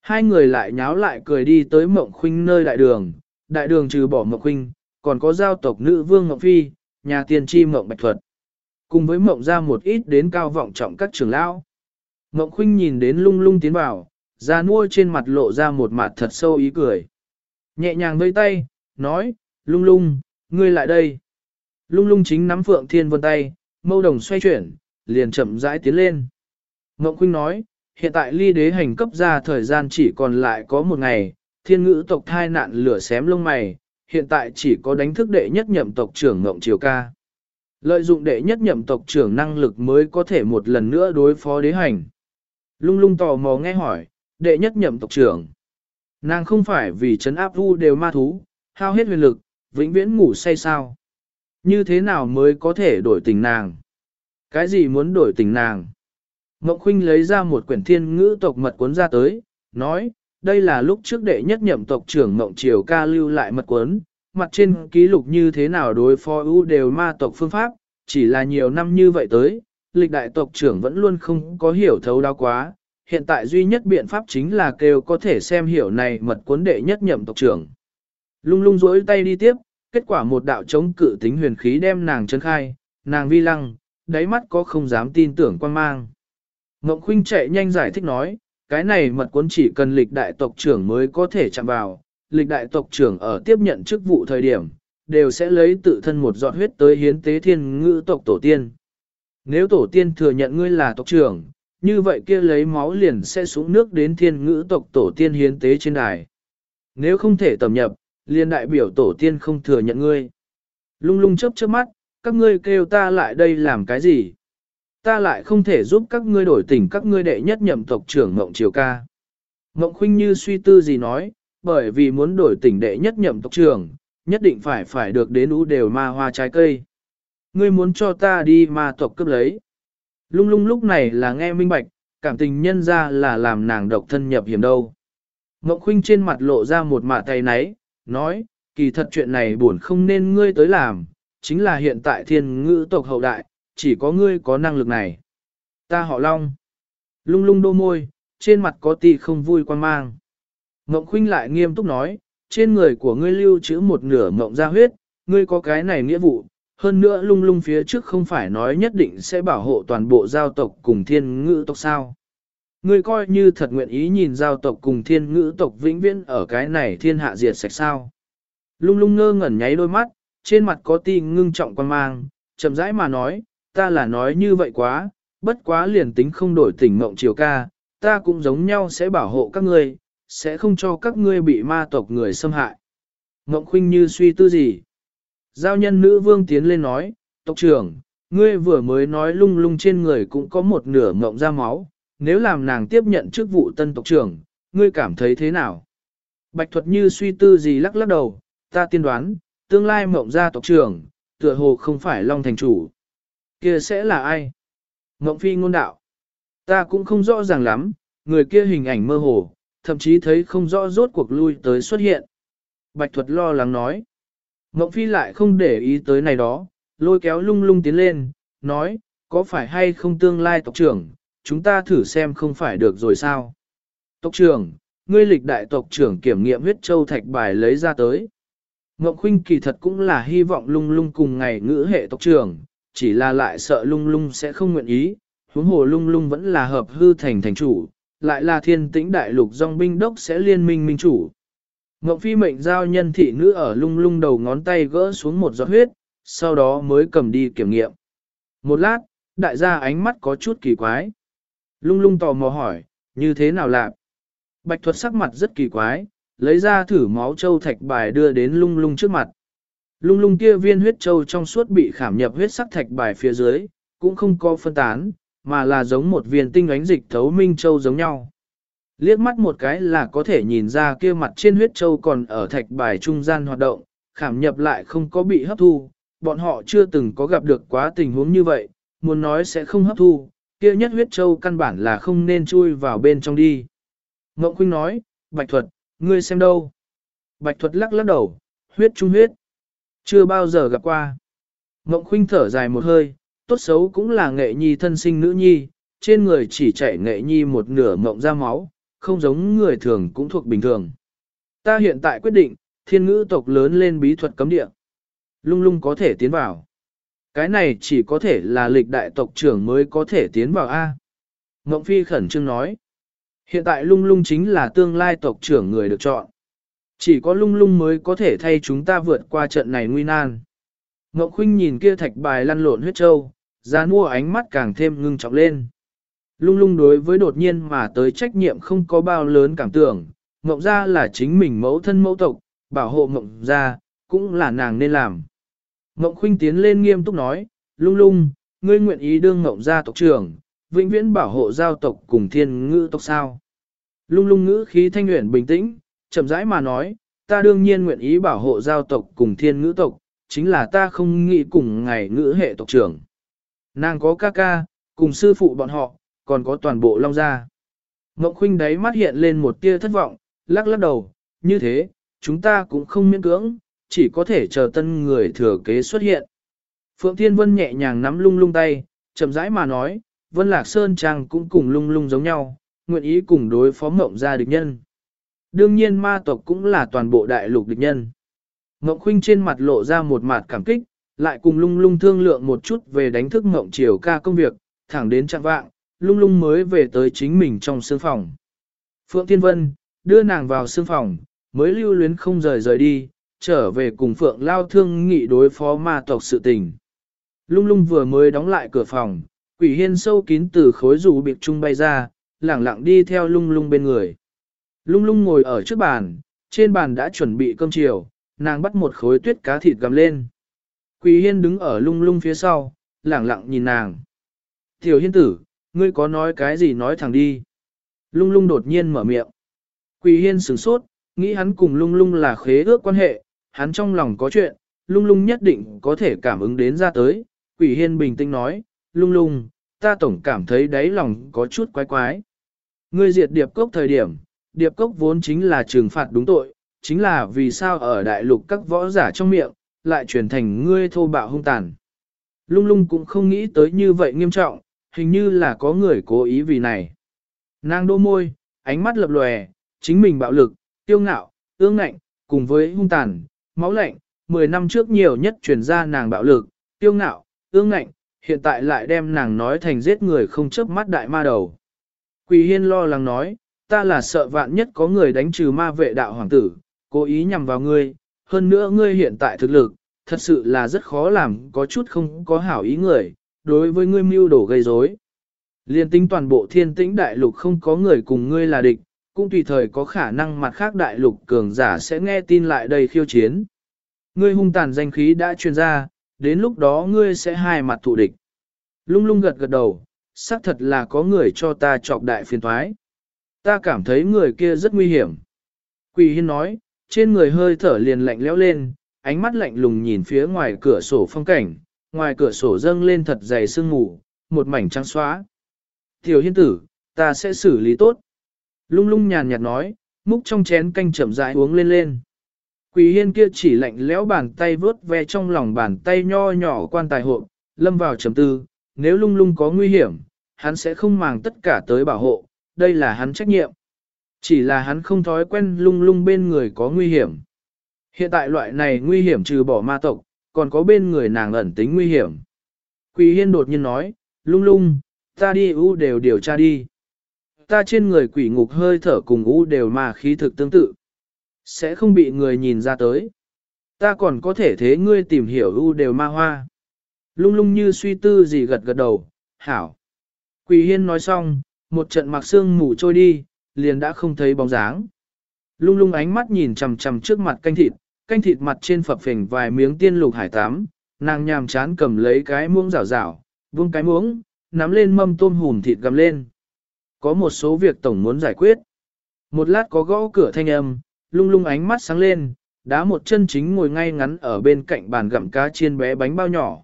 Hai người lại nháo lại cười đi tới mộng khuynh nơi đại đường, đại đường trừ bỏ mộng khuynh, còn có giao tộc nữ vương mộng phi, nhà tiên tri mộng bạch thuật. Cùng với mộng ra một ít đến cao vọng trọng các trưởng lão. Mộng khuynh nhìn đến lung lung tiến vào, ra nuôi trên mặt lộ ra một mặt thật sâu ý cười. Nhẹ nhàng vây tay, nói, lung lung, ngươi lại đây. Lung lung chính nắm phượng thiên vân tay, mâu đồng xoay chuyển, liền chậm rãi tiến lên. Mộng khuynh nói, hiện tại ly đế hành cấp ra thời gian chỉ còn lại có một ngày, thiên ngữ tộc thai nạn lửa xém lông mày, hiện tại chỉ có đánh thức đệ nhất nhậm tộc trưởng Ngộng Triều Ca. Lợi dụng đệ nhất nhậm tộc trưởng năng lực mới có thể một lần nữa đối phó đế hành. Lung lung tò mò nghe hỏi, đệ nhất nhậm tộc trưởng. Nàng không phải vì chấn áp vu đều ma thú, hao hết huyền lực, vĩnh viễn ngủ say sao. Như thế nào mới có thể đổi tình nàng? Cái gì muốn đổi tình nàng? Mộng Khuynh lấy ra một quyển thiên ngữ tộc mật cuốn ra tới, nói, đây là lúc trước đệ nhất nhậm tộc trưởng Mộng Triều ca lưu lại mật cuốn, mặt trên ký lục như thế nào đối phó ưu đều ma tộc phương pháp, chỉ là nhiều năm như vậy tới, lịch đại tộc trưởng vẫn luôn không có hiểu thấu đáo quá, hiện tại duy nhất biện pháp chính là kêu có thể xem hiểu này mật cuốn đệ nhất nhậm tộc trưởng. Lung lung rỗi tay đi tiếp, kết quả một đạo chống cự tính huyền khí đem nàng chân khai, nàng vi lăng, đáy mắt có không dám tin tưởng quan mang. Ngộng Khuynh chạy nhanh giải thích nói, cái này mật cuốn chỉ cần lịch đại tộc trưởng mới có thể chạm vào, lịch đại tộc trưởng ở tiếp nhận chức vụ thời điểm, đều sẽ lấy tự thân một giọt huyết tới hiến tế thiên ngữ tộc tổ tiên. Nếu tổ tiên thừa nhận ngươi là tộc trưởng, như vậy kia lấy máu liền sẽ xuống nước đến thiên ngữ tộc tổ tiên hiến tế trên đài. Nếu không thể tầm nhập, liền đại biểu tổ tiên không thừa nhận ngươi. Lung lung chớp chớp mắt, các ngươi kêu ta lại đây làm cái gì? Ta lại không thể giúp các ngươi đổi tình các ngươi đệ nhất nhậm tộc trưởng Mộng Triều Ca. Mộng Khuynh như suy tư gì nói, bởi vì muốn đổi tỉnh đệ nhất nhậm tộc trưởng, nhất định phải phải được đến ú đều ma hoa trái cây. Ngươi muốn cho ta đi ma tộc cướp lấy. Lung lung lúc này là nghe minh bạch, cảm tình nhân ra là làm nàng độc thân nhập hiểm đâu. Ngọc khuynh trên mặt lộ ra một mạ tay náy, nói, kỳ thật chuyện này buồn không nên ngươi tới làm, chính là hiện tại thiên ngữ tộc hậu đại, chỉ có ngươi có năng lực này. Ta họ Long. Lung lung đô môi, trên mặt có tì không vui quan mang. Ngọc khuynh lại nghiêm túc nói, trên người của ngươi lưu trữ một nửa ngộng ra huyết, ngươi có cái này nghĩa vụ, hơn nữa lung lung phía trước không phải nói nhất định sẽ bảo hộ toàn bộ giao tộc cùng thiên ngữ tộc sao. Ngươi coi như thật nguyện ý nhìn giao tộc cùng thiên ngữ tộc vĩnh viễn ở cái này thiên hạ diệt sạch sao. Lung lung ngơ ngẩn nháy đôi mắt, trên mặt có ti ngưng trọng quan mang, chậm rãi mà nói, ta là nói như vậy quá, bất quá liền tính không đổi tỉnh mộng chiều ca, ta cũng giống nhau sẽ bảo hộ các ngươi, sẽ không cho các ngươi bị ma tộc người xâm hại. Mộng khuynh như suy tư gì? Giao nhân nữ vương tiến lên nói, tộc trưởng, ngươi vừa mới nói lung lung trên người cũng có một nửa ngộng ra máu, nếu làm nàng tiếp nhận chức vụ tân tộc trưởng, ngươi cảm thấy thế nào? Bạch thuật như suy tư gì lắc lắc đầu, ta tiên đoán, tương lai mộng ra tộc trưởng, tựa hồ không phải Long Thành chủ. kia sẽ là ai? Mộng phi ngôn đạo. Ta cũng không rõ ràng lắm, người kia hình ảnh mơ hồ, thậm chí thấy không rõ rốt cuộc lui tới xuất hiện. Bạch thuật lo lắng nói. Ngộng phi lại không để ý tới này đó, lôi kéo lung lung tiến lên, nói, có phải hay không tương lai tộc trưởng, chúng ta thử xem không phải được rồi sao. Tộc trưởng, ngươi lịch đại tộc trưởng kiểm nghiệm huyết châu thạch bài lấy ra tới. Ngọc Khuynh kỳ thật cũng là hy vọng lung lung cùng ngày ngữ hệ tộc trưởng, chỉ là lại sợ lung lung sẽ không nguyện ý, huống hồ lung lung vẫn là hợp hư thành thành chủ, lại là thiên tĩnh đại lục dòng binh đốc sẽ liên minh minh chủ. Ngọc Phi mệnh giao nhân thị nữ ở lung lung đầu ngón tay gỡ xuống một giọt huyết, sau đó mới cầm đi kiểm nghiệm. Một lát, đại gia ánh mắt có chút kỳ quái. Lung lung tò mò hỏi, như thế nào lạc? Bạch thuật sắc mặt rất kỳ quái, lấy ra thử máu châu thạch bài đưa đến lung lung trước mặt. Lung lung kia viên huyết châu trong suốt bị khảm nhập huyết sắc thạch bài phía dưới, cũng không có phân tán, mà là giống một viên tinh ánh dịch thấu minh châu giống nhau. Liếc mắt một cái là có thể nhìn ra kia mặt trên huyết châu còn ở thạch bài trung gian hoạt động, khảm nhập lại không có bị hấp thu, bọn họ chưa từng có gặp được quá tình huống như vậy, muốn nói sẽ không hấp thu, kia nhất huyết châu căn bản là không nên chui vào bên trong đi. Ngộng Khuynh nói, Bạch Thuật, ngươi xem đâu? Bạch Thuật lắc lắc đầu, huyết trung huyết. Chưa bao giờ gặp qua. Ngộng Khuynh thở dài một hơi, tốt xấu cũng là nghệ nhi thân sinh nữ nhi, trên người chỉ chảy nghệ nhi một nửa ngộng ra máu, không giống người thường cũng thuộc bình thường. Ta hiện tại quyết định, thiên ngữ tộc lớn lên bí thuật cấm địa. Lung lung có thể tiến vào. Cái này chỉ có thể là lịch đại tộc trưởng mới có thể tiến vào A. Ngộng Phi khẩn trương nói. Hiện tại lung lung chính là tương lai tộc trưởng người được chọn. Chỉ có lung lung mới có thể thay chúng ta vượt qua trận này nguy nan. Ngộng Khuynh nhìn kia thạch bài lăn lộn huyết châu, ra mua ánh mắt càng thêm ngưng trọng lên. Lung lung đối với đột nhiên mà tới trách nhiệm không có bao lớn cảm tưởng, mộng ra là chính mình mẫu thân mẫu tộc, bảo hộ mộng ra, cũng là nàng nên làm. Mộng Khuynh tiến lên nghiêm túc nói, lung lung, ngươi nguyện ý đương mộng ra tộc trưởng, vĩnh viễn bảo hộ giao tộc cùng thiên ngữ tộc sao. Lung lung ngữ khí thanh nguyện bình tĩnh, chậm rãi mà nói, ta đương nhiên nguyện ý bảo hộ giao tộc cùng thiên ngữ tộc, chính là ta không nghĩ cùng ngày ngữ hệ tộc trưởng. Nàng có ca ca, cùng sư phụ bọn họ, còn có toàn bộ long gia. Ngọc Khuynh đáy mắt hiện lên một tia thất vọng, lắc lắc đầu, như thế, chúng ta cũng không miễn cưỡng, chỉ có thể chờ tân người thừa kế xuất hiện. Phượng Thiên Vân nhẹ nhàng nắm lung lung tay, chậm rãi mà nói, Vân Lạc Sơn Trang cũng cùng lung lung giống nhau, nguyện ý cùng đối phó mộng gia địch nhân. Đương nhiên ma tộc cũng là toàn bộ đại lục địch nhân. Mộng khuynh trên mặt lộ ra một mặt cảm kích, lại cùng lung lung thương lượng một chút về đánh thức mộng chiều ca công việc, thẳng đến trạng vạng, lung lung mới về tới chính mình trong sương phòng. Phượng Thiên Vân, đưa nàng vào sương phòng, mới lưu luyến không rời rời đi, trở về cùng Phượng Lao thương nghị đối phó ma tộc sự tình. Lung lung vừa mới đóng lại cửa phòng, quỷ hiên sâu kín từ khối rủ biệt trung bay ra, lẳng lặng đi theo lung lung bên người. Lung lung ngồi ở trước bàn, trên bàn đã chuẩn bị cơm chiều, nàng bắt một khối tuyết cá thịt gầm lên. Quỷ hiên đứng ở lung lung phía sau, lẳng lặng nhìn nàng. Tiểu hiên tử, ngươi có nói cái gì nói thẳng đi. Lung lung đột nhiên mở miệng. Quỳ hiên sửng sốt, nghĩ hắn cùng lung lung là khế ước quan hệ, hắn trong lòng có chuyện, lung lung nhất định có thể cảm ứng đến ra tới. Quỷ hiên bình tĩnh nói, lung lung, ta tổng cảm thấy đáy lòng có chút quái quái. Ngươi diệt điệp cốc thời điểm, điệp cốc vốn chính là trừng phạt đúng tội, chính là vì sao ở đại lục các võ giả trong miệng, lại chuyển thành ngươi thô bạo hung tàn. Lung lung cũng không nghĩ tới như vậy nghiêm trọng, hình như là có người cố ý vì này. Nàng đô môi, ánh mắt lập lòe, chính mình bạo lực, tiêu ngạo, ương ngạnh, cùng với hung tàn, máu lạnh, 10 năm trước nhiều nhất truyền ra nàng bạo lực, tiêu ngạo, ương ngạnh, hiện tại lại đem nàng nói thành giết người không chớp mắt đại ma đầu. Quỳ hiên lo lắng nói, ta là sợ vạn nhất có người đánh trừ ma vệ đạo hoàng tử, cố ý nhằm vào ngươi, hơn nữa ngươi hiện tại thực lực, thật sự là rất khó làm có chút không có hảo ý người, đối với ngươi mưu đổ gây rối. Liên tính toàn bộ thiên tĩnh đại lục không có người cùng ngươi là địch, cũng tùy thời có khả năng mặt khác đại lục cường giả sẽ nghe tin lại đây khiêu chiến. Ngươi hung tàn danh khí đã truyền ra, đến lúc đó ngươi sẽ hai mặt thù địch. Lung lung gật gật đầu, xác thật là có người cho ta chọc đại phiền thoái. Ta cảm thấy người kia rất nguy hiểm. Quỳ hiên nói, trên người hơi thở liền lạnh lẽo lên, ánh mắt lạnh lùng nhìn phía ngoài cửa sổ phong cảnh, ngoài cửa sổ dâng lên thật dày sương mù, một mảnh trắng xóa. Tiểu hiên tử, ta sẽ xử lý tốt. Lung lung nhàn nhạt nói, múc trong chén canh chậm rãi uống lên lên. Quỷ hiên kia chỉ lạnh lẽo bàn tay vớt ve trong lòng bàn tay nho nhỏ quan tài hộ, lâm vào trầm tư, nếu lung lung có nguy hiểm, hắn sẽ không màng tất cả tới bảo hộ, đây là hắn trách nhiệm. Chỉ là hắn không thói quen lung lung bên người có nguy hiểm. Hiện tại loại này nguy hiểm trừ bỏ ma tộc, còn có bên người nàng ẩn tính nguy hiểm. Quỷ hiên đột nhiên nói, lung lung, ta đi u đều điều tra đi. Ta trên người quỷ ngục hơi thở cùng u đều mà khí thực tương tự. Sẽ không bị người nhìn ra tới. Ta còn có thể thế ngươi tìm hiểu u đều ma hoa. Lung lung như suy tư gì gật gật đầu, hảo. Quỷ hiên nói xong, một trận mặc xương mù trôi đi, liền đã không thấy bóng dáng. Lung lung ánh mắt nhìn chằm chằm trước mặt canh thịt, canh thịt mặt trên phập phình vài miếng tiên lục hải tám, nàng nhàm chán cầm lấy cái muỗng rảo rảo, vung cái muỗng, nắm lên mâm tôm hùm thịt gầm lên. Có một số việc tổng muốn giải quyết. Một lát có gõ cửa thanh âm, lung lung ánh mắt sáng lên, đá một chân chính ngồi ngay ngắn ở bên cạnh bàn gặm cá chiên bé bánh bao nhỏ.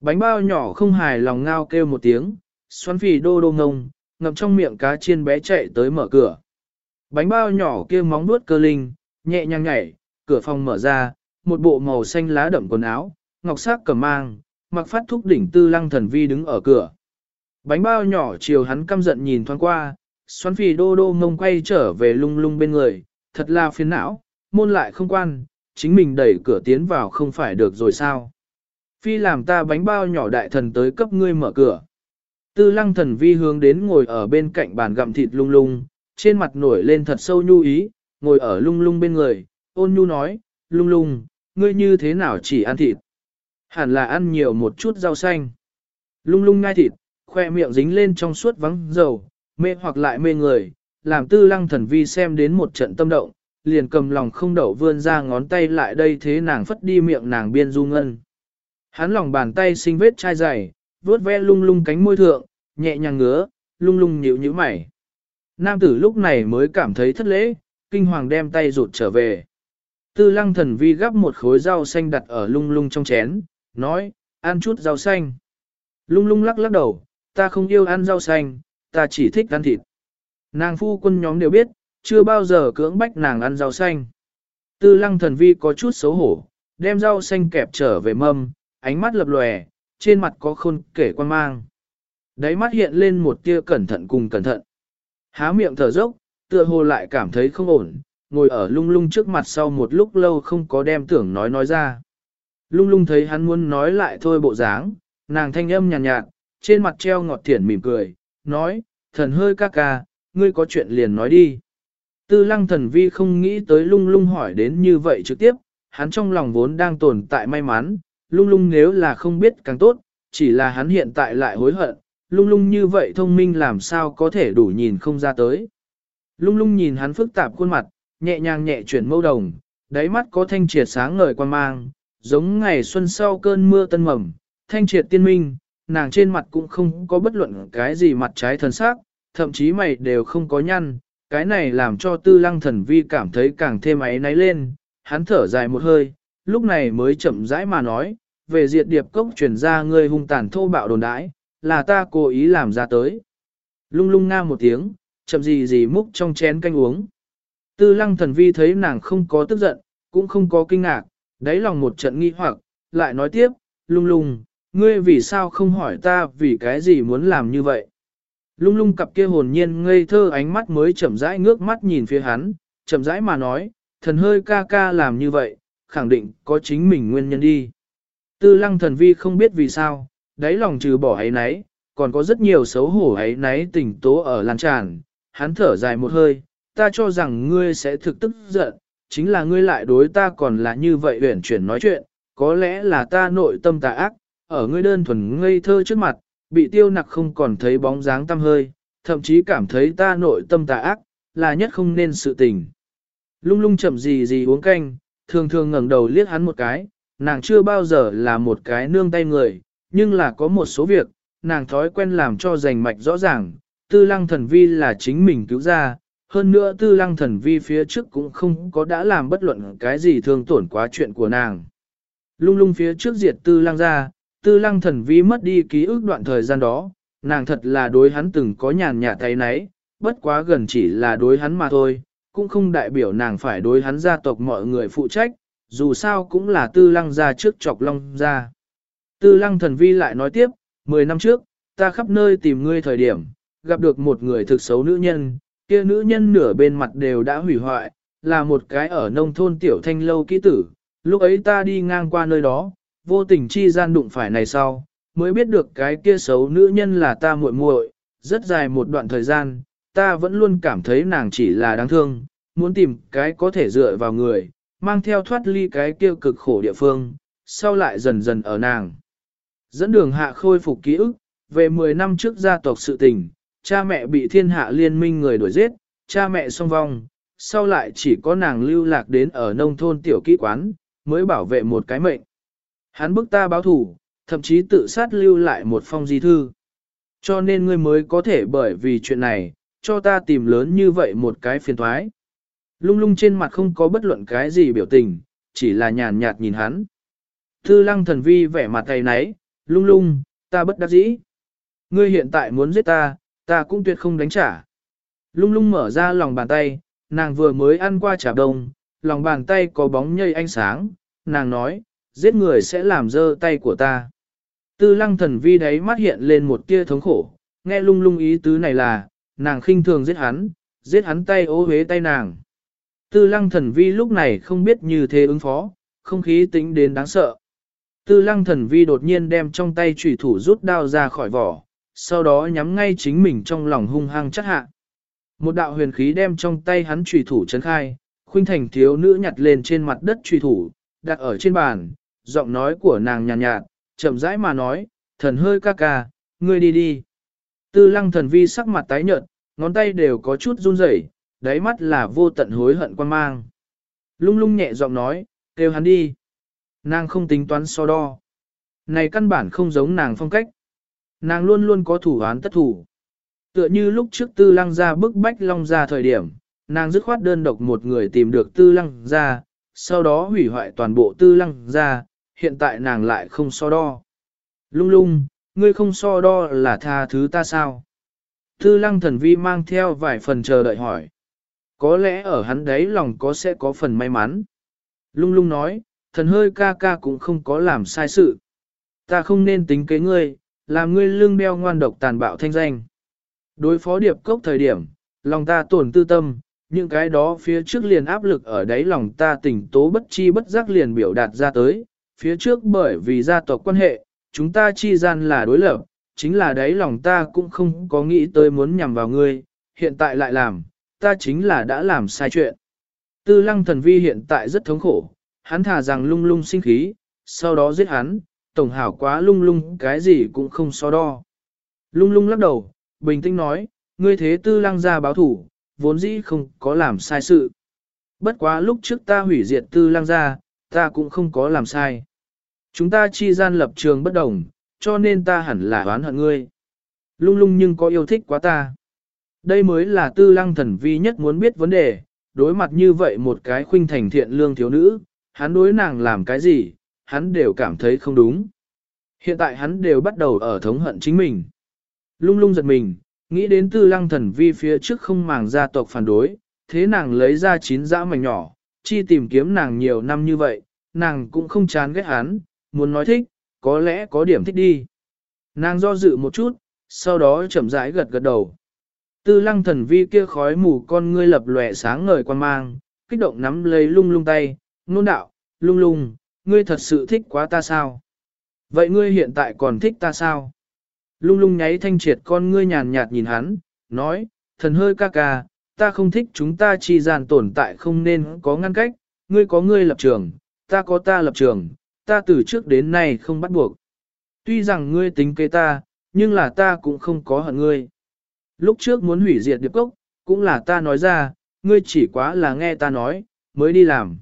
Bánh bao nhỏ không hài lòng ngao kêu một tiếng, xoắn phì đô đô ngông, ngậm trong miệng cá chiên bé chạy tới mở cửa. Bánh bao nhỏ kia móng nuốt cơ linh, nhẹ nhàng nhảy, cửa phòng mở ra, một bộ màu xanh lá đậm quần áo, ngọc sắc cầm mang, mặc phát thúc đỉnh tư lăng thần vi đứng ở cửa. Bánh bao nhỏ chiều hắn căm giận nhìn thoáng qua, xoắn phì đô đô ngông quay trở về lung lung bên người, thật là phiền não, môn lại không quan, chính mình đẩy cửa tiến vào không phải được rồi sao. Phi làm ta bánh bao nhỏ đại thần tới cấp ngươi mở cửa. Tư lăng thần vi hướng đến ngồi ở bên cạnh bàn gặm thịt lung lung, trên mặt nổi lên thật sâu nhu ý, ngồi ở lung lung bên người, ôn nhu nói, lung lung, ngươi như thế nào chỉ ăn thịt? Hẳn là ăn nhiều một chút rau xanh. Lung lung ngai thịt, khoe miệng dính lên trong suốt vắng dầu, mê hoặc lại mê người, làm tư lăng thần vi xem đến một trận tâm động, liền cầm lòng không đậu vươn ra ngón tay lại đây thế nàng phất đi miệng nàng biên du ngân. Hắn lòng bàn tay sinh vết chai dày, vuốt ve lung lung cánh môi thượng, nhẹ nhàng ngứa, lung lung nhíu nhíu mày. Nam tử lúc này mới cảm thấy thất lễ, kinh hoàng đem tay rụt trở về. Tư lăng thần vi gắp một khối rau xanh đặt ở lung lung trong chén, nói, ăn chút rau xanh. Lung lung lắc lắc đầu, ta không yêu ăn rau xanh, ta chỉ thích ăn thịt. Nàng phu quân nhóm đều biết, chưa bao giờ cưỡng bách nàng ăn rau xanh. Tư lăng thần vi có chút xấu hổ, đem rau xanh kẹp trở về mâm, ánh mắt lập lòe, trên mặt có khôn kể quan mang. Đáy mắt hiện lên một tia cẩn thận cùng cẩn thận. Há miệng thở dốc, tựa hồ lại cảm thấy không ổn, ngồi ở lung lung trước mặt sau một lúc lâu không có đem tưởng nói nói ra. Lung lung thấy hắn muốn nói lại thôi bộ dáng, nàng thanh âm nhàn nhạt, nhạt, trên mặt treo ngọt thiển mỉm cười, nói, thần hơi ca ca, ngươi có chuyện liền nói đi. Tư lăng thần vi không nghĩ tới lung lung hỏi đến như vậy trực tiếp, hắn trong lòng vốn đang tồn tại may mắn, lung lung nếu là không biết càng tốt, chỉ là hắn hiện tại lại hối hận, lung lung như vậy thông minh làm sao có thể đủ nhìn không ra tới. Lung lung nhìn hắn phức tạp khuôn mặt, nhẹ nhàng nhẹ chuyển mâu đồng, đáy mắt có thanh triệt sáng ngời quan mang, giống ngày xuân sau cơn mưa tân mầm, thanh triệt tiên minh, nàng trên mặt cũng không có bất luận cái gì mặt trái thần sắc, thậm chí mày đều không có nhăn, cái này làm cho tư lăng thần vi cảm thấy càng thêm ấy náy lên, hắn thở dài một hơi, lúc này mới chậm rãi mà nói, về diệt điệp cốc truyền ra ngươi hung tàn thô bạo đồn đãi, là ta cố ý làm ra tới. Lung lung nga một tiếng, chậm gì gì múc trong chén canh uống. Tư lăng thần vi thấy nàng không có tức giận, cũng không có kinh ngạc, đáy lòng một trận nghi hoặc, lại nói tiếp, lung lung, ngươi vì sao không hỏi ta vì cái gì muốn làm như vậy. Lung lung cặp kia hồn nhiên ngây thơ ánh mắt mới chậm rãi ngước mắt nhìn phía hắn, chậm rãi mà nói, thần hơi ca ca làm như vậy, khẳng định có chính mình nguyên nhân đi. Tư lăng thần vi không biết vì sao, đáy lòng trừ bỏ ấy nấy, còn có rất nhiều xấu hổ ấy nấy tỉnh tố ở lan tràn, hắn thở dài một hơi, ta cho rằng ngươi sẽ thực tức giận, chính là ngươi lại đối ta còn là như vậy uyển chuyển nói chuyện, có lẽ là ta nội tâm tà ác, ở ngươi đơn thuần ngây thơ trước mặt, bị tiêu nặc không còn thấy bóng dáng tâm hơi, thậm chí cảm thấy ta nội tâm tà ác, là nhất không nên sự tình. Lung lung chậm gì gì uống canh, thường thường ngẩng đầu liếc hắn một cái, nàng chưa bao giờ là một cái nương tay người, nhưng là có một số việc, nàng thói quen làm cho rành mạch rõ ràng, tư lăng thần vi là chính mình cứu ra, hơn nữa tư lăng thần vi phía trước cũng không có đã làm bất luận cái gì thương tổn quá chuyện của nàng. Lung lung phía trước diệt tư lăng ra, tư lăng thần vi mất đi ký ức đoạn thời gian đó, nàng thật là đối hắn từng có nhàn nhạt thấy nấy, bất quá gần chỉ là đối hắn mà thôi, cũng không đại biểu nàng phải đối hắn gia tộc mọi người phụ trách, dù sao cũng là tư lăng gia trước chọc long gia. Tư lăng thần vi lại nói tiếp, 10 năm trước, ta khắp nơi tìm ngươi thời điểm, gặp được một người thực xấu nữ nhân, kia nữ nhân nửa bên mặt đều đã hủy hoại, là một cái ở nông thôn tiểu thanh lâu kỹ tử, lúc ấy ta đi ngang qua nơi đó, vô tình chi gian đụng phải này sau, mới biết được cái kia xấu nữ nhân là ta muội muội, rất dài một đoạn thời gian, ta vẫn luôn cảm thấy nàng chỉ là đáng thương, muốn tìm cái có thể dựa vào người, mang theo thoát ly cái kia cực khổ địa phương, sau lại dần dần ở nàng. Dẫn đường hạ khôi phục ký ức, về 10 năm trước gia tộc sự tình, cha mẹ bị thiên hạ liên minh người đuổi giết, cha mẹ song vong, sau lại chỉ có nàng lưu lạc đến ở nông thôn tiểu kỹ quán, mới bảo vệ một cái mệnh. Hắn bức ta báo thủ, thậm chí tự sát lưu lại một phong di thư. Cho nên ngươi mới có thể bởi vì chuyện này, cho ta tìm lớn như vậy một cái phiền thoái. Lung lung trên mặt không có bất luận cái gì biểu tình, chỉ là nhàn nhạt nhìn hắn. Thư lăng thần vi vẻ mặt tay nấy, lung lung, ta bất đắc dĩ. Ngươi hiện tại muốn giết ta, ta cũng tuyệt không đánh trả. Lung lung mở ra lòng bàn tay, nàng vừa mới ăn qua trà đông, lòng bàn tay có bóng nhây ánh sáng, nàng nói, giết người sẽ làm dơ tay của ta. Tư lăng thần vi đấy mắt hiện lên một tia thống khổ, nghe lung lung ý tứ này là, nàng khinh thường giết hắn, giết hắn tay ô hế tay nàng. Tư lăng thần vi lúc này không biết như thế ứng phó, không khí tính đến đáng sợ. Tư lăng thần vi đột nhiên đem trong tay trùy thủ rút đao ra khỏi vỏ, sau đó nhắm ngay chính mình trong lòng hung hăng chắc hạ. Một đạo huyền khí đem trong tay hắn trùy thủ chấn khai, khuynh thành thiếu nữ nhặt lên trên mặt đất trùy thủ, đặt ở trên bàn, giọng nói của nàng nhàn nhạt, nhạt, chậm rãi mà nói, thần hơi ca ca, ngươi đi đi. Tư lăng thần vi sắc mặt tái nhợt, ngón tay đều có chút run rẩy, đáy mắt là vô tận hối hận quan mang. Lung lung nhẹ giọng nói, kêu hắn đi. Nàng không tính toán so đo. Này căn bản không giống nàng phong cách. Nàng luôn luôn có thủ án tất thủ. Tựa như lúc trước tư lăng ra bức bách long ra thời điểm, nàng dứt khoát đơn độc một người tìm được tư lăng ra, sau đó hủy hoại toàn bộ tư lăng ra, hiện tại nàng lại không so đo. Lung lung, ngươi không so đo là tha thứ ta sao? Tư lăng thần vi mang theo vài phần chờ đợi hỏi. Có lẽ ở hắn đấy lòng có sẽ có phần may mắn. Lung lung nói, thần hơi ca ca cũng không có làm sai sự. Ta không nên tính kế ngươi, làm ngươi lương đeo ngoan độc tàn bạo thanh danh. Đối phó điệp cốc thời điểm, lòng ta tổn tư tâm, những cái đó phía trước liền áp lực ở đáy lòng ta tỉnh tố bất chi bất giác liền biểu đạt ra tới, phía trước bởi vì gia tộc quan hệ, chúng ta chi gian là đối lập, chính là đáy lòng ta cũng không có nghĩ tới muốn nhằm vào ngươi, hiện tại lại làm, ta chính là đã làm sai chuyện. Tư lăng thần vi hiện tại rất thống khổ, hắn thả rằng lung lung sinh khí, sau đó giết hắn, tổng hảo quá lung lung cái gì cũng không so đo. Lung lung lắc đầu, bình tĩnh nói, ngươi thế tư lăng ra báo thủ, vốn dĩ không có làm sai sự. Bất quá lúc trước ta hủy diệt tư lăng ra, ta cũng không có làm sai. Chúng ta chi gian lập trường bất đồng, cho nên ta hẳn là oán hận ngươi. Lung lung nhưng có yêu thích quá ta. Đây mới là tư lăng thần vi nhất muốn biết vấn đề, đối mặt như vậy một cái khuynh thành thiện lương thiếu nữ, hắn đối nàng làm cái gì, hắn đều cảm thấy không đúng. Hiện tại hắn đều bắt đầu ở thống hận chính mình. Lung lung giật mình, nghĩ đến tư lăng thần vi phía trước không màng gia tộc phản đối, thế nàng lấy ra chín dã mảnh nhỏ, chi tìm kiếm nàng nhiều năm như vậy, nàng cũng không chán ghét hắn, muốn nói thích, có lẽ có điểm thích đi. Nàng do dự một chút, sau đó chậm rãi gật gật đầu. Tư lăng thần vi kia khói mù con ngươi lập lòe sáng ngời quan mang, kích động nắm lấy lung lung tay, nôn đạo, lung lung, ngươi thật sự thích quá ta sao? Vậy ngươi hiện tại còn thích ta sao? Lung lung nháy thanh triệt con ngươi nhàn nhạt nhìn hắn, nói, thần hơi ca ca, ta không thích chúng ta chi gian tồn tại không nên có ngăn cách, ngươi có ngươi lập trường, ta có ta lập trường, ta từ trước đến nay không bắt buộc. Tuy rằng ngươi tính kế ta, nhưng là ta cũng không có hận ngươi. Lúc trước muốn hủy diệt điệp cốc, cũng là ta nói ra, ngươi chỉ quá là nghe ta nói, mới đi làm.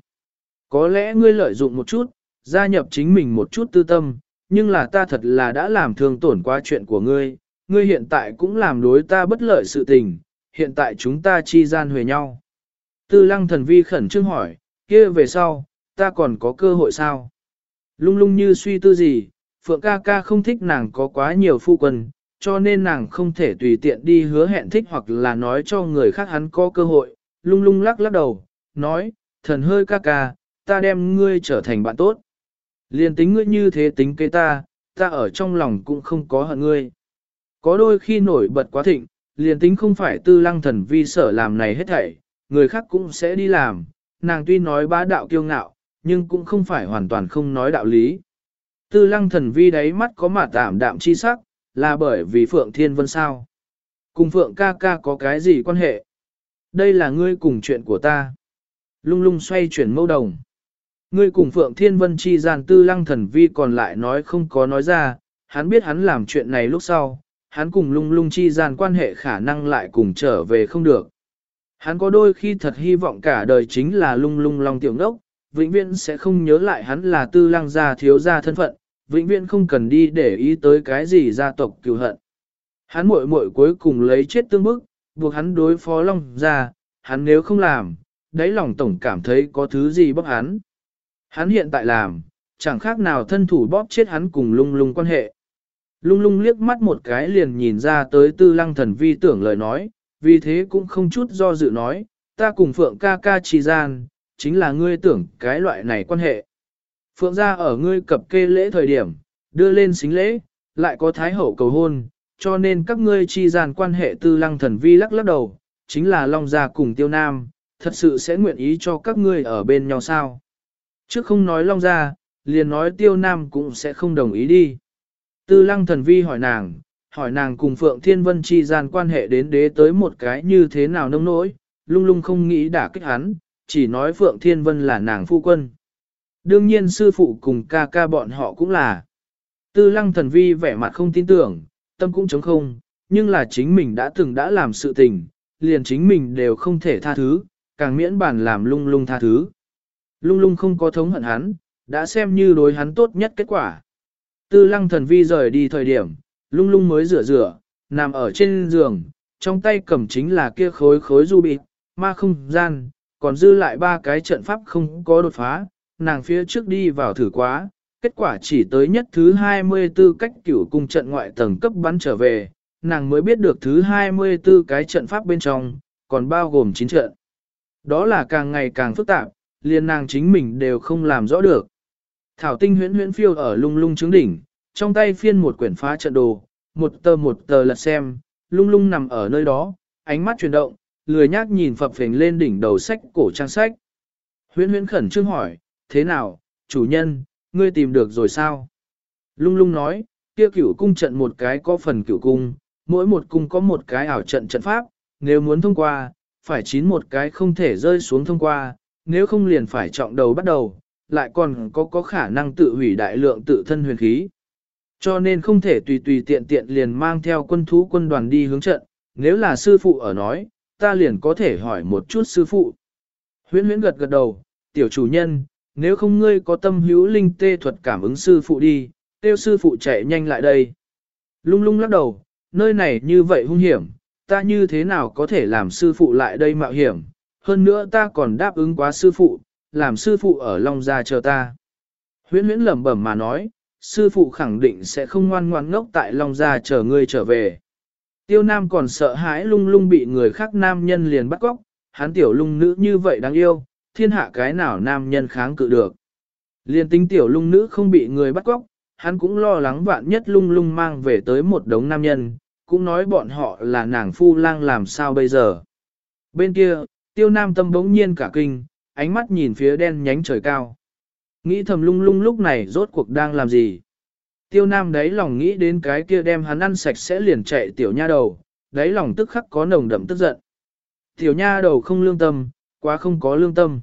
Có lẽ ngươi lợi dụng một chút, gia nhập chính mình một chút tư tâm, nhưng là ta thật là đã làm thương tổn qua chuyện của ngươi, ngươi hiện tại cũng làm đối ta bất lợi sự tình, hiện tại chúng ta chi gian huề nhau. Tư lăng thần vi khẩn trương hỏi, kia về sau, ta còn có cơ hội sao? Lung lung như suy tư gì, Phượng ca ca không thích nàng có quá nhiều phu quân, cho nên nàng không thể tùy tiện đi hứa hẹn thích hoặc là nói cho người khác hắn có cơ hội, lung lung lắc lắc đầu, nói, thần hơi ca ca, ta đem ngươi trở thành bạn tốt. Liền tính ngươi như thế tính kế ta, ta ở trong lòng cũng không có hận ngươi. Có đôi khi nổi bật quá thịnh, liền tính không phải tư lăng thần vi sở làm này hết thảy, người khác cũng sẽ đi làm, nàng tuy nói bá đạo kiêu ngạo, nhưng cũng không phải hoàn toàn không nói đạo lý. Tư lăng thần vi đáy mắt có mà tạm đạm chi sắc, là bởi vì Phượng Thiên Vân sao. Cùng Phượng ca ca có cái gì quan hệ? Đây là ngươi cùng chuyện của ta. Lung lung xoay chuyển mâu đồng. Ngươi cùng Phượng Thiên Vân chi gian tư lăng thần vi còn lại nói không có nói ra, hắn biết hắn làm chuyện này lúc sau, hắn cùng lung lung chi gian quan hệ khả năng lại cùng trở về không được. Hắn có đôi khi thật hy vọng cả đời chính là lung lung long tiểu ngốc, vĩnh viễn sẽ không nhớ lại hắn là tư lăng gia thiếu gia thân phận, vĩnh viễn không cần đi để ý tới cái gì gia tộc cựu hận. Hắn muội muội cuối cùng lấy chết tương bức, buộc hắn đối phó long gia, hắn nếu không làm, đáy lòng tổng cảm thấy có thứ gì bóp hắn. Hắn hiện tại làm, chẳng khác nào thân thủ bóp chết hắn cùng lung lung quan hệ. Lung lung liếc mắt một cái liền nhìn ra tới tư lăng thần vi tưởng lời nói, vì thế cũng không chút do dự nói, ta cùng Phượng ca ca trì gian, chính là ngươi tưởng cái loại này quan hệ. Phượng gia ở ngươi cập kê lễ thời điểm, đưa lên xính lễ, lại có thái hậu cầu hôn, cho nên các ngươi chi gian quan hệ tư lăng thần vi lắc lắc đầu, chính là Long gia cùng Tiêu Nam, thật sự sẽ nguyện ý cho các ngươi ở bên nhau sao. Trước không nói Long gia, liền nói Tiêu Nam cũng sẽ không đồng ý đi. Tư lăng thần vi hỏi nàng, hỏi nàng cùng Phượng Thiên Vân chi gian quan hệ đến đế tới một cái như thế nào nông nỗi, lung lung không nghĩ đả kích hắn, chỉ nói Phượng Thiên Vân là nàng phu quân. Đương nhiên sư phụ cùng ca ca bọn họ cũng là. Tư lăng thần vi vẻ mặt không tin tưởng, tâm cũng chống không, nhưng là chính mình đã từng đã làm sự tình, liền chính mình đều không thể tha thứ, càng miễn bản làm lung lung tha thứ. Lung lung không có thống hận hắn, đã xem như đối hắn tốt nhất kết quả. Tư lăng thần vi rời đi thời điểm, lung lung mới rửa rửa, nằm ở trên giường, trong tay cầm chính là kia khối khối du bị, ma không gian, còn dư lại ba cái trận pháp không có đột phá, nàng phía trước đi vào thử quá, kết quả chỉ tới nhất thứ 24 cách cửu cung trận ngoại tầng cấp bắn trở về, nàng mới biết được thứ 24 cái trận pháp bên trong, còn bao gồm 9 trận. Đó là càng ngày càng phức tạp, liền nàng chính mình đều không làm rõ được. Thảo tinh huyễn huyễn phiêu ở lung lung trứng đỉnh, trong tay phiên một quyển phá trận đồ, một tờ một tờ lật xem, lung lung nằm ở nơi đó, ánh mắt chuyển động, lười nhác nhìn phập phình lên đỉnh đầu sách cổ trang sách. Huyễn huyễn khẩn trương hỏi, thế nào, chủ nhân, ngươi tìm được rồi sao? Lung lung nói, kia cửu cung trận một cái có phần cửu cung, mỗi một cung có một cái ảo trận trận pháp, nếu muốn thông qua, phải chín một cái không thể rơi xuống thông qua, nếu không liền phải trọng đầu bắt đầu, lại còn có có khả năng tự hủy đại lượng tự thân huyền khí. Cho nên không thể tùy tùy tiện tiện liền mang theo quân thú quân đoàn đi hướng trận, nếu là sư phụ ở nói, ta liền có thể hỏi một chút sư phụ. Huyễn huyễn gật gật đầu, tiểu chủ nhân, nếu không ngươi có tâm hữu linh tê thuật cảm ứng sư phụ đi, tiêu sư phụ chạy nhanh lại đây. Lung lung lắc đầu, nơi này như vậy hung hiểm, ta như thế nào có thể làm sư phụ lại đây mạo hiểm, hơn nữa ta còn đáp ứng quá sư phụ, làm sư phụ ở Long Gia chờ ta. Huyễn huyễn lẩm bẩm mà nói, sư phụ khẳng định sẽ không ngoan ngoan ngốc tại Long Gia chờ ngươi trở về. Tiêu Nam còn sợ hãi lung lung bị người khác nam nhân liền bắt cóc, hắn tiểu lung nữ như vậy đáng yêu, thiên hạ cái nào nam nhân kháng cự được. Liên tính tiểu lung nữ không bị người bắt cóc, hắn cũng lo lắng vạn nhất lung lung mang về tới một đống nam nhân, cũng nói bọn họ là nàng phu lang làm sao bây giờ. Bên kia, tiêu nam tâm bỗng nhiên cả kinh, ánh mắt nhìn phía đen nhánh trời cao. Nghĩ thầm lung lung lúc này rốt cuộc đang làm gì. Tiêu nam đấy lòng nghĩ đến cái kia đem hắn ăn sạch sẽ liền chạy tiểu nha đầu, đáy lòng tức khắc có nồng đậm tức giận. Tiểu nha đầu không lương tâm, quá không có lương tâm.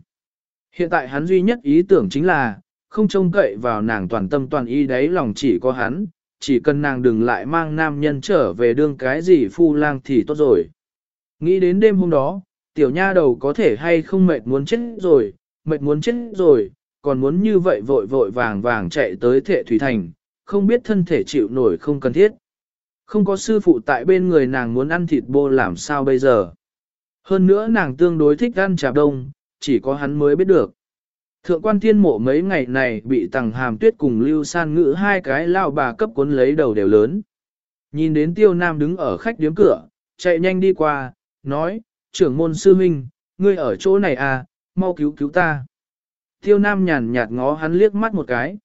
Hiện tại hắn duy nhất ý tưởng chính là, không trông cậy vào nàng toàn tâm toàn ý đấy lòng chỉ có hắn, chỉ cần nàng đừng lại mang nam nhân trở về đương cái gì phu lang thì tốt rồi. Nghĩ đến đêm hôm đó, tiểu nha đầu có thể hay không mệt muốn chết rồi, mệt muốn chết rồi, còn muốn như vậy vội vội vàng vàng chạy tới thệ thủy thành, không biết thân thể chịu nổi không cần thiết. Không có sư phụ tại bên người nàng muốn ăn thịt bô làm sao bây giờ. Hơn nữa nàng tương đối thích ăn trà đông, chỉ có hắn mới biết được. Thượng quan thiên mộ mấy ngày này bị tàng hàm tuyết cùng lưu san ngữ hai cái lao bà cấp cuốn lấy đầu đều lớn. Nhìn đến tiêu nam đứng ở khách điếm cửa, chạy nhanh đi qua, nói, trưởng môn sư huynh, ngươi ở chỗ này à, mau cứu cứu ta. Tiêu Nam nhàn nhạt ngó hắn liếc mắt một cái.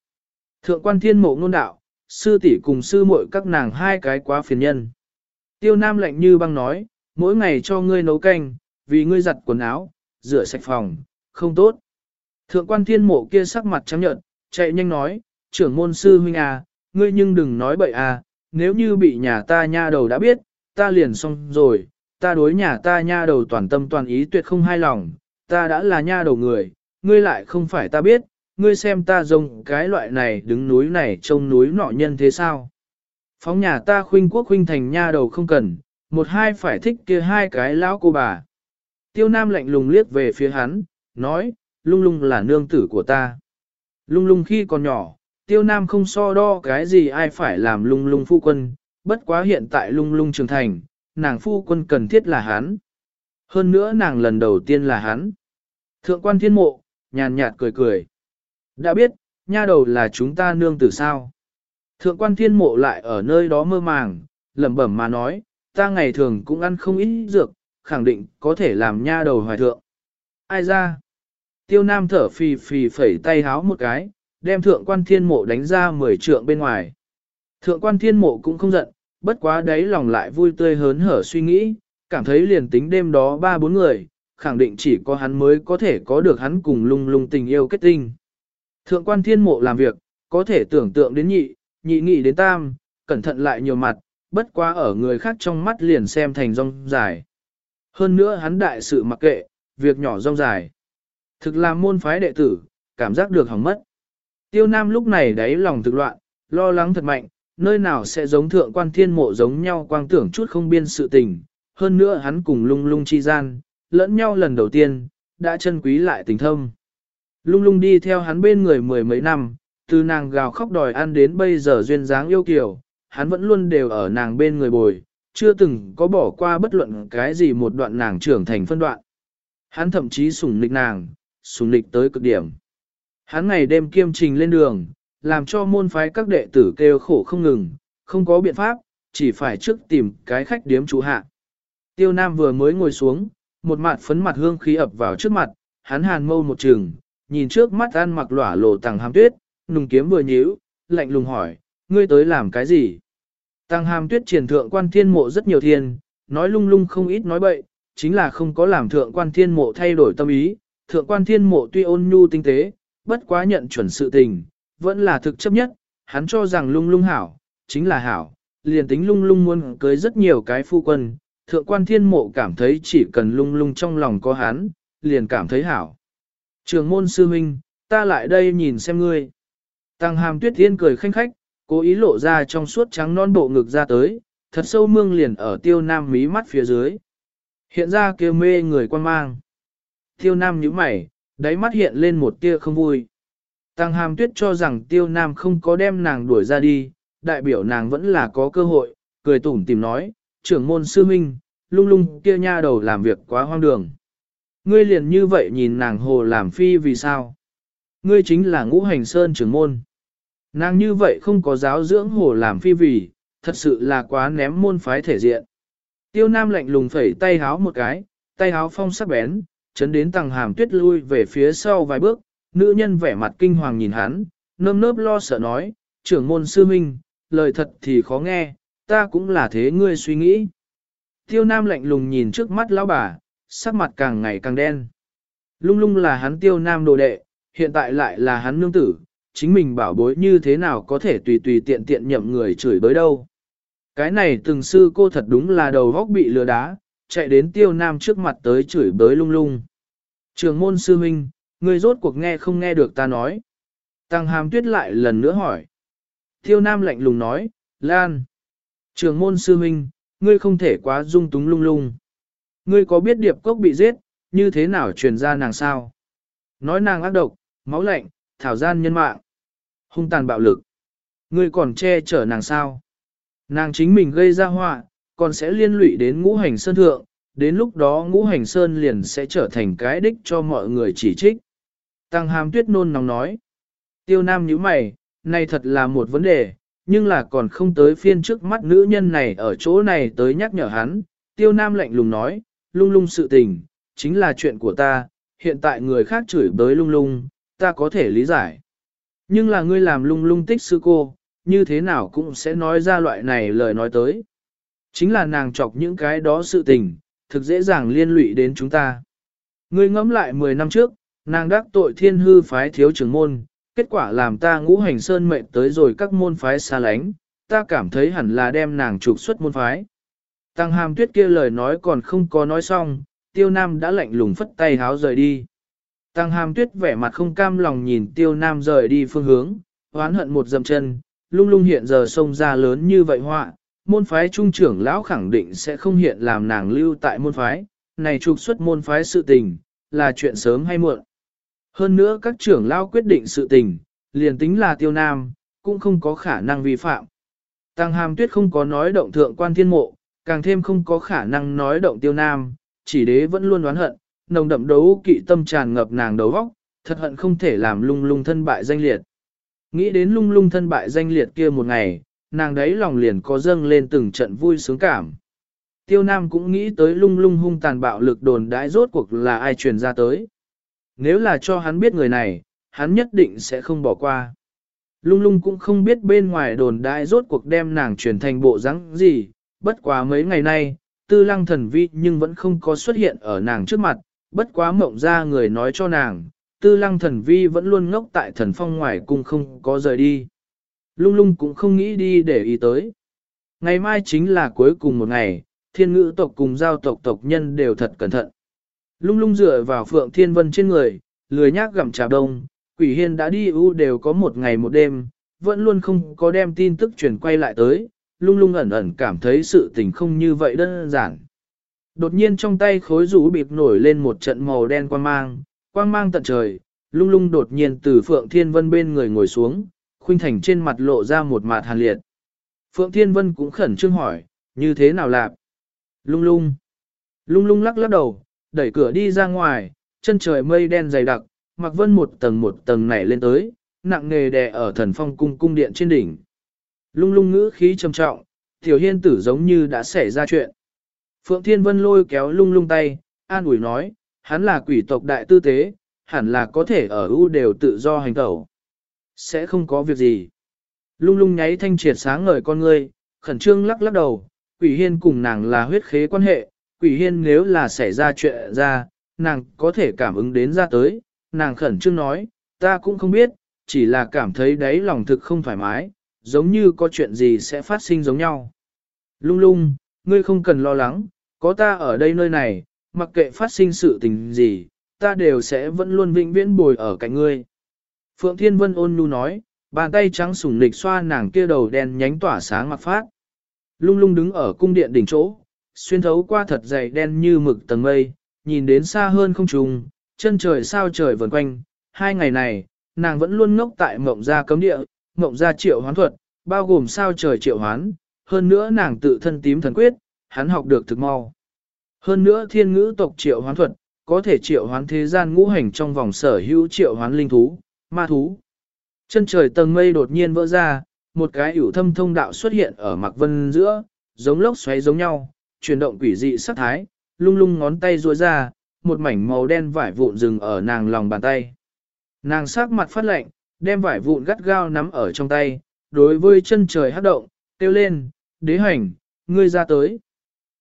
Thượng quan thiên mộ ngôn đạo, sư tỷ cùng sư muội các nàng hai cái quá phiền nhân. Tiêu Nam lạnh như băng nói, mỗi ngày cho ngươi nấu canh, vì ngươi giặt quần áo, rửa sạch phòng, không tốt. Thượng quan thiên mộ kia sắc mặt trắng nhợt, chạy nhanh nói, trưởng môn sư huynh à, ngươi nhưng đừng nói bậy à, nếu như bị nhà ta nha đầu đã biết, ta liền xong rồi, ta đối nhà ta nha đầu toàn tâm toàn ý tuyệt không hai lòng, ta đã là nha đầu người, ngươi lại không phải ta biết, ngươi xem ta giống cái loại này đứng núi này trông núi nọ nhân thế sao. Phóng nhà ta khuynh quốc khuynh thành nha đầu không cần, một hai phải thích kia hai cái lão cô bà. Tiêu Nam lạnh lùng liếc về phía hắn, nói, lung lung là nương tử của ta. Lung lung khi còn nhỏ, tiêu nam không so đo cái gì ai phải làm lung lung phu quân, bất quá hiện tại lung lung trưởng thành, nàng phu quân cần thiết là hắn. Hơn nữa nàng lần đầu tiên là hắn. Thượng quan thiên mộ, nhàn nhạt cười cười. Đã biết, nha đầu là chúng ta nương tử sao. Thượng quan thiên mộ lại ở nơi đó mơ màng, lẩm bẩm mà nói, ta ngày thường cũng ăn không ít dược, khẳng định có thể làm nha đầu hoài thượng. Ai ra? Tiêu Nam thở phì phì phẩy tay háo một cái, đem thượng quan thiên mộ đánh ra mười trượng bên ngoài. Thượng quan thiên mộ cũng không giận, bất quá đấy lòng lại vui tươi hớn hở suy nghĩ, cảm thấy liền tính đêm đó ba bốn người, khẳng định chỉ có hắn mới có thể có được hắn cùng lung lung tình yêu kết tinh. Thượng quan thiên mộ làm việc, có thể tưởng tượng đến nhị, nhị nghị đến tam, cẩn thận lại nhiều mặt, bất quá ở người khác trong mắt liền xem thành rong dài. Hơn nữa hắn đại sự mặc kệ, việc nhỏ rong dài. Thực là môn phái đệ tử, cảm giác được hỏng mất. Tiêu Nam lúc này đáy lòng thực loạn, lo lắng thật mạnh, nơi nào sẽ giống thượng quan thiên mộ giống nhau quang tưởng chút không biên sự tình. Hơn nữa hắn cùng lung lung chi gian, lẫn nhau lần đầu tiên, đã chân quý lại tình thâm. Lung lung đi theo hắn bên người mười mấy năm, từ nàng gào khóc đòi ăn đến bây giờ duyên dáng yêu kiều, hắn vẫn luôn đều ở nàng bên người bồi, chưa từng có bỏ qua bất luận cái gì một đoạn nàng trưởng thành phân đoạn. Hắn thậm chí sủng nịch nàng, sủng nịch tới cực điểm. Hắn ngày đêm kiêm trình lên đường, làm cho môn phái các đệ tử kêu khổ không ngừng, không có biện pháp, chỉ phải trước tìm cái khách điếm chủ hạ. Tiêu Nam vừa mới ngồi xuống, một mặt phấn mặt hương khí ập vào trước mặt, hắn hàn mâu một trường, nhìn trước mắt ăn mặc lỏa lộ tàng hàm tuyết, nùng kiếm vừa nhíu, lạnh lùng hỏi, ngươi tới làm cái gì? Tăng hàm tuyết triển thượng quan thiên mộ rất nhiều thiên, nói lung lung không ít nói bậy, chính là không có làm thượng quan thiên mộ thay đổi tâm ý. Thượng quan thiên mộ tuy ôn nhu tinh tế, bất quá nhận chuẩn sự tình, vẫn là thực chấp nhất, hắn cho rằng lung lung hảo, chính là hảo, liền tính lung lung muốn cưới rất nhiều cái phu quân, thượng quan thiên mộ cảm thấy chỉ cần lung lung trong lòng có hắn, liền cảm thấy hảo. Trường môn sư huynh, ta lại đây nhìn xem ngươi. Tăng hàm tuyết thiên cười khanh khách, cố ý lộ ra trong suốt trắng non bộ ngực ra tới, thật sâu mương liền ở tiêu nam mí mắt phía dưới. Hiện ra kia mê người quan mang. Tiêu nam nhíu mày, đáy mắt hiện lên một tia không vui. Tăng hàm tuyết cho rằng tiêu nam không có đem nàng đuổi ra đi, đại biểu nàng vẫn là có cơ hội, cười tủm tìm nói, trưởng môn sư minh, lung lung kia nha đầu làm việc quá hoang đường. Ngươi liền như vậy nhìn nàng hồ làm phi vì sao? Ngươi chính là ngũ hành sơn trưởng môn. Nàng như vậy không có giáo dưỡng hồ làm phi vì, thật sự là quá ném môn phái thể diện. Tiêu Nam lạnh lùng phẩy tay háo một cái, tay háo phong sắc bén, chấn đến tầng hàm tuyết lui về phía sau vài bước, nữ nhân vẻ mặt kinh hoàng nhìn hắn, nơm nớp lo sợ nói, trưởng môn sư minh, lời thật thì khó nghe, ta cũng là thế ngươi suy nghĩ. Tiêu Nam lạnh lùng nhìn trước mắt lão bà, sắc mặt càng ngày càng đen. Lung lung là hắn tiêu Nam đồ đệ, hiện tại lại là hắn nương tử, chính mình bảo bối như thế nào có thể tùy tùy tiện tiện nhậm người chửi bới đâu. Cái này từng sư cô thật đúng là đầu góc bị lừa đá, chạy đến tiêu nam trước mặt tới chửi bới lung lung. Trường môn sư minh, người rốt cuộc nghe không nghe được ta nói. Tăng hàm tuyết lại lần nữa hỏi. Tiêu nam lạnh lùng nói, Lan. Trường môn sư minh, ngươi không thể quá dung túng lung lung. Ngươi có biết điệp cốc bị giết, như thế nào truyền ra nàng sao? Nói nàng ác độc, máu lạnh, thảo gian nhân mạng. Hung tàn bạo lực. Ngươi còn che chở nàng sao? Nàng chính mình gây ra họa, còn sẽ liên lụy đến ngũ hành sơn thượng, đến lúc đó ngũ hành sơn liền sẽ trở thành cái đích cho mọi người chỉ trích. Tăng hàm tuyết nôn nóng nói. Tiêu nam nhíu mày, này thật là một vấn đề, nhưng là còn không tới phiên trước mắt nữ nhân này ở chỗ này tới nhắc nhở hắn. Tiêu nam lạnh lùng nói, lung lung sự tình, chính là chuyện của ta, hiện tại người khác chửi bới lung lung, ta có thể lý giải. Nhưng là ngươi làm lung lung tích sư cô, như thế nào cũng sẽ nói ra loại này lời nói tới. Chính là nàng chọc những cái đó sự tình, thực dễ dàng liên lụy đến chúng ta. Ngươi ngẫm lại 10 năm trước, nàng đắc tội thiên hư phái thiếu trưởng môn, kết quả làm ta ngũ hành sơn mệnh tới rồi các môn phái xa lánh, ta cảm thấy hẳn là đem nàng trục xuất môn phái. Tăng hàm tuyết kia lời nói còn không có nói xong, tiêu nam đã lạnh lùng phất tay háo rời đi. Tăng hàm tuyết vẻ mặt không cam lòng nhìn tiêu nam rời đi phương hướng, oán hận một dầm chân, lung lung hiện giờ sông ra lớn như vậy họa, môn phái trung trưởng lão khẳng định sẽ không hiện làm nàng lưu tại môn phái, này trục xuất môn phái sự tình, là chuyện sớm hay muộn. Hơn nữa các trưởng lao quyết định sự tình, liền tính là tiêu nam, cũng không có khả năng vi phạm. Tăng hàm tuyết không có nói động thượng quan thiên mộ, càng thêm không có khả năng nói động tiêu nam, chỉ đế vẫn luôn đoán hận, nồng đậm đấu kỵ tâm tràn ngập nàng đầu vóc thật hận không thể làm lung lung thân bại danh liệt. Nghĩ đến lung lung thân bại danh liệt kia một ngày, nàng đấy lòng liền có dâng lên từng trận vui sướng cảm. Tiêu Nam cũng nghĩ tới lung lung hung tàn bạo lực đồn đãi rốt cuộc là ai truyền ra tới. Nếu là cho hắn biết người này, hắn nhất định sẽ không bỏ qua. Lung lung cũng không biết bên ngoài đồn đại rốt cuộc đem nàng chuyển thành bộ dáng gì, bất quá mấy ngày nay, tư lăng thần vi nhưng vẫn không có xuất hiện ở nàng trước mặt, bất quá mộng ra người nói cho nàng, tư lăng thần vi vẫn luôn ngốc tại thần phong ngoài cung không có rời đi. Lung lung cũng không nghĩ đi để ý tới. Ngày mai chính là cuối cùng một ngày, thiên ngữ tộc cùng giao tộc tộc nhân đều thật cẩn thận. Lung lung dựa vào phượng thiên vân trên người, lười nhác gặm trà đông, quỷ hiên đã đi ưu đều có một ngày một đêm, vẫn luôn không có đem tin tức truyền quay lại tới, lung lung ẩn ẩn cảm thấy sự tình không như vậy đơn giản. Đột nhiên trong tay khối rũ bịp nổi lên một trận màu đen quang mang, quang mang tận trời, lung lung đột nhiên từ Phượng Thiên Vân bên người ngồi xuống, khuynh thành trên mặt lộ ra một mặt hàn liệt. Phượng Thiên Vân cũng khẩn trương hỏi, như thế nào lạp? Lung lung. Lung lung lắc lắc đầu, đẩy cửa đi ra ngoài, chân trời mây đen dày đặc, Mạc vân một tầng một tầng nảy lên tới, nặng nề đè ở thần phong cung cung điện trên đỉnh. Lung lung ngữ khí trầm trọng, tiểu hiên tử giống như đã xảy ra chuyện. Phượng Thiên Vân lôi kéo lung lung tay, an ủi nói, hắn là quỷ tộc đại tư tế, hẳn là có thể ở ưu đều tự do hành tẩu. Sẽ không có việc gì. Lung lung nháy thanh triệt sáng ngời con ngươi, khẩn trương lắc lắc đầu, quỷ hiên cùng nàng là huyết khế quan hệ, quỷ hiên nếu là xảy ra chuyện ra, nàng có thể cảm ứng đến ra tới, nàng khẩn trương nói, ta cũng không biết, chỉ là cảm thấy đáy lòng thực không thoải mái, giống như có chuyện gì sẽ phát sinh giống nhau. Lung lung, ngươi không cần lo lắng, có ta ở đây nơi này, mặc kệ phát sinh sự tình gì, ta đều sẽ vẫn luôn vĩnh viễn bồi ở cạnh ngươi. Phượng Thiên Vân ôn nhu nói, bàn tay trắng sủng lịch xoa nàng kia đầu đen nhánh tỏa sáng mặc phát. Lung lung đứng ở cung điện đỉnh chỗ, xuyên thấu qua thật dày đen như mực tầng mây, nhìn đến xa hơn không trùng, chân trời sao trời vần quanh. Hai ngày này, nàng vẫn luôn ngốc tại mộng gia cấm địa, mộng gia triệu hoán thuật, bao gồm sao trời triệu hoán, hơn nữa nàng tự thân tím thần quyết, hắn học được thực mau. Hơn nữa thiên ngữ tộc triệu hoán thuật, có thể triệu hoán thế gian ngũ hành trong vòng sở hữu triệu hoán linh thú, ma thú. Chân trời tầng mây đột nhiên vỡ ra, một cái ủ thâm thông đạo xuất hiện ở mặc vân giữa, giống lốc xoáy giống nhau, chuyển động quỷ dị sắc thái, lung lung ngón tay ruôi ra, một mảnh màu đen vải vụn rừng ở nàng lòng bàn tay. Nàng sắc mặt phát lạnh, đem vải vụn gắt gao nắm ở trong tay, đối với chân trời hát động, kêu lên, đế hành, ngươi ra tới.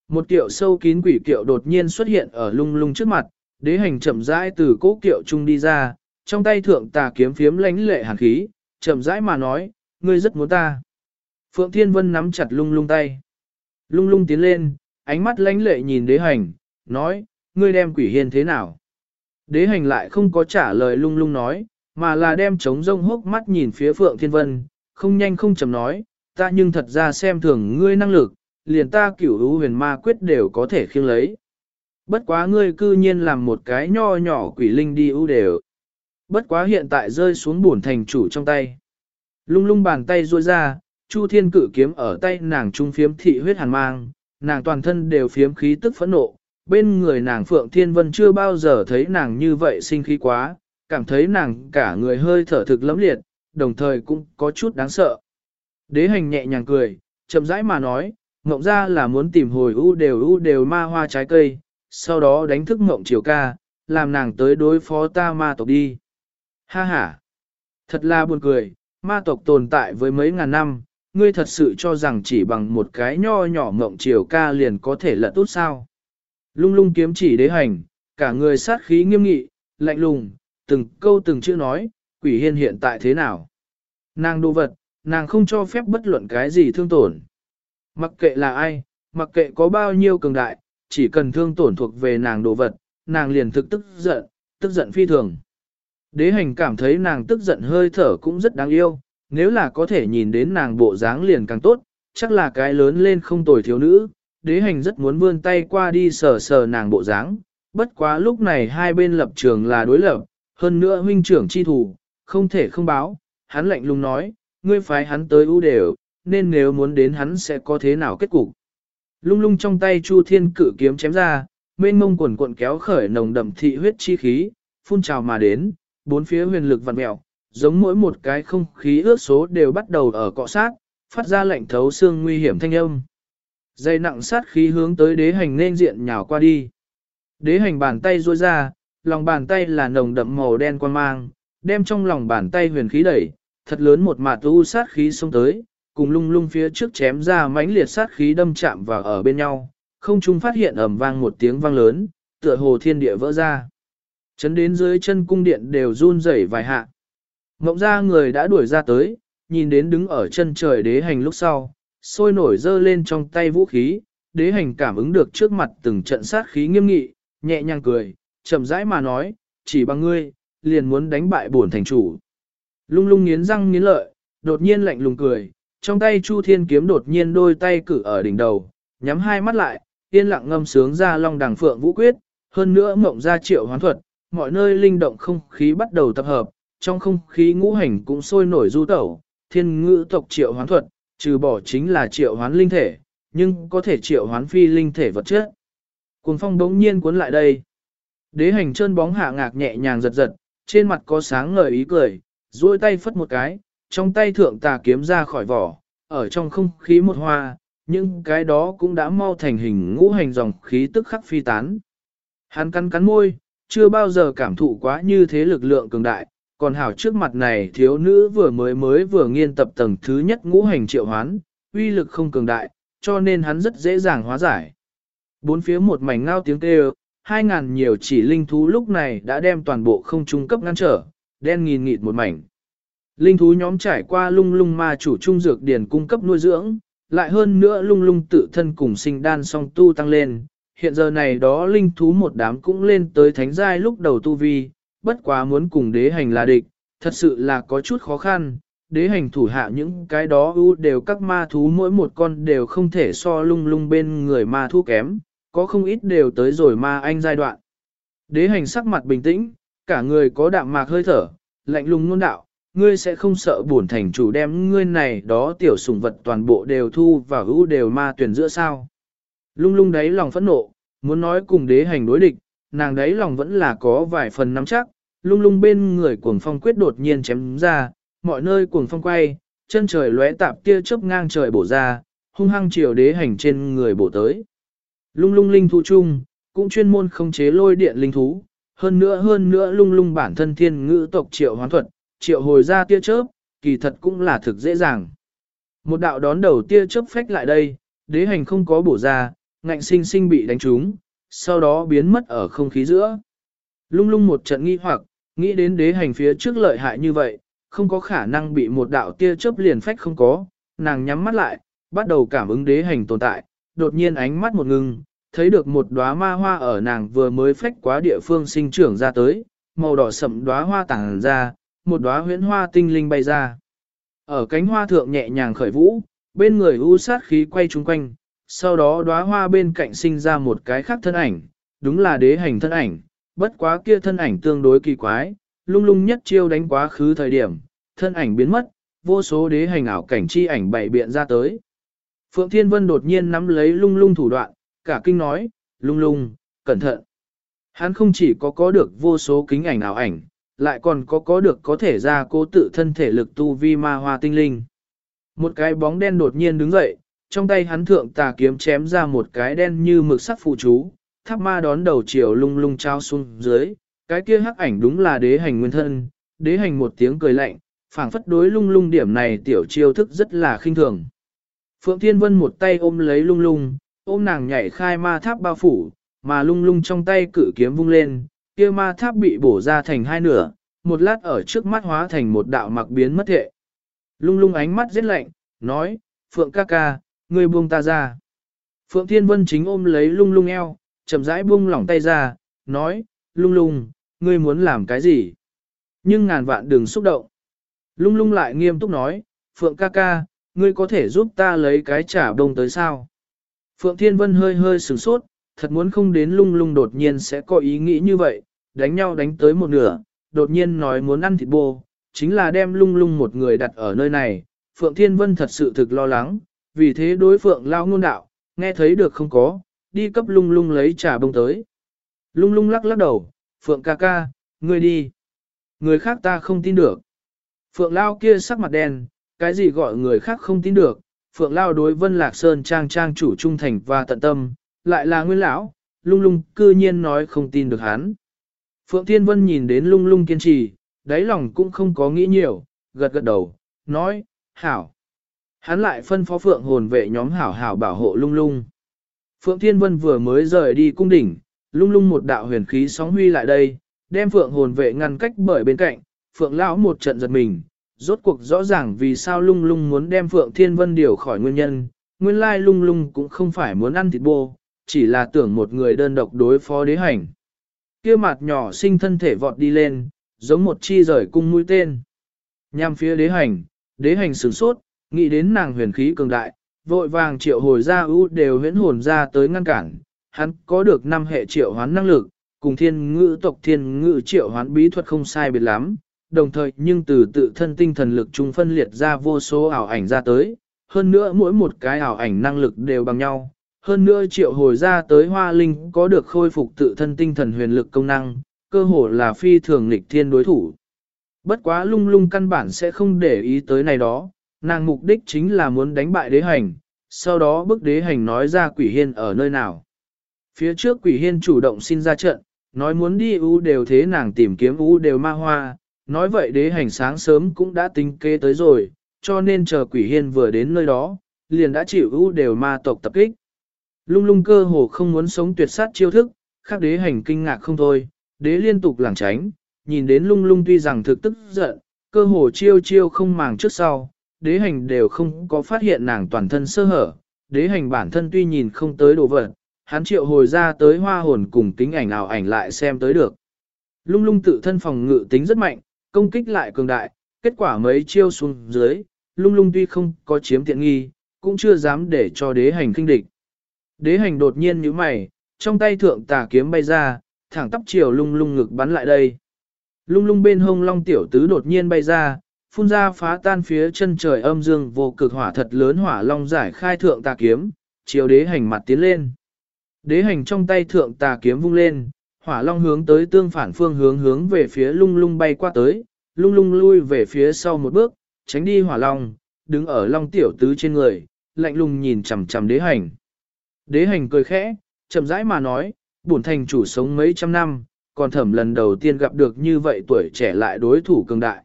Một kiệu sâu kín quỷ kiệu đột nhiên xuất hiện ở lung lung trước mặt, đế hành chậm rãi từ cố kiệu trung đi ra, trong tay thượng tà kiếm phiếm lánh lệ hàn khí, chậm rãi mà nói, ngươi rất muốn ta. Phượng Thiên Vân nắm chặt lung lung tay. Lung lung tiến lên, ánh mắt lánh lệ nhìn đế hành, nói, ngươi đem quỷ hiên thế nào? Đế hành lại không có trả lời lung lung nói, mà là đem trống rông hốc mắt nhìn phía Phượng Thiên Vân, không nhanh không chậm nói, ta nhưng thật ra xem thường ngươi năng lực, liền ta cửu hữu huyền ma quyết đều có thể khiêng lấy. Bất quá ngươi cư nhiên làm một cái nho nhỏ quỷ linh đi ưu đều. Bất quá hiện tại rơi xuống bổn thành chủ trong tay. Lung lung bàn tay ruôi ra, Chu Thiên cử kiếm ở tay nàng trung phiếm thị huyết hàn mang, nàng toàn thân đều phiếm khí tức phẫn nộ. Bên người nàng Phượng Thiên Vân chưa bao giờ thấy nàng như vậy sinh khí quá, cảm thấy nàng cả người hơi thở thực lẫm liệt, đồng thời cũng có chút đáng sợ. Đế hành nhẹ nhàng cười, chậm rãi mà nói, ngộng ra là muốn tìm hồi u đều u đều ma hoa trái cây, sau đó đánh thức ngộng chiều ca, làm nàng tới đối phó ta ma tộc đi. Ha ha! Thật là buồn cười, ma tộc tồn tại với mấy ngàn năm, ngươi thật sự cho rằng chỉ bằng một cái nho nhỏ mộng chiều ca liền có thể lật tốt sao. Lung lung kiếm chỉ đế hành, cả người sát khí nghiêm nghị, lạnh lùng, từng câu từng chữ nói, quỷ hiên hiện tại thế nào. Nàng đồ vật, nàng không cho phép bất luận cái gì thương tổn. Mặc kệ là ai, mặc kệ có bao nhiêu cường đại, chỉ cần thương tổn thuộc về nàng đồ vật, nàng liền thực tức giận, tức giận phi thường. Đế hành cảm thấy nàng tức giận hơi thở cũng rất đáng yêu, nếu là có thể nhìn đến nàng bộ dáng liền càng tốt, chắc là cái lớn lên không tồi thiếu nữ. Đế hành rất muốn vươn tay qua đi sờ sờ nàng bộ dáng, bất quá lúc này hai bên lập trường là đối lập, hơn nữa huynh trưởng chi thủ, không thể không báo, hắn lạnh lùng nói, ngươi phái hắn tới ưu đều, nên nếu muốn đến hắn sẽ có thế nào kết cục. Lung lung trong tay Chu Thiên cử kiếm chém ra, mênh mông quần cuộn kéo khởi nồng đậm thị huyết chi khí, phun trào mà đến, bốn phía huyền lực vặn mèo, giống mỗi một cái không khí ước số đều bắt đầu ở cọ sát, phát ra lệnh thấu xương nguy hiểm thanh âm. Dây nặng sát khí hướng tới đế hành nên diện nhào qua đi. Đế hành bàn tay ruôi ra, lòng bàn tay là nồng đậm màu đen quan mang, đem trong lòng bàn tay huyền khí đẩy, thật lớn một mạt u sát khí xông tới, cùng lung lung phía trước chém ra mãnh liệt sát khí đâm chạm vào ở bên nhau, không trung phát hiện ầm vang một tiếng vang lớn, tựa hồ thiên địa vỡ ra. Chấn đến dưới chân cung điện đều run rẩy vài hạ. Ngộng ra người đã đuổi ra tới, nhìn đến đứng ở chân trời đế hành lúc sau, sôi nổi dơ lên trong tay vũ khí, đế hành cảm ứng được trước mặt từng trận sát khí nghiêm nghị, nhẹ nhàng cười, chậm rãi mà nói, chỉ bằng ngươi, liền muốn đánh bại bổn thành chủ. Lung lung nghiến răng nghiến lợi, đột nhiên lạnh lùng cười, trong tay Chu Thiên kiếm đột nhiên đôi tay cử ở đỉnh đầu, nhắm hai mắt lại, yên lặng ngâm sướng ra long đằng phượng vũ quyết, hơn nữa mộng ra triệu hoán thuật, mọi nơi linh động không khí bắt đầu tập hợp, trong không khí ngũ hành cũng sôi nổi du tẩu, thiên ngữ tộc triệu hoán thuật, trừ bỏ chính là triệu hoán linh thể, nhưng có thể triệu hoán phi linh thể vật chất. Cuồng phong bỗng nhiên cuốn lại đây. Đế hành chân bóng hạ ngạc nhẹ nhàng giật giật, trên mặt có sáng ngời ý cười, duỗi tay phất một cái, trong tay thượng tà kiếm ra khỏi vỏ, ở trong không khí một hoa, nhưng cái đó cũng đã mau thành hình ngũ hành dòng khí tức khắc phi tán. Hắn cắn cắn môi, chưa bao giờ cảm thụ quá như thế lực lượng cường đại, còn hảo trước mặt này thiếu nữ vừa mới mới vừa nghiên tập tầng thứ nhất ngũ hành triệu hoán, uy lực không cường đại, cho nên hắn rất dễ dàng hóa giải. Bốn phía một mảnh ngao tiếng kêu, hai ngàn nhiều chỉ linh thú lúc này đã đem toàn bộ không trung cấp ngăn trở, đen nghìn nghịt một mảnh. Linh thú nhóm trải qua lung lung ma chủ trung dược điển cung cấp nuôi dưỡng, lại hơn nữa lung lung tự thân cùng sinh đan song tu tăng lên. Hiện giờ này đó linh thú một đám cũng lên tới thánh giai lúc đầu tu vi, bất quá muốn cùng đế hành là địch, thật sự là có chút khó khăn. Đế hành thủ hạ những cái đó ưu đều các ma thú mỗi một con đều không thể so lung lung bên người ma thú kém, có không ít đều tới rồi ma anh giai đoạn. Đế hành sắc mặt bình tĩnh, cả người có đạm mạc hơi thở, lạnh lùng ngôn đạo, ngươi sẽ không sợ bổn thành chủ đem ngươi này đó tiểu sủng vật toàn bộ đều thu và hữu đều ma tuyển giữa sao. Lung lung đáy lòng phẫn nộ, muốn nói cùng đế hành đối địch, nàng đấy lòng vẫn là có vài phần nắm chắc, lung lung bên người cuồng phong quyết đột nhiên chém ra, mọi nơi cuồng phong quay, chân trời lóe tạp tia chớp ngang trời bổ ra, hung hăng chiều đế hành trên người bổ tới. Lung lung linh thú chung, cũng chuyên môn không chế lôi điện linh thú, hơn nữa hơn nữa lung lung bản thân thiên ngữ tộc triệu hoán thuật, triệu hồi ra tia chớp, kỳ thật cũng là thực dễ dàng. Một đạo đón đầu tia chớp phách lại đây, đế hành không có bổ ra, ngạnh sinh sinh bị đánh trúng, sau đó biến mất ở không khí giữa. Lung lung một trận nghi hoặc, nghĩ đến đế hành phía trước lợi hại như vậy, không có khả năng bị một đạo tia chớp liền phách không có, nàng nhắm mắt lại, bắt đầu cảm ứng đế hành tồn tại, đột nhiên ánh mắt một ngưng, thấy được một đóa ma hoa ở nàng vừa mới phách quá địa phương sinh trưởng ra tới, màu đỏ sậm đóa hoa tàng ra, một đóa huyễn hoa tinh linh bay ra. Ở cánh hoa thượng nhẹ nhàng khởi vũ, bên người u sát khí quay chung quanh, sau đó đóa hoa bên cạnh sinh ra một cái khác thân ảnh, đúng là đế hành thân ảnh, bất quá kia thân ảnh tương đối kỳ quái, lung lung nhất chiêu đánh quá khứ thời điểm, thân ảnh biến mất, vô số đế hành ảo cảnh chi ảnh bảy biện ra tới. Phượng Thiên Vân đột nhiên nắm lấy lung lung thủ đoạn, cả kinh nói, lung lung, cẩn thận. Hắn không chỉ có có được vô số kính ảnh ảo ảnh, lại còn có có được có thể ra cố tự thân thể lực tu vi ma hoa tinh linh. Một cái bóng đen đột nhiên đứng dậy, trong tay hắn thượng tà kiếm chém ra một cái đen như mực sắc phụ chú, tháp ma đón đầu chiều lung lung trao xuống dưới, cái kia hắc ảnh đúng là đế hành nguyên thân, đế hành một tiếng cười lạnh, phảng phất đối lung lung điểm này tiểu chiêu thức rất là khinh thường. Phượng Thiên Vân một tay ôm lấy lung lung, ôm nàng nhảy khai ma tháp bao phủ, mà lung lung trong tay cử kiếm vung lên, kia ma tháp bị bổ ra thành hai nửa, một lát ở trước mắt hóa thành một đạo mặc biến mất hệ. Lung lung ánh mắt rất lạnh, nói, Phượng ca ca, ngươi buông ta ra. Phượng Thiên Vân chính ôm lấy lung lung eo, chậm rãi buông lỏng tay ra, nói, lung lung, ngươi muốn làm cái gì? Nhưng ngàn vạn đừng xúc động. Lung lung lại nghiêm túc nói, Phượng ca ca, ngươi có thể giúp ta lấy cái trả đông tới sao? Phượng Thiên Vân hơi hơi sửng sốt, thật muốn không đến lung lung đột nhiên sẽ có ý nghĩ như vậy, đánh nhau đánh tới một nửa, đột nhiên nói muốn ăn thịt bô, chính là đem lung lung một người đặt ở nơi này. Phượng Thiên Vân thật sự thực lo lắng, vì thế đối Phượng lao ngôn đạo, nghe thấy được không có, đi cấp lung lung lấy trà bông tới. Lung lung lắc lắc đầu, Phượng ca ca, ngươi đi. Người khác ta không tin được. Phượng lao kia sắc mặt đen, cái gì gọi người khác không tin được. Phượng lao đối Vân Lạc Sơn trang trang chủ trung thành và tận tâm, lại là nguyên lão, lung lung cư nhiên nói không tin được hắn. Phượng Thiên Vân nhìn đến lung lung kiên trì, đáy lòng cũng không có nghĩ nhiều, gật gật đầu, nói, hảo. Hắn lại phân phó Phượng hồn vệ nhóm hảo hảo bảo hộ lung lung. Phượng Thiên Vân vừa mới rời đi cung đỉnh, lung lung một đạo huyền khí sóng huy lại đây, đem Phượng hồn vệ ngăn cách bởi bên cạnh, Phượng lão một trận giật mình, rốt cuộc rõ ràng vì sao lung lung muốn đem Phượng Thiên Vân điều khỏi nguyên nhân, nguyên lai lung lung cũng không phải muốn ăn thịt bô, chỉ là tưởng một người đơn độc đối phó đế hành. Kia mặt nhỏ sinh thân thể vọt đi lên, giống một chi rời cung mũi tên. Nhằm phía đế hành, đế hành sửng sốt, nghĩ đến nàng huyền khí cường đại, vội vàng triệu hồi ra ưu đều huyễn hồn ra tới ngăn cản. Hắn có được năm hệ triệu hoán năng lực, cùng thiên ngữ tộc thiên ngữ triệu hoán bí thuật không sai biệt lắm, đồng thời nhưng từ tự thân tinh thần lực trung phân liệt ra vô số ảo ảnh ra tới, hơn nữa mỗi một cái ảo ảnh năng lực đều bằng nhau, hơn nữa triệu hồi ra tới hoa linh có được khôi phục tự thân tinh thần huyền lực công năng, cơ hồ là phi thường nghịch thiên đối thủ. Bất quá lung lung căn bản sẽ không để ý tới này đó, nàng mục đích chính là muốn đánh bại đế hành, sau đó bức đế hành nói ra quỷ hiên ở nơi nào. Phía trước quỷ hiên chủ động xin ra trận, nói muốn đi u đều thế nàng tìm kiếm u đều ma hoa, nói vậy đế hành sáng sớm cũng đã tính kế tới rồi, cho nên chờ quỷ hiên vừa đến nơi đó, liền đã chịu u đều ma tộc tập kích. Lung lung cơ hồ không muốn sống tuyệt sát chiêu thức, khác đế hành kinh ngạc không thôi, đế liên tục lảng tránh, nhìn đến lung lung tuy rằng thực tức giận, cơ hồ chiêu chiêu không màng trước sau, đế hành đều không có phát hiện nàng toàn thân sơ hở, đế hành bản thân tuy nhìn không tới đồ vật, hắn triệu hồi ra tới hoa hồn cùng kính ảnh nào ảnh lại xem tới được. Lung lung tự thân phòng ngự tính rất mạnh, công kích lại cường đại, kết quả mấy chiêu xuống dưới, lung lung tuy không có chiếm tiện nghi, cũng chưa dám để cho đế hành kinh địch. Đế hành đột nhiên như mày, trong tay thượng tà kiếm bay ra, thẳng tắp chiều lung lung ngực bắn lại đây. Lung lung bên hông long tiểu tứ đột nhiên bay ra, phun ra phá tan phía chân trời âm dương vô cực hỏa thật lớn hỏa long giải khai thượng tà kiếm, chiều đế hành mặt tiến lên. Đế hành trong tay thượng tà kiếm vung lên, hỏa long hướng tới tương phản phương hướng hướng về phía lung lung bay qua tới, lung lung lui về phía sau một bước, tránh đi hỏa long, đứng ở long tiểu tứ trên người, lạnh lùng nhìn chằm chằm đế hành. Đế hành cười khẽ, chậm rãi mà nói, bổn thành chủ sống mấy trăm năm, còn thẩm lần đầu tiên gặp được như vậy tuổi trẻ lại đối thủ cường đại.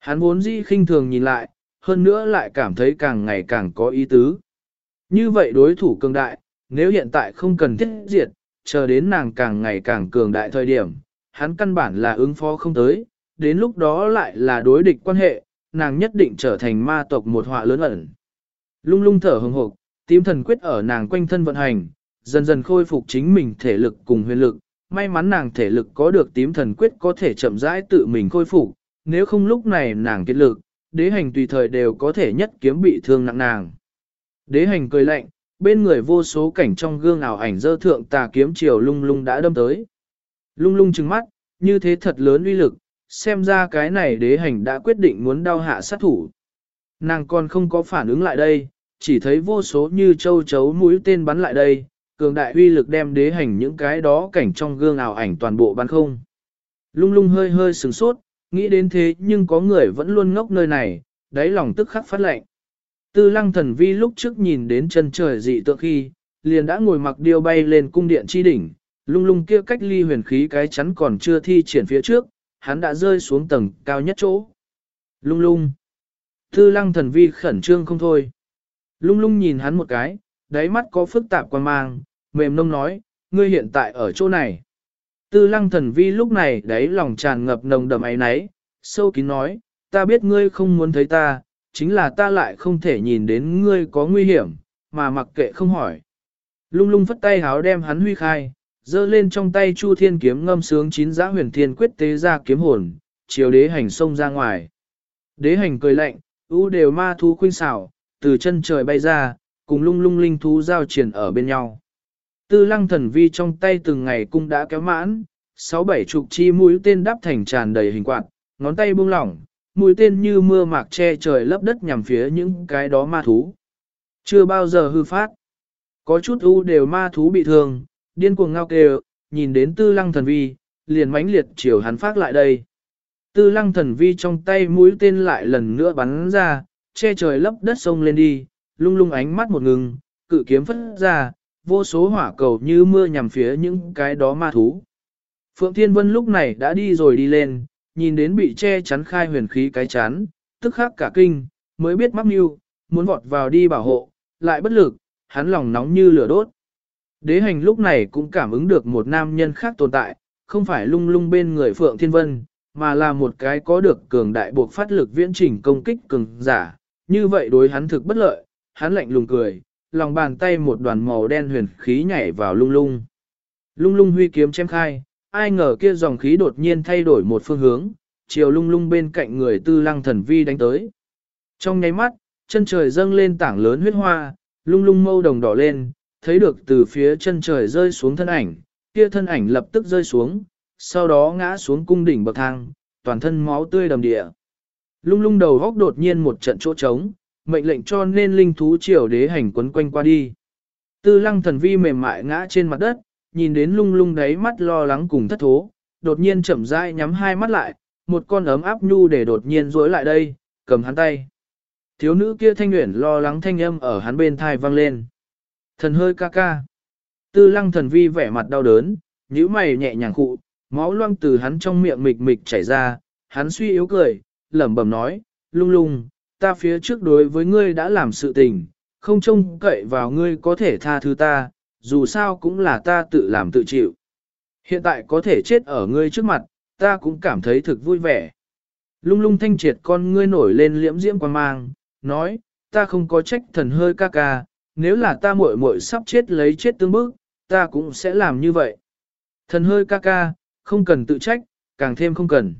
Hắn vốn dĩ khinh thường nhìn lại, hơn nữa lại cảm thấy càng ngày càng có ý tứ. Như vậy đối thủ cường đại, nếu hiện tại không cần thiết diệt, chờ đến nàng càng ngày càng cường đại thời điểm, hắn căn bản là ứng phó không tới, đến lúc đó lại là đối địch quan hệ, nàng nhất định trở thành ma tộc một họa lớn ẩn. Lung lung thở hừng hộp, tím thần quyết ở nàng quanh thân vận hành, dần dần khôi phục chính mình thể lực cùng huyền lực. May mắn nàng thể lực có được tím thần quyết có thể chậm rãi tự mình khôi phục, nếu không lúc này nàng kết lực, đế hành tùy thời đều có thể nhất kiếm bị thương nặng nàng. Đế hành cười lạnh, bên người vô số cảnh trong gương ảo ảnh dơ thượng tà kiếm chiều lung lung đã đâm tới. Lung lung trừng mắt, như thế thật lớn uy lực, xem ra cái này đế hành đã quyết định muốn đau hạ sát thủ. Nàng còn không có phản ứng lại đây, chỉ thấy vô số như châu chấu mũi tên bắn lại đây, cường đại uy lực đem đế hành những cái đó cảnh trong gương ảo ảnh toàn bộ bắn không. Lung lung hơi hơi sừng sốt, nghĩ đến thế nhưng có người vẫn luôn ngốc nơi này, đáy lòng tức khắc phát lệnh. Tư lăng thần vi lúc trước nhìn đến chân trời dị tượng khi, liền đã ngồi mặc điêu bay lên cung điện chi đỉnh, Lung lung kia cách ly huyền khí cái chắn còn chưa thi triển phía trước, hắn đã rơi xuống tầng cao nhất chỗ. Lung lung. Tư lăng thần vi khẩn trương không thôi. Lung lung nhìn hắn một cái, đáy mắt có phức tạp quan mang, mềm nông nói, ngươi hiện tại ở chỗ này. Tư lăng thần vi lúc này đáy lòng tràn ngập nồng đậm ấy náy, sâu kín nói, ta biết ngươi không muốn thấy ta, chính là ta lại không thể nhìn đến ngươi có nguy hiểm, mà mặc kệ không hỏi. Lung lung phất tay háo đem hắn huy khai, giơ lên trong tay chu thiên kiếm ngâm sướng chín giã huyền thiên quyết tế ra kiếm hồn, chiều đế hành xông ra ngoài. Đế hành cười lạnh, ưu đều ma thú khuynh xảo, từ chân trời bay ra, cùng lung lung linh thú giao triển ở bên nhau. Tư lăng thần vi trong tay từng ngày cung đã kéo mãn, sáu bảy chục chi mũi tên đắp thành tràn đầy hình quạt, ngón tay buông lỏng, mũi tên như mưa mạc che trời lấp đất nhằm phía những cái đó ma thú. Chưa bao giờ hư phát. Có chút u đều ma thú bị thương, điên cuồng ngao kêu, nhìn đến tư lăng thần vi, liền mãnh liệt chiều hắn phát lại đây. Tư lăng thần vi trong tay mũi tên lại lần nữa bắn ra, che trời lấp đất sông lên đi, lung lung ánh mắt một ngừng, cự kiếm phất ra, vô số hỏa cầu như mưa nhằm phía những cái đó ma thú. Phượng Thiên Vân lúc này đã đi rồi đi lên, nhìn đến bị che chắn khai huyền khí cái chán, tức khắc cả kinh, mới biết mắc mưu, muốn vọt vào đi bảo hộ, lại bất lực, hắn lòng nóng như lửa đốt. Đế hành lúc này cũng cảm ứng được một nam nhân khác tồn tại, không phải lung lung bên người Phượng Thiên Vân, mà là một cái có được cường đại buộc phát lực viễn trình công kích cường giả, như vậy đối hắn thực bất lợi, hắn lạnh lùng cười, lòng bàn tay một đoàn màu đen huyền khí nhảy vào lung lung. Lung lung huy kiếm chém khai, ai ngờ kia dòng khí đột nhiên thay đổi một phương hướng, chiều lung lung bên cạnh người tư lăng thần vi đánh tới. Trong nháy mắt, chân trời dâng lên tảng lớn huyết hoa, lung lung mâu đồng đỏ lên, thấy được từ phía chân trời rơi xuống thân ảnh, kia thân ảnh lập tức rơi xuống, sau đó ngã xuống cung đỉnh bậc thang, toàn thân máu tươi đầm địa. Lung lung đầu góc đột nhiên một trận chỗ trống, mệnh lệnh cho nên linh thú triều đế hành quấn quanh qua đi. Tư lăng thần vi mềm mại ngã trên mặt đất, nhìn đến lung lung đáy mắt lo lắng cùng thất thố, đột nhiên chậm rãi nhắm hai mắt lại, một con ấm áp nhu để đột nhiên rối lại đây, cầm hắn tay. Thiếu nữ kia thanh nguyện lo lắng thanh âm ở hắn bên thai vang lên. Thần hơi ca ca. Tư lăng thần vi vẻ mặt đau đớn, nhíu mày nhẹ nhàng khụ, máu loang từ hắn trong miệng mịch mịch chảy ra, hắn suy yếu cười, lẩm bẩm nói, lung lung, ta phía trước đối với ngươi đã làm sự tình, không trông cậy vào ngươi có thể tha thứ ta, dù sao cũng là ta tự làm tự chịu. Hiện tại có thể chết ở ngươi trước mặt, ta cũng cảm thấy thực vui vẻ. Lung lung thanh triệt con ngươi nổi lên liễm diễm quan mang, nói, ta không có trách thần hơi ca ca, nếu là ta muội muội sắp chết lấy chết tương bức, ta cũng sẽ làm như vậy. Thần hơi ca ca, không cần tự trách, càng thêm không cần.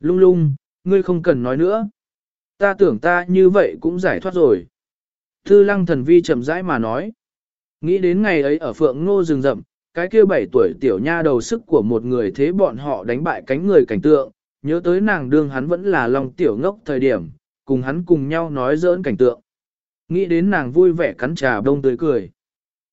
Lung lung, ngươi không cần nói nữa. Ta tưởng ta như vậy cũng giải thoát rồi. Thư lăng thần vi chậm rãi mà nói. Nghĩ đến ngày ấy ở phượng ngô rừng rậm, cái kia bảy tuổi tiểu nha đầu sức của một người thế bọn họ đánh bại cánh người cảnh tượng, nhớ tới nàng đương hắn vẫn là lòng tiểu ngốc thời điểm, cùng hắn cùng nhau nói giỡn cảnh tượng. Nghĩ đến nàng vui vẻ cắn trà đông tươi cười.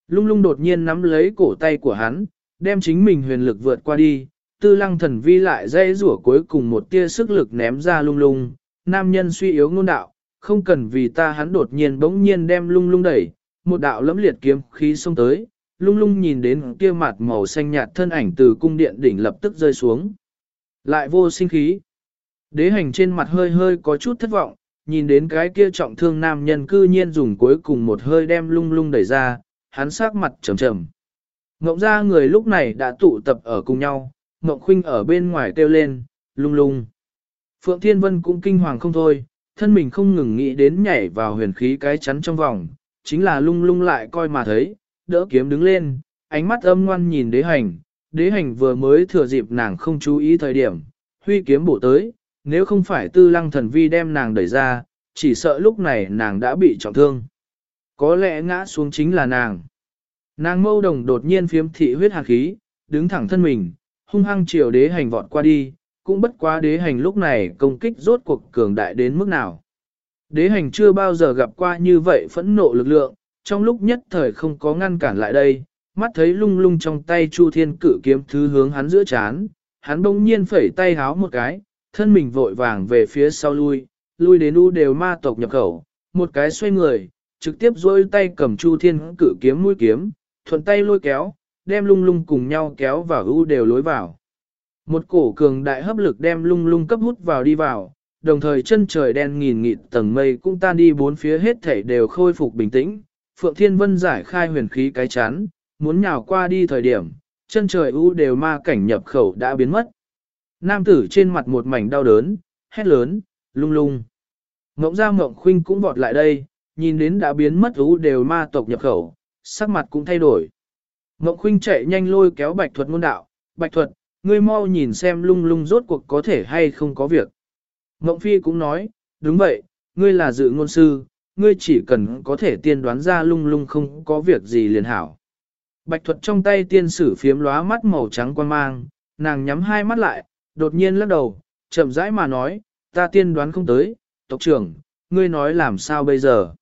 Lung lung đột nhiên nắm lấy cổ tay của hắn, đem chính mình huyền lực vượt qua đi, tư lăng thần vi lại dây rủa cuối cùng một tia sức lực ném ra lung lung, nam nhân suy yếu ngôn đạo, không cần vì ta hắn đột nhiên bỗng nhiên đem lung lung đẩy, một đạo lẫm liệt kiếm khí xông tới, lung lung nhìn đến kia mặt màu xanh nhạt thân ảnh từ cung điện đỉnh lập tức rơi xuống. Lại vô sinh khí. Đế hành trên mặt hơi hơi có chút thất vọng, nhìn đến cái kia trọng thương nam nhân cư nhiên dùng cuối cùng một hơi đem lung lung đẩy ra, hắn sắc mặt trầm trầm. Ngộng ra người lúc này đã tụ tập ở cùng nhau, Ngộng Khinh ở bên ngoài kêu lên, lung lung. Phượng Thiên Vân cũng kinh hoàng không thôi, thân mình không ngừng nghĩ đến nhảy vào huyền khí cái chắn trong vòng, chính là lung lung lại coi mà thấy, đỡ kiếm đứng lên, ánh mắt âm ngoan nhìn đế hành, đế hành vừa mới thừa dịp nàng không chú ý thời điểm, huy kiếm bổ tới, nếu không phải tư lăng thần vi đem nàng đẩy ra, chỉ sợ lúc này nàng đã bị trọng thương. Có lẽ ngã xuống chính là nàng. Nàng mâu đồng đột nhiên phiếm thị huyết hàn khí, đứng thẳng thân mình, hung hăng chiều đế hành vọt qua đi, cũng bất quá đế hành lúc này công kích rốt cuộc cường đại đến mức nào. Đế hành chưa bao giờ gặp qua như vậy phẫn nộ lực lượng, trong lúc nhất thời không có ngăn cản lại đây, mắt thấy lung lung trong tay Chu Thiên cử kiếm thứ hướng hắn giữa chán, hắn bỗng nhiên phẩy tay háo một cái, thân mình vội vàng về phía sau lui, lui đến u đều ma tộc nhập khẩu, một cái xoay người, trực tiếp duỗi tay cầm Chu Thiên cử kiếm mũi kiếm, thuận tay lôi kéo, đem lung lung cùng nhau kéo vào u đều lối vào. Một cổ cường đại hấp lực đem lung lung cấp hút vào đi vào, đồng thời chân trời đen nghìn nghịt tầng mây cũng tan đi bốn phía hết thảy đều khôi phục bình tĩnh. Phượng Thiên Vân giải khai huyền khí cái chán, muốn nhào qua đi thời điểm, chân trời u đều ma cảnh nhập khẩu đã biến mất. Nam tử trên mặt một mảnh đau đớn, hét lớn, lung lung. Ngỗng ra mộng khuynh cũng vọt lại đây, nhìn đến đã biến mất u đều ma tộc nhập khẩu, sắc mặt cũng thay đổi. Ngộng khuynh chạy nhanh lôi kéo bạch thuật ngôn đạo, bạch thuật, ngươi mau nhìn xem lung lung rốt cuộc có thể hay không có việc. Ngộng phi cũng nói, đúng vậy, ngươi là dự ngôn sư, ngươi chỉ cần có thể tiên đoán ra lung lung không có việc gì liền hảo. Bạch thuật trong tay tiên sử phiếm lóa mắt màu trắng quan mang, nàng nhắm hai mắt lại, đột nhiên lắc đầu, chậm rãi mà nói, ta tiên đoán không tới, tộc trưởng, ngươi nói làm sao bây giờ.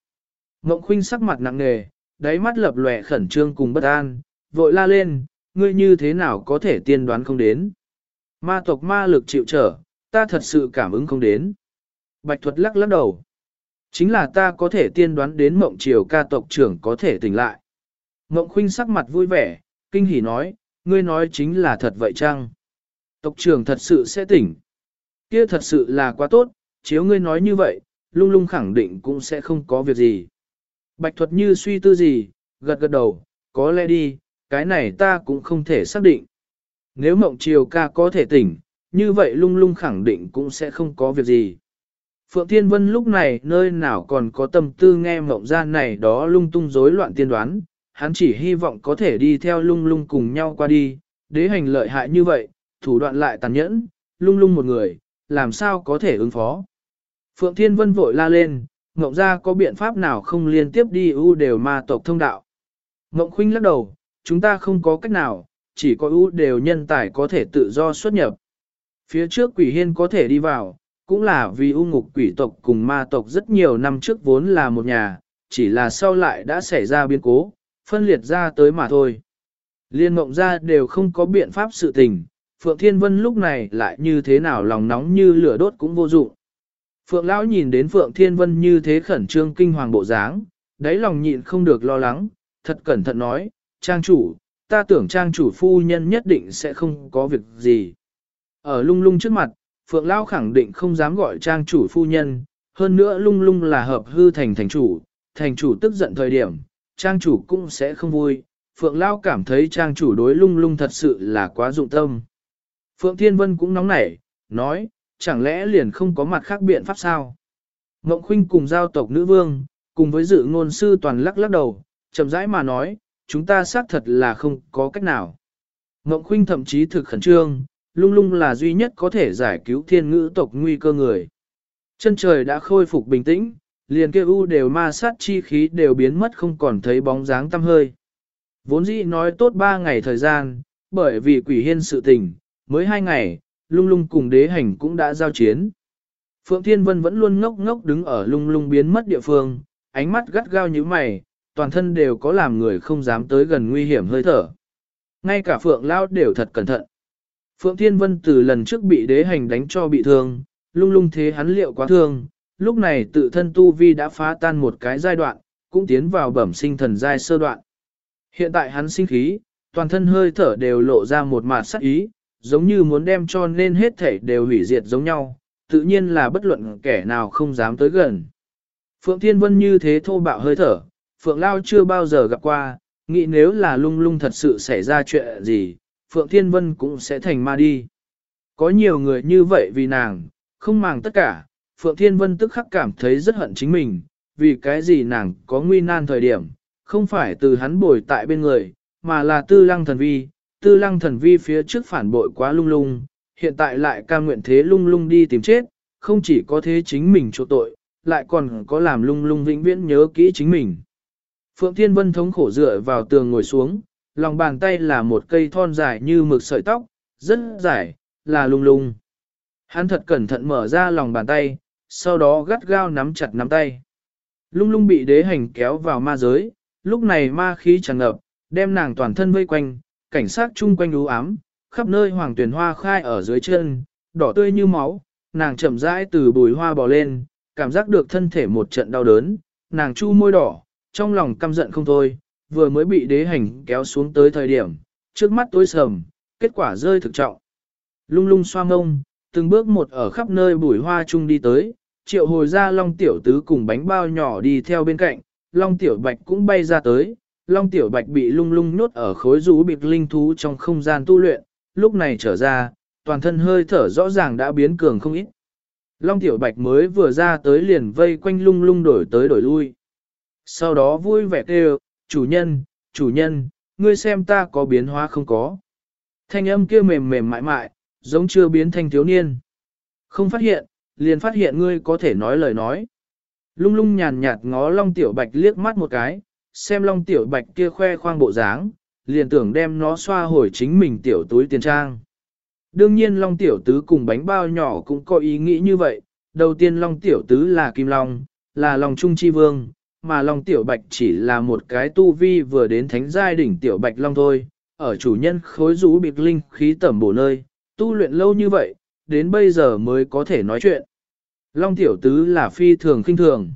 Ngộng khuynh sắc mặt nặng nề, đáy mắt lập lòe khẩn trương cùng bất an, vội la lên, ngươi như thế nào có thể tiên đoán không đến. Ma tộc ma lực chịu trở, ta thật sự cảm ứng không đến. Bạch thuật lắc lắc đầu. Chính là ta có thể tiên đoán đến mộng triều ca tộc trưởng có thể tỉnh lại. Mộng khuynh sắc mặt vui vẻ, kinh hỉ nói, ngươi nói chính là thật vậy chăng? Tộc trưởng thật sự sẽ tỉnh. Kia thật sự là quá tốt, chiếu ngươi nói như vậy, lung lung khẳng định cũng sẽ không có việc gì. Bạch thuật như suy tư gì, gật gật đầu, có lẽ đi, cái này ta cũng không thể xác định. Nếu mộng chiều ca có thể tỉnh, như vậy lung lung khẳng định cũng sẽ không có việc gì. Phượng Thiên Vân lúc này nơi nào còn có tâm tư nghe mộng ra này đó lung tung rối loạn tiên đoán, hắn chỉ hy vọng có thể đi theo lung lung cùng nhau qua đi, đế hành lợi hại như vậy, thủ đoạn lại tàn nhẫn, lung lung một người, làm sao có thể ứng phó. Phượng Thiên Vân vội la lên, Ngộng ra có biện pháp nào không liên tiếp đi ưu đều ma tộc thông đạo. Ngộng khuynh lắc đầu, chúng ta không có cách nào, chỉ có ưu đều nhân tài có thể tự do xuất nhập. Phía trước quỷ hiên có thể đi vào, cũng là vì ưu ngục quỷ tộc cùng ma tộc rất nhiều năm trước vốn là một nhà, chỉ là sau lại đã xảy ra biến cố, phân liệt ra tới mà thôi. Liên mộng ra đều không có biện pháp sự tình, Phượng Thiên Vân lúc này lại như thế nào lòng nóng như lửa đốt cũng vô dụng. Phượng Lão nhìn đến Phượng Thiên Vân như thế khẩn trương kinh hoàng bộ dáng, đáy lòng nhịn không được lo lắng, thật cẩn thận nói, trang chủ, ta tưởng trang chủ phu nhân nhất định sẽ không có việc gì. Ở lung lung trước mặt, Phượng Lão khẳng định không dám gọi trang chủ phu nhân, hơn nữa lung lung là hợp hư thành thành chủ, thành chủ tức giận thời điểm, trang chủ cũng sẽ không vui. Phượng Lão cảm thấy trang chủ đối lung lung thật sự là quá dụng tâm. Phượng Thiên Vân cũng nóng nảy, nói, chẳng lẽ liền không có mặt khác biện pháp sao? Ngộng Khuynh cùng giao tộc nữ vương, cùng với dự ngôn sư toàn lắc lắc đầu, chậm rãi mà nói, chúng ta xác thật là không có cách nào. Ngộng Khuynh thậm chí thực khẩn trương, lung lung là duy nhất có thể giải cứu thiên ngữ tộc nguy cơ người. Chân trời đã khôi phục bình tĩnh, liền kêu u đều ma sát chi khí đều biến mất không còn thấy bóng dáng tăm hơi. Vốn dĩ nói tốt ba ngày thời gian, bởi vì quỷ hiên sự tình, mới hai ngày, lung lung cùng đế hành cũng đã giao chiến. Phượng Thiên Vân vẫn luôn ngốc ngốc đứng ở lung lung biến mất địa phương, ánh mắt gắt gao như mày, toàn thân đều có làm người không dám tới gần nguy hiểm hơi thở. Ngay cả Phượng Lao đều thật cẩn thận. Phượng Thiên Vân từ lần trước bị đế hành đánh cho bị thương, lung lung thế hắn liệu quá thương, lúc này tự thân tu vi đã phá tan một cái giai đoạn, cũng tiến vào bẩm sinh thần giai sơ đoạn. Hiện tại hắn sinh khí, toàn thân hơi thở đều lộ ra một mạt sắc ý, giống như muốn đem cho nên hết thể đều hủy diệt giống nhau, tự nhiên là bất luận kẻ nào không dám tới gần. Phượng Thiên Vân như thế thô bạo hơi thở, Phượng Lao chưa bao giờ gặp qua, nghĩ nếu là lung lung thật sự xảy ra chuyện gì, Phượng Thiên Vân cũng sẽ thành ma đi. Có nhiều người như vậy vì nàng, không màng tất cả, Phượng Thiên Vân tức khắc cảm thấy rất hận chính mình, vì cái gì nàng có nguy nan thời điểm, không phải từ hắn bồi tại bên người, mà là tư lăng thần vi, tư lăng thần vi phía trước phản bội quá lung lung, hiện tại lại ca nguyện thế lung lung đi tìm chết, không chỉ có thế chính mình chỗ tội, lại còn có làm lung lung vĩnh viễn nhớ kỹ chính mình. Phượng Thiên Vân thống khổ dựa vào tường ngồi xuống, lòng bàn tay là một cây thon dài như mực sợi tóc, rất dài, là lung lung. Hắn thật cẩn thận mở ra lòng bàn tay, sau đó gắt gao nắm chặt nắm tay. Lung lung bị đế hành kéo vào ma giới, lúc này ma khí tràn ngập, đem nàng toàn thân vây quanh, cảnh sát chung quanh u ám, khắp nơi hoàng tuyển hoa khai ở dưới chân, đỏ tươi như máu, nàng chậm rãi từ bùi hoa bò lên, cảm giác được thân thể một trận đau đớn, nàng chu môi đỏ, trong lòng căm giận không thôi, vừa mới bị đế hành kéo xuống tới thời điểm, trước mắt tối sầm, kết quả rơi thực trọng. Lung lung xoa ngông, từng bước một ở khắp nơi bùi hoa chung đi tới, triệu hồi ra long tiểu tứ cùng bánh bao nhỏ đi theo bên cạnh, long tiểu bạch cũng bay ra tới, long tiểu bạch bị lung lung nhốt ở khối rú bịt linh thú trong không gian tu luyện, lúc này trở ra, toàn thân hơi thở rõ ràng đã biến cường không ít. Long tiểu bạch mới vừa ra tới liền vây quanh lung lung đổi tới đổi lui. Sau đó vui vẻ kêu, chủ nhân, chủ nhân, ngươi xem ta có biến hóa không có. Thanh âm kia mềm mềm mại mại, giống chưa biến thành thiếu niên. Không phát hiện, liền phát hiện ngươi có thể nói lời nói. Lung lung nhàn nhạt ngó Long Tiểu Bạch liếc mắt một cái, xem Long Tiểu Bạch kia khoe khoang bộ dáng, liền tưởng đem nó xoa hồi chính mình tiểu túi tiền trang. Đương nhiên Long Tiểu Tứ cùng bánh bao nhỏ cũng có ý nghĩ như vậy, đầu tiên Long Tiểu Tứ là Kim Long, là Long Trung Chi Vương, mà Long Tiểu Bạch chỉ là một cái tu vi vừa đến thánh giai đỉnh Tiểu Bạch Long thôi, ở chủ nhân khối rũ biệt linh khí tẩm bổ nơi, tu luyện lâu như vậy, đến bây giờ mới có thể nói chuyện. Long Tiểu Tứ là phi thường kinh thường.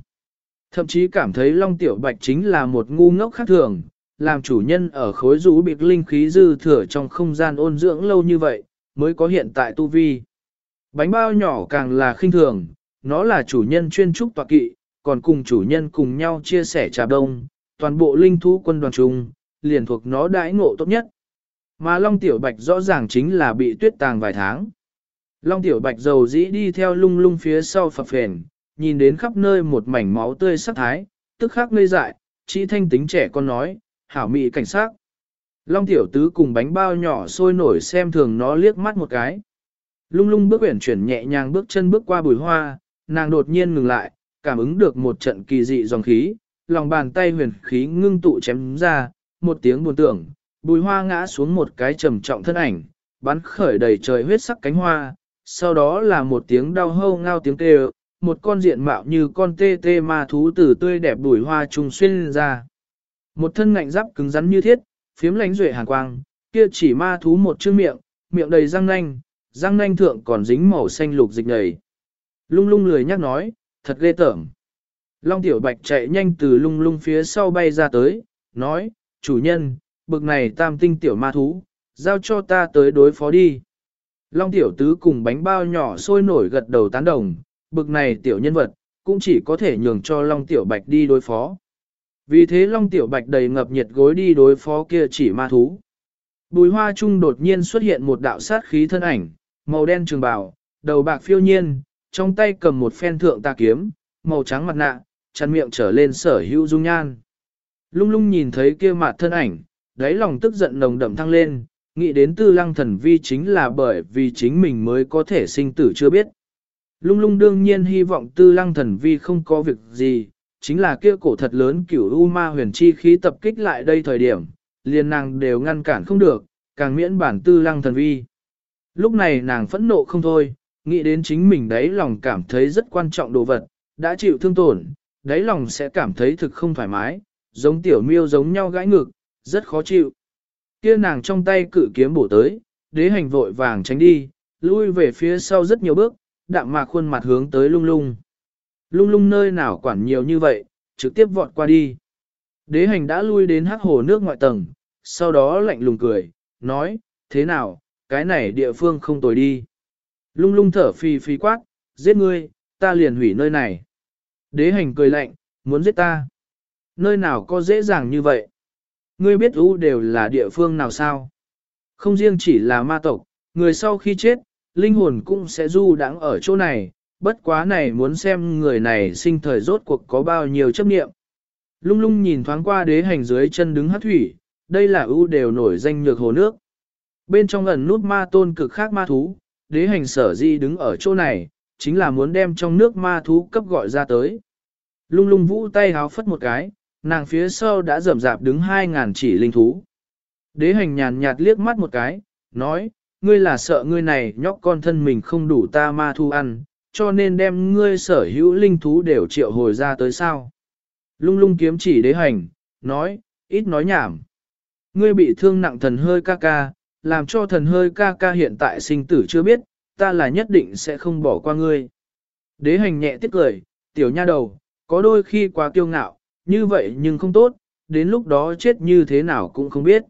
Thậm chí cảm thấy Long Tiểu Bạch chính là một ngu ngốc khác thường, làm chủ nhân ở khối rũ biệt linh khí dư thừa trong không gian ôn dưỡng lâu như vậy, mới có hiện tại tu vi. Bánh bao nhỏ càng là khinh thường, nó là chủ nhân chuyên trúc tọa kỵ, còn cùng chủ nhân cùng nhau chia sẻ trà đông, toàn bộ linh thú quân đoàn chung, liền thuộc nó đãi ngộ tốt nhất. Mà Long Tiểu Bạch rõ ràng chính là bị tuyết tàng vài tháng. Long Tiểu Bạch dầu dĩ đi theo lung lung phía sau phập phền, nhìn đến khắp nơi một mảnh máu tươi sắc thái, tức khắc ngây dại, chỉ thanh tính trẻ con nói, hảo mị cảnh sát. Long Tiểu Tứ cùng bánh bao nhỏ sôi nổi xem thường nó liếc mắt một cái. Lung lung bước quyển chuyển nhẹ nhàng bước chân bước qua bùi hoa, nàng đột nhiên ngừng lại, cảm ứng được một trận kỳ dị dòng khí, lòng bàn tay huyền khí ngưng tụ chém ra, một tiếng buồn tưởng, bùi hoa ngã xuống một cái trầm trọng thân ảnh, bắn khởi đầy trời huyết sắc cánh hoa, sau đó là một tiếng đau hâu ngao tiếng kêu, một con diện mạo như con tê tê ma thú tử tươi đẹp bùi hoa trùng xuyên ra. Một thân ngạnh giáp cứng rắn như thiết, phiếm lánh duệ hàn quang, kia chỉ ma thú một chữ miệng, miệng đầy răng nanh, răng nanh thượng còn dính màu xanh lục dịch nhầy. Lung lung lười nhắc nói, thật ghê tởm. Long tiểu bạch chạy nhanh từ lung lung phía sau bay ra tới, nói, chủ nhân, bực này tam tinh tiểu ma thú, giao cho ta tới đối phó đi. Long tiểu tứ cùng bánh bao nhỏ sôi nổi gật đầu tán đồng, bực này tiểu nhân vật, cũng chỉ có thể nhường cho Long tiểu bạch đi đối phó. Vì thế Long tiểu bạch đầy ngập nhiệt gối đi đối phó kia chỉ ma thú. Bùi hoa trung đột nhiên xuất hiện một đạo sát khí thân ảnh, màu đen trường bào, đầu bạc phiêu nhiên, trong tay cầm một phen thượng ta kiếm, màu trắng mặt nạ, chăn miệng trở lên sở hữu dung nhan. Lung lung nhìn thấy kia mặt thân ảnh, đáy lòng tức giận nồng đậm thăng lên, nghĩ đến tư lăng thần vi chính là bởi vì chính mình mới có thể sinh tử chưa biết. Lung lung đương nhiên hy vọng tư lăng thần vi không có việc gì, chính là kia cổ thật lớn kiểu u ma huyền chi khí tập kích lại đây thời điểm, liền nàng đều ngăn cản không được, càng miễn bản tư lăng thần vi. Lúc này nàng phẫn nộ không thôi, nghĩ đến chính mình đấy lòng cảm thấy rất quan trọng đồ vật, đã chịu thương tổn, đấy lòng sẽ cảm thấy thực không thoải mái, giống tiểu miêu giống nhau gãi ngực, rất khó chịu. Kia nàng trong tay cự kiếm bổ tới, đế hành vội vàng tránh đi, lui về phía sau rất nhiều bước, đạm mạc khuôn mặt hướng tới lung lung. Lung lung nơi nào quản nhiều như vậy, trực tiếp vọt qua đi. Đế hành đã lui đến hắc hồ nước ngoại tầng, sau đó lạnh lùng cười, nói, thế nào, cái này địa phương không tồi đi. Lung lung thở phì phì quát, giết ngươi, ta liền hủy nơi này. Đế hành cười lạnh, muốn giết ta. Nơi nào có dễ dàng như vậy? Ngươi biết u đều là địa phương nào sao? Không riêng chỉ là ma tộc, người sau khi chết, linh hồn cũng sẽ du đãng ở chỗ này, bất quá này muốn xem người này sinh thời rốt cuộc có bao nhiêu chấp nghiệm. Lung lung nhìn thoáng qua đế hành dưới chân đứng hát thủy, đây là ưu đều nổi danh nhược hồ nước. Bên trong ẩn nút ma tôn cực khác ma thú, đế hành sở di đứng ở chỗ này, chính là muốn đem trong nước ma thú cấp gọi ra tới. Lung lung vũ tay háo phất một cái, nàng phía sau đã rầm rạp đứng hai ngàn chỉ linh thú. Đế hành nhàn nhạt liếc mắt một cái, nói, ngươi là sợ ngươi này nhóc con thân mình không đủ ta ma thu ăn, cho nên đem ngươi sở hữu linh thú đều triệu hồi ra tới sao. Lung lung kiếm chỉ đế hành, nói, ít nói nhảm. Ngươi bị thương nặng thần hơi ca ca, làm cho thần hơi ca ca hiện tại sinh tử chưa biết, ta là nhất định sẽ không bỏ qua ngươi. Đế hành nhẹ tiếc cười, tiểu nha đầu, có đôi khi quá kiêu ngạo, như vậy nhưng không tốt, đến lúc đó chết như thế nào cũng không biết.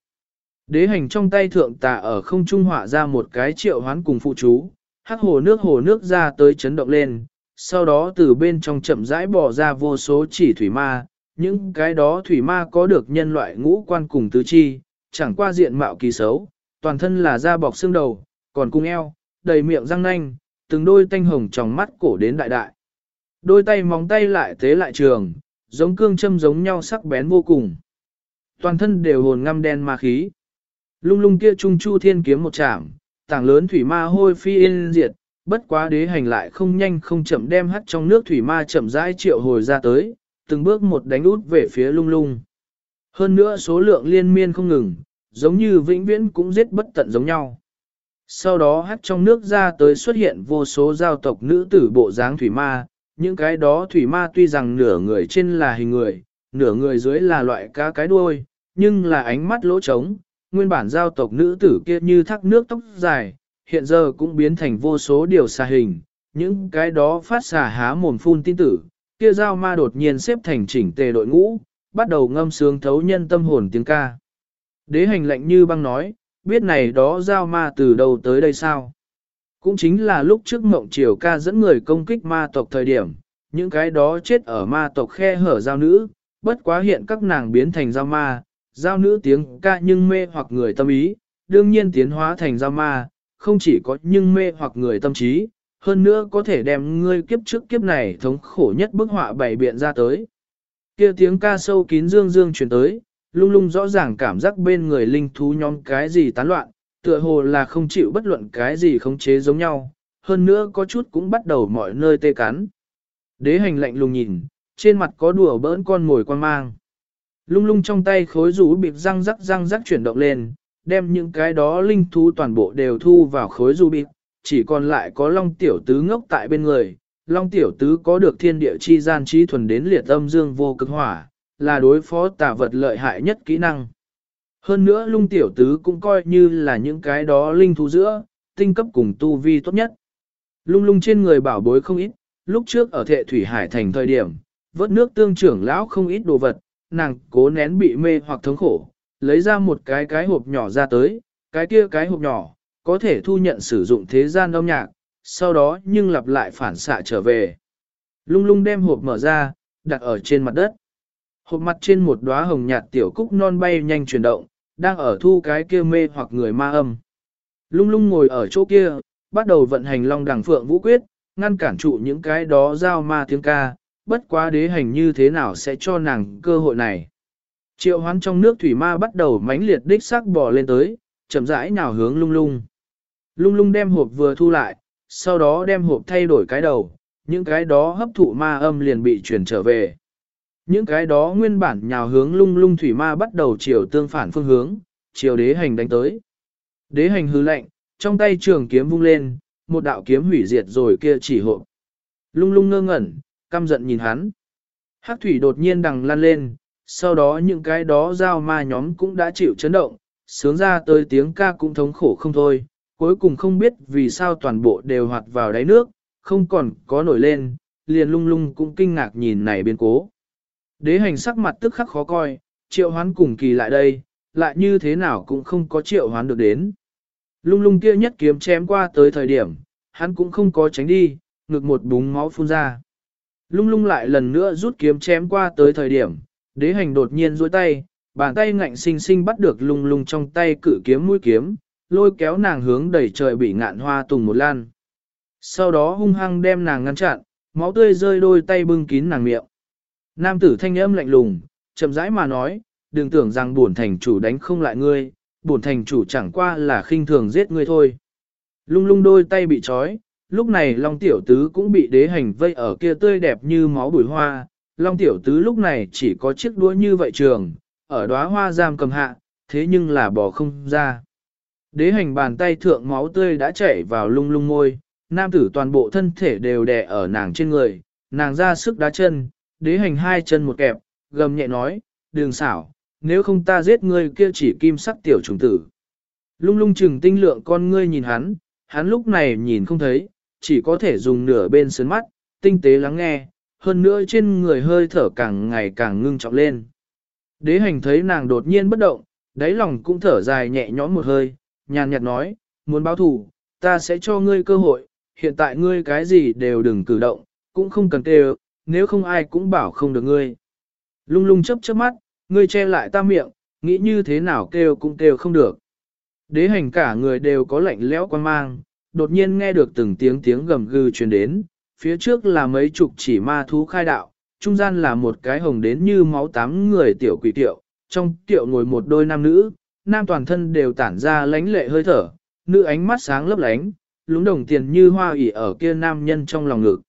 Đế hành trong tay thượng tà ở không trung họa ra một cái triệu hoán cùng phụ chú, hắc hồ nước hồ nước ra tới chấn động lên, sau đó từ bên trong chậm rãi bỏ ra vô số chỉ thủy ma, những cái đó thủy ma có được nhân loại ngũ quan cùng tứ chi, chẳng qua diện mạo kỳ xấu, toàn thân là da bọc xương đầu, còn cung eo, đầy miệng răng nanh, từng đôi tanh hồng trong mắt cổ đến đại đại. Đôi tay móng tay lại thế lại trường, giống cương châm giống nhau sắc bén vô cùng. Toàn thân đều hồn ngăm đen ma khí. Lung lung kia trung chu thiên kiếm một chạm, tảng lớn thủy ma hôi phi yên diệt, bất quá đế hành lại không nhanh không chậm đem hắt trong nước thủy ma chậm rãi triệu hồi ra tới, từng bước một đánh út về phía lung lung. Hơn nữa số lượng liên miên không ngừng, giống như vĩnh viễn cũng giết bất tận giống nhau. Sau đó hát trong nước ra tới xuất hiện vô số giao tộc nữ tử bộ dáng thủy ma, những cái đó thủy ma tuy rằng nửa người trên là hình người, nửa người dưới là loại cá cái đuôi, nhưng là ánh mắt lỗ trống, nguyên bản giao tộc nữ tử kia như thác nước tóc dài, hiện giờ cũng biến thành vô số điều xa hình, những cái đó phát xà há mồm phun tin tử, kia giao ma đột nhiên xếp thành chỉnh tề đội ngũ, bắt đầu ngâm sướng thấu nhân tâm hồn tiếng ca. Đế hành lệnh như băng nói, biết này đó giao ma từ đâu tới đây sao? Cũng chính là lúc trước mộng triều ca dẫn người công kích ma tộc thời điểm, những cái đó chết ở ma tộc khe hở giao nữ, bất quá hiện các nàng biến thành giao ma, giao nữ tiếng ca nhưng mê hoặc người tâm ý, đương nhiên tiến hóa thành giao ma, không chỉ có nhưng mê hoặc người tâm trí, hơn nữa có thể đem ngươi kiếp trước kiếp này thống khổ nhất bức họa bày biện ra tới. Kia tiếng ca sâu kín dương dương truyền tới, lung lung rõ ràng cảm giác bên người linh thú nhóm cái gì tán loạn, tựa hồ là không chịu bất luận cái gì khống chế giống nhau, hơn nữa có chút cũng bắt đầu mọi nơi tê cắn. Đế hành lạnh lùng nhìn, trên mặt có đùa bỡn con mồi quan mang. Lung lung trong tay khối rũ bịp răng rắc răng rắc chuyển động lên, đem những cái đó linh thú toàn bộ đều thu vào khối rũ bịp, chỉ còn lại có long tiểu tứ ngốc tại bên người. Long tiểu tứ có được thiên địa chi gian trí thuần đến liệt âm dương vô cực hỏa, là đối phó tà vật lợi hại nhất kỹ năng. Hơn nữa lung tiểu tứ cũng coi như là những cái đó linh thú giữa, tinh cấp cùng tu vi tốt nhất. Lung lung trên người bảo bối không ít, lúc trước ở thệ thủy hải thành thời điểm, vớt nước tương trưởng lão không ít đồ vật, nàng cố nén bị mê hoặc thống khổ, lấy ra một cái cái hộp nhỏ ra tới, cái kia cái hộp nhỏ, có thể thu nhận sử dụng thế gian âm nhạc, sau đó nhưng lặp lại phản xạ trở về. Lung lung đem hộp mở ra, đặt ở trên mặt đất. Hộp mặt trên một đóa hồng nhạt tiểu cúc non bay nhanh chuyển động, đang ở thu cái kia mê hoặc người ma âm. Lung lung ngồi ở chỗ kia, bắt đầu vận hành long đằng phượng vũ quyết, ngăn cản trụ những cái đó giao ma tiếng ca, bất quá đế hành như thế nào sẽ cho nàng cơ hội này. Triệu hoán trong nước thủy ma bắt đầu mãnh liệt đích sắc bò lên tới, chậm rãi nào hướng lung lung. Lung lung đem hộp vừa thu lại, sau đó đem hộp thay đổi cái đầu, những cái đó hấp thụ ma âm liền bị chuyển trở về. Những cái đó nguyên bản nhào hướng lung lung thủy ma bắt đầu chiều tương phản phương hướng, chiều đế hành đánh tới. Đế hành hư lạnh trong tay trường kiếm vung lên, một đạo kiếm hủy diệt rồi kia chỉ hộ. Lung lung ngơ ngẩn, căm giận nhìn hắn. Hắc thủy đột nhiên đằng lan lên, sau đó những cái đó giao ma nhóm cũng đã chịu chấn động, sướng ra tới tiếng ca cũng thống khổ không thôi, cuối cùng không biết vì sao toàn bộ đều hoạt vào đáy nước, không còn có nổi lên, liền lung lung cũng kinh ngạc nhìn này biến cố. Đế hành sắc mặt tức khắc khó coi, triệu hoán cùng kỳ lại đây, lại như thế nào cũng không có triệu hoán được đến. Lung lung kia nhất kiếm chém qua tới thời điểm, hắn cũng không có tránh đi, ngực một búng máu phun ra. Lung lung lại lần nữa rút kiếm chém qua tới thời điểm, đế hành đột nhiên duỗi tay, bàn tay ngạnh sinh sinh bắt được lung lung trong tay cử kiếm mũi kiếm, lôi kéo nàng hướng đầy trời bị ngạn hoa tùng một lan. Sau đó hung hăng đem nàng ngăn chặn, máu tươi rơi đôi tay bưng kín nàng miệng. Nam tử thanh âm lạnh lùng, chậm rãi mà nói, đừng tưởng rằng bổn thành chủ đánh không lại ngươi, bổn thành chủ chẳng qua là khinh thường giết ngươi thôi. Lung lung đôi tay bị trói, lúc này Long Tiểu Tứ cũng bị đế hành vây ở kia tươi đẹp như máu bùi hoa. Long Tiểu Tứ lúc này chỉ có chiếc đũa như vậy trường, ở đóa hoa giam cầm hạ, thế nhưng là bỏ không ra. Đế hành bàn tay thượng máu tươi đã chảy vào lung lung môi, nam tử toàn bộ thân thể đều đè ở nàng trên người, nàng ra sức đá chân, đế hành hai chân một kẹp, gầm nhẹ nói, đường xảo, nếu không ta giết ngươi kia chỉ kim sắc tiểu trùng tử. Lung lung chừng tinh lượng con ngươi nhìn hắn, hắn lúc này nhìn không thấy, chỉ có thể dùng nửa bên sớn mắt, tinh tế lắng nghe, hơn nữa trên người hơi thở càng ngày càng ngưng trọng lên. Đế hành thấy nàng đột nhiên bất động, Đáy lòng cũng thở dài nhẹ nhõm một hơi, nhàn nhạt nói, muốn báo thù, ta sẽ cho ngươi cơ hội, hiện tại ngươi cái gì đều đừng cử động, cũng không cần kêu, nếu không ai cũng bảo không được ngươi. Lung lung chấp chớp mắt, ngươi che lại ta miệng, nghĩ như thế nào kêu cũng kêu không được. Đế hành cả người đều có lạnh lẽo quan mang, đột nhiên nghe được từng tiếng tiếng gầm gừ truyền đến, phía trước là mấy chục chỉ ma thú khai đạo, trung gian là một cái hồng đến như máu tám người tiểu quỷ tiệu, trong tiệu ngồi một đôi nam nữ, nam toàn thân đều tản ra lánh lệ hơi thở, nữ ánh mắt sáng lấp lánh, lúng đồng tiền như hoa ỉ ở kia nam nhân trong lòng ngực.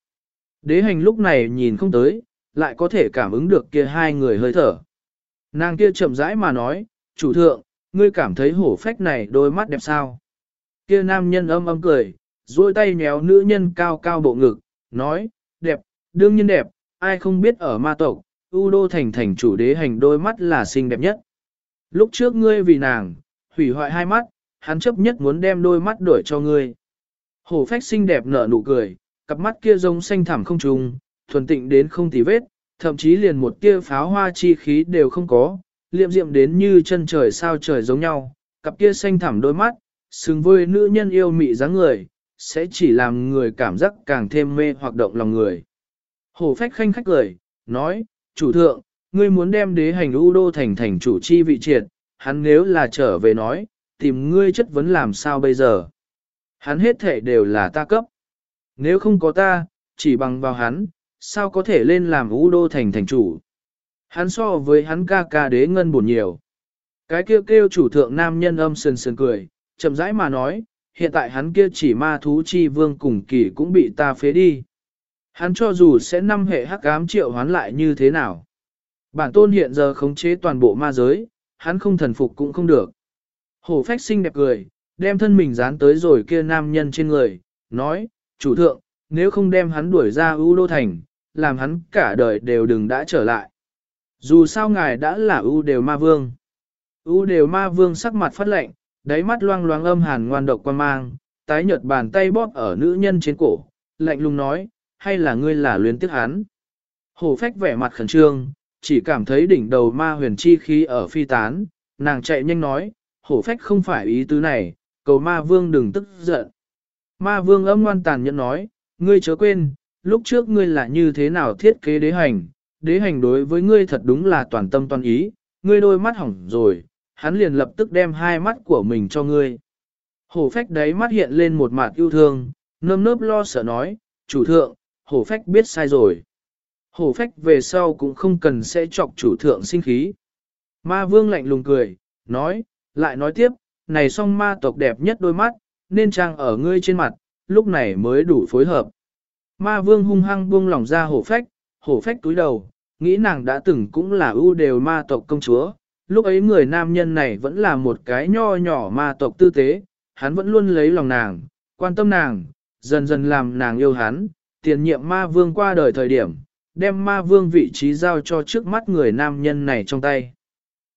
Đế hành lúc này nhìn không tới, lại có thể cảm ứng được kia hai người hơi thở. Nàng kia chậm rãi mà nói, chủ thượng, ngươi cảm thấy hổ phách này đôi mắt đẹp sao? Kia nam nhân âm âm cười, duỗi tay nhéo nữ nhân cao cao bộ ngực, nói, đẹp, đương nhiên đẹp, ai không biết ở ma tộc, U Đô Thành thành chủ đế hành đôi mắt là xinh đẹp nhất. Lúc trước ngươi vì nàng, hủy hoại hai mắt, hắn chấp nhất muốn đem đôi mắt đổi cho ngươi. Hổ phách xinh đẹp nở nụ cười, cặp mắt kia giống xanh thẳm không trùng, thuần tịnh đến không tì vết, thậm chí liền một tia pháo hoa chi khí đều không có, liệm diệm đến như chân trời sao trời giống nhau, cặp kia xanh thẳm đôi mắt, xứng với nữ nhân yêu mị dáng người, sẽ chỉ làm người cảm giác càng thêm mê hoặc động lòng người. Hổ phách khanh khách cười, nói, chủ thượng, ngươi muốn đem đế hành u đô thành thành chủ chi vị triệt, hắn nếu là trở về nói, tìm ngươi chất vấn làm sao bây giờ. Hắn hết thể đều là ta cấp. Nếu không có ta, chỉ bằng vào hắn, sao có thể lên làm u đô thành thành chủ. Hắn so với hắn ca ca đế ngân buồn nhiều. Cái kêu kêu chủ thượng nam nhân âm sườn sườn cười, chậm rãi mà nói, hiện tại hắn kia chỉ ma thú chi vương cùng kỳ cũng bị ta phế đi. Hắn cho dù sẽ năm hệ hắc ám triệu hoán lại như thế nào. Bản tôn hiện giờ khống chế toàn bộ ma giới, hắn không thần phục cũng không được. Hổ phách xinh đẹp cười, đem thân mình dán tới rồi kia nam nhân trên người, nói, chủ thượng, nếu không đem hắn đuổi ra ưu đô thành, làm hắn cả đời đều đừng đã trở lại. Dù sao ngài đã là ưu đều ma vương. ưu đều ma vương sắc mặt phát lệnh, đáy mắt loang loáng âm hàn ngoan độc quan mang, tái nhợt bàn tay bóp ở nữ nhân trên cổ, lạnh lùng nói, hay là ngươi là luyến tiếc hắn. Hổ phách vẻ mặt khẩn trương, chỉ cảm thấy đỉnh đầu ma huyền chi khí ở phi tán, nàng chạy nhanh nói, hổ phách không phải ý tứ này, cầu ma vương đừng tức giận. Ma vương âm ngoan tàn nhẫn nói, ngươi chớ quên, lúc trước ngươi là như thế nào thiết kế đế hành, đế hành đối với ngươi thật đúng là toàn tâm toàn ý, ngươi đôi mắt hỏng rồi, hắn liền lập tức đem hai mắt của mình cho ngươi. Hổ phách đấy mắt hiện lên một mặt yêu thương, nơm nớp lo sợ nói, chủ thượng, hổ phách biết sai rồi. Hổ phách về sau cũng không cần sẽ chọc chủ thượng sinh khí. Ma vương lạnh lùng cười, nói, lại nói tiếp, này song ma tộc đẹp nhất đôi mắt, nên trang ở ngươi trên mặt, lúc này mới đủ phối hợp. Ma vương hung hăng buông lỏng ra hổ phách, hổ phách túi đầu, nghĩ nàng đã từng cũng là ưu đều ma tộc công chúa, lúc ấy người nam nhân này vẫn là một cái nho nhỏ ma tộc tư tế, hắn vẫn luôn lấy lòng nàng, quan tâm nàng, dần dần làm nàng yêu hắn, tiền nhiệm ma vương qua đời thời điểm, đem ma vương vị trí giao cho trước mắt người nam nhân này trong tay.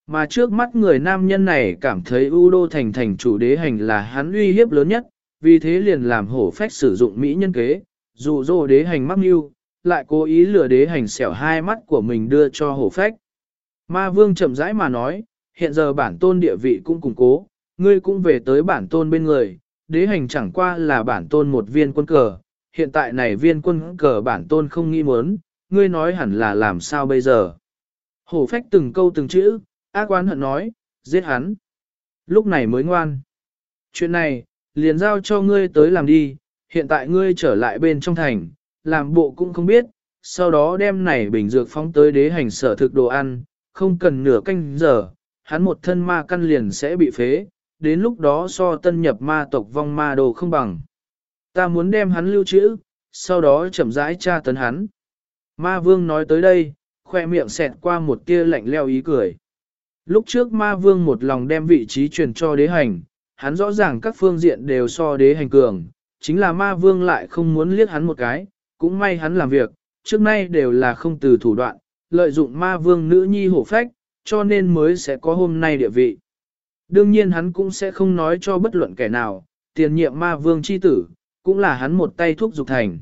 Mà trước mắt người nam nhân này cảm thấy U Đô Thành thành chủ đế hành là hắn uy hiếp lớn nhất, vì thế liền làm hổ phách sử dụng mỹ nhân kế, dụ dỗ đế hành mắc mưu, lại cố ý lừa đế hành xẻo hai mắt của mình đưa cho hổ phách. Ma vương chậm rãi mà nói, hiện giờ bản tôn địa vị cũng củng cố, ngươi cũng về tới bản tôn bên người, đế hành chẳng qua là bản tôn một viên quân cờ, hiện tại này viên quân cờ bản tôn không nghĩ muốn, ngươi nói hẳn là làm sao bây giờ. Hổ phách từng câu từng chữ, ác oán hận nói, giết hắn. Lúc này mới ngoan. Chuyện này, liền giao cho ngươi tới làm đi, hiện tại ngươi trở lại bên trong thành, làm bộ cũng không biết, sau đó đem này bình dược phóng tới đế hành sở thực đồ ăn, không cần nửa canh giờ, hắn một thân ma căn liền sẽ bị phế, đến lúc đó so tân nhập ma tộc vong ma đồ không bằng. Ta muốn đem hắn lưu trữ, sau đó chậm rãi tra tấn hắn. Ma vương nói tới đây, khoe miệng xẹt qua một tia lạnh leo ý cười. Lúc trước ma vương một lòng đem vị trí truyền cho đế hành, hắn rõ ràng các phương diện đều so đế hành cường, chính là ma vương lại không muốn liếc hắn một cái, cũng may hắn làm việc, trước nay đều là không từ thủ đoạn, lợi dụng ma vương nữ nhi hổ phách, cho nên mới sẽ có hôm nay địa vị. Đương nhiên hắn cũng sẽ không nói cho bất luận kẻ nào, tiền nhiệm ma vương chi tử, cũng là hắn một tay thuốc dục thành.